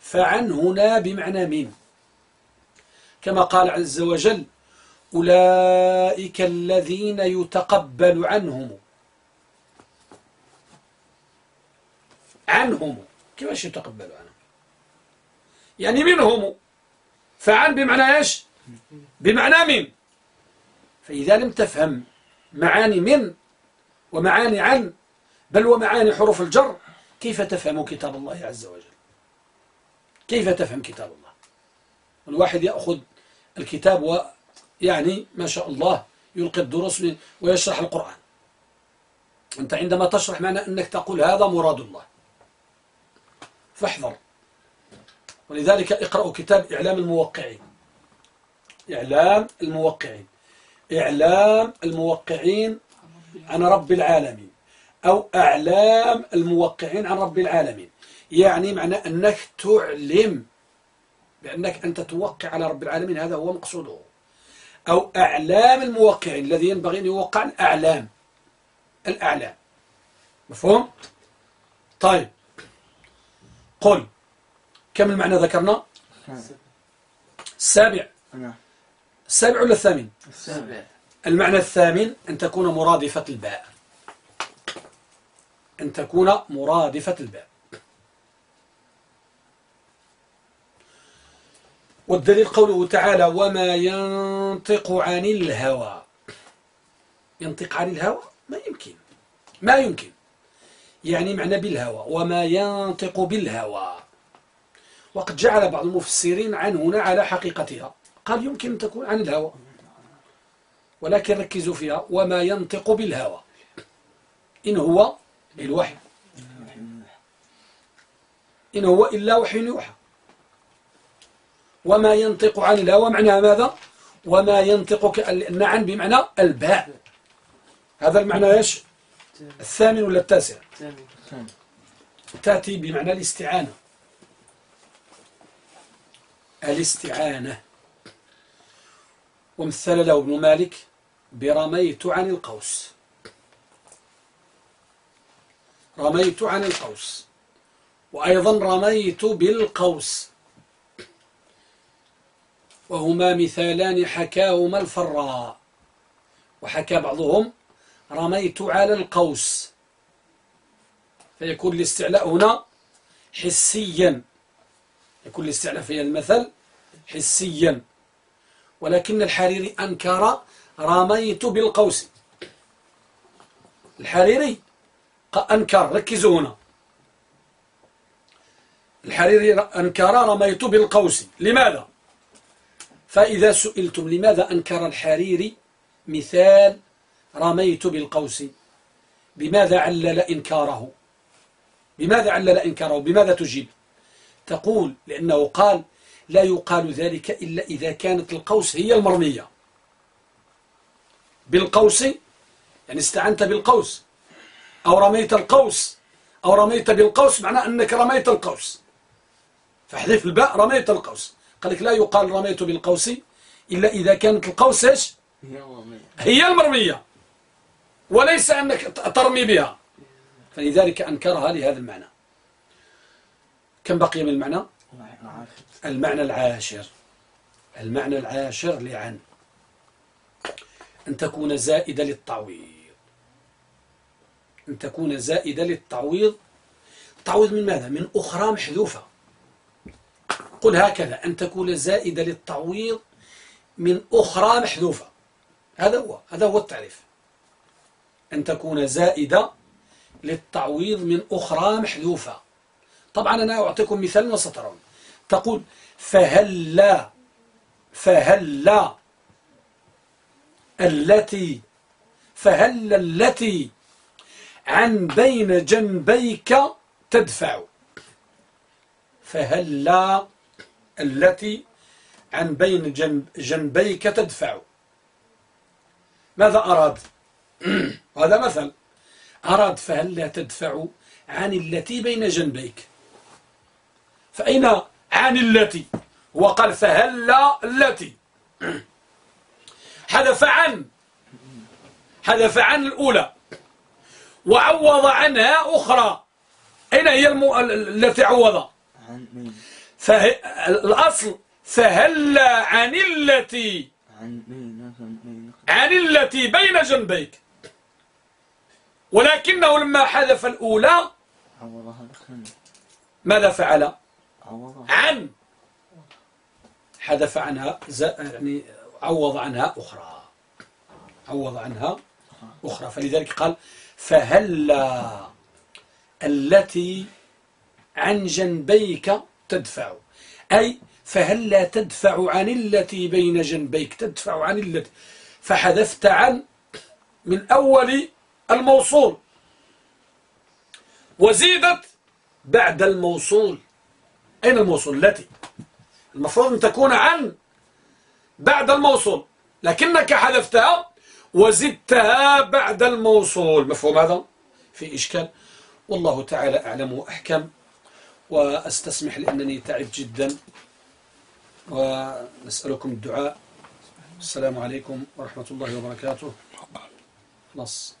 فعن هنا بمعنى من. كما قال عز وجل أولئك الذين يتقبل عنهم. عنهم. كيفاش يتقبل عنهم؟ يعني منهم. فعن بمعنى إيش؟ بمعنى من؟ فإذا لم تفهم معاني من ومعاني عن بل ومعاني حروف الجر كيف تفهم كتاب الله عز وجل؟ كيف تفهم كتاب الله؟ الواحد يأخذ الكتاب ويعني ما شاء الله يلقي الدروس ويشرح القرآن. أنت عندما تشرح معنى أنك تقول هذا مراد الله. فاحذر. ولذلك اقرأوا كتاب إعلام الموقعين. إعلام الموقعين. إعلام الموقعين عن رب العالمين. أو أعلام الموقعين عن رب العالمين. يعني معنى أنك تعلم. بأنك أنت توقع على رب العالمين. هذا هو مقصوده. أو أعلام الموقعين الذي ينبغي أن يوقع الأعلام. الأعلام. مفهوم؟ طيب. قل. كم المعنى ذكرنا؟ السابع نعم. السابع ولا الثامن؟ السابع. المعنى الثامن أن تكون مرادفة الباء. أن تكون مرادفة الباء. والدليل قوله تعالى وما ينطق عن الهوى. ينطق عن الهوى؟ ما يمكن. ما يمكن. يعني معنى بالهوى. وما ينطق بالهوى. وقد جعل بعض المفسرين عن هنا على حقيقتها. قال يمكن أن تكون عن الهوى. ولكن ركزوا فيها. وما ينطق بالهوى. إن هو الوحي إن هو إلا وحي يوحى. وما ينطق عن الهوى معناها ماذا؟ وما ينطق كأن عن بمعنى الباء. هذا المعنى إيش؟ الثامن ولا التاسع؟ تأتي بمعنى الاستعانة. الاستعانة. ومثل له ابن مالك برميت عن القوس. رميت عن القوس. وأيضا رميت بالقوس. وهما مثالان حكاهما الفراء وحكى بعضهم رميت على القوس. فيكون الاستعلاء هنا حسيا. يكون الاستعلاء في المثل حسيا. ولكن الحريري أنكر رميت بالقوس. الحريري أنكر ركزوا هنا. الحريري أنكر رميت بالقوس. لماذا؟ فإذا سئلتم لماذا أنكر الحريري مثال رميت بالقوس بماذا علل إنكاره؟ بماذا علل إنكاره؟ بماذا تجيب؟ تقول لأنه قال لا يقال ذلك إلا إذا كانت القوس هي المرمية. بالقوس يعني استعنت بالقوس أو رميت القوس أو رميت بالقوس معناه أنك رميت القوس. فاحذف الباء رميت القوس. قال لك لا يقال رميت بالقوس إلا إذا كانت القوس إيش؟ هي رمية هي المرمية وليس أنك ترمي بها. فلذلك أنكرها لهذا المعنى. كم بقي من المعنى؟ المعنى العاشر. المعنى العاشر لعن. أن تكون زائدة للتعويض. أن تكون زائدة للتعويض. تعويض من ماذا؟ من أخرى محذوفة. قل هكذا أن تكون زائدة للتعويض من أخرى محذوفة. هذا هو هذا هو التعريف. أن تكون زائدة للتعويض من أخرى محذوفة. طبعا أنا أعطيكم مثال وسترون. تقول فهلا فهلا التي فهل التي عن بين جنبيك تدفع؟ فهلا التي عن بين جنب جنبيك تدفع. ماذا أراد؟ هذا مثل. أراد فهلا تدفع عن التي بين جنبيك؟ فأين عن التي؟ هو قال فهلا التي. حذف عن. حذف عن الأولى. وعوض عنها أخرى. أين هي التي عوض. الأصل فهلا عن التي عن التي بين جنبيك. ولكنه لما حذف الأولى ماذا فعل؟ عن. حذف عنها ز... يعني عوض عنها أخرى. عوض عنها أخرى. فلذلك قال فهلا التي عن جنبيك تدفع. أي فهلا تدفع عن التي بين جنبيك؟ تدفع عن التي. فحذفت عن من أول الموصول. وزيدت بعد الموصول. أين الموصول؟ التي. المفروض أن تكون عن بعد الموصول. لكنك حذفتها وزدتها بعد الموصول. مفهوم هذا؟ في إشكال. والله تعالى أعلم وأحكم. وأستسمح لأنني تعب جدا. ونسألكم الدعاء. السلام عليكم ورحمة الله وبركاته. خلاص.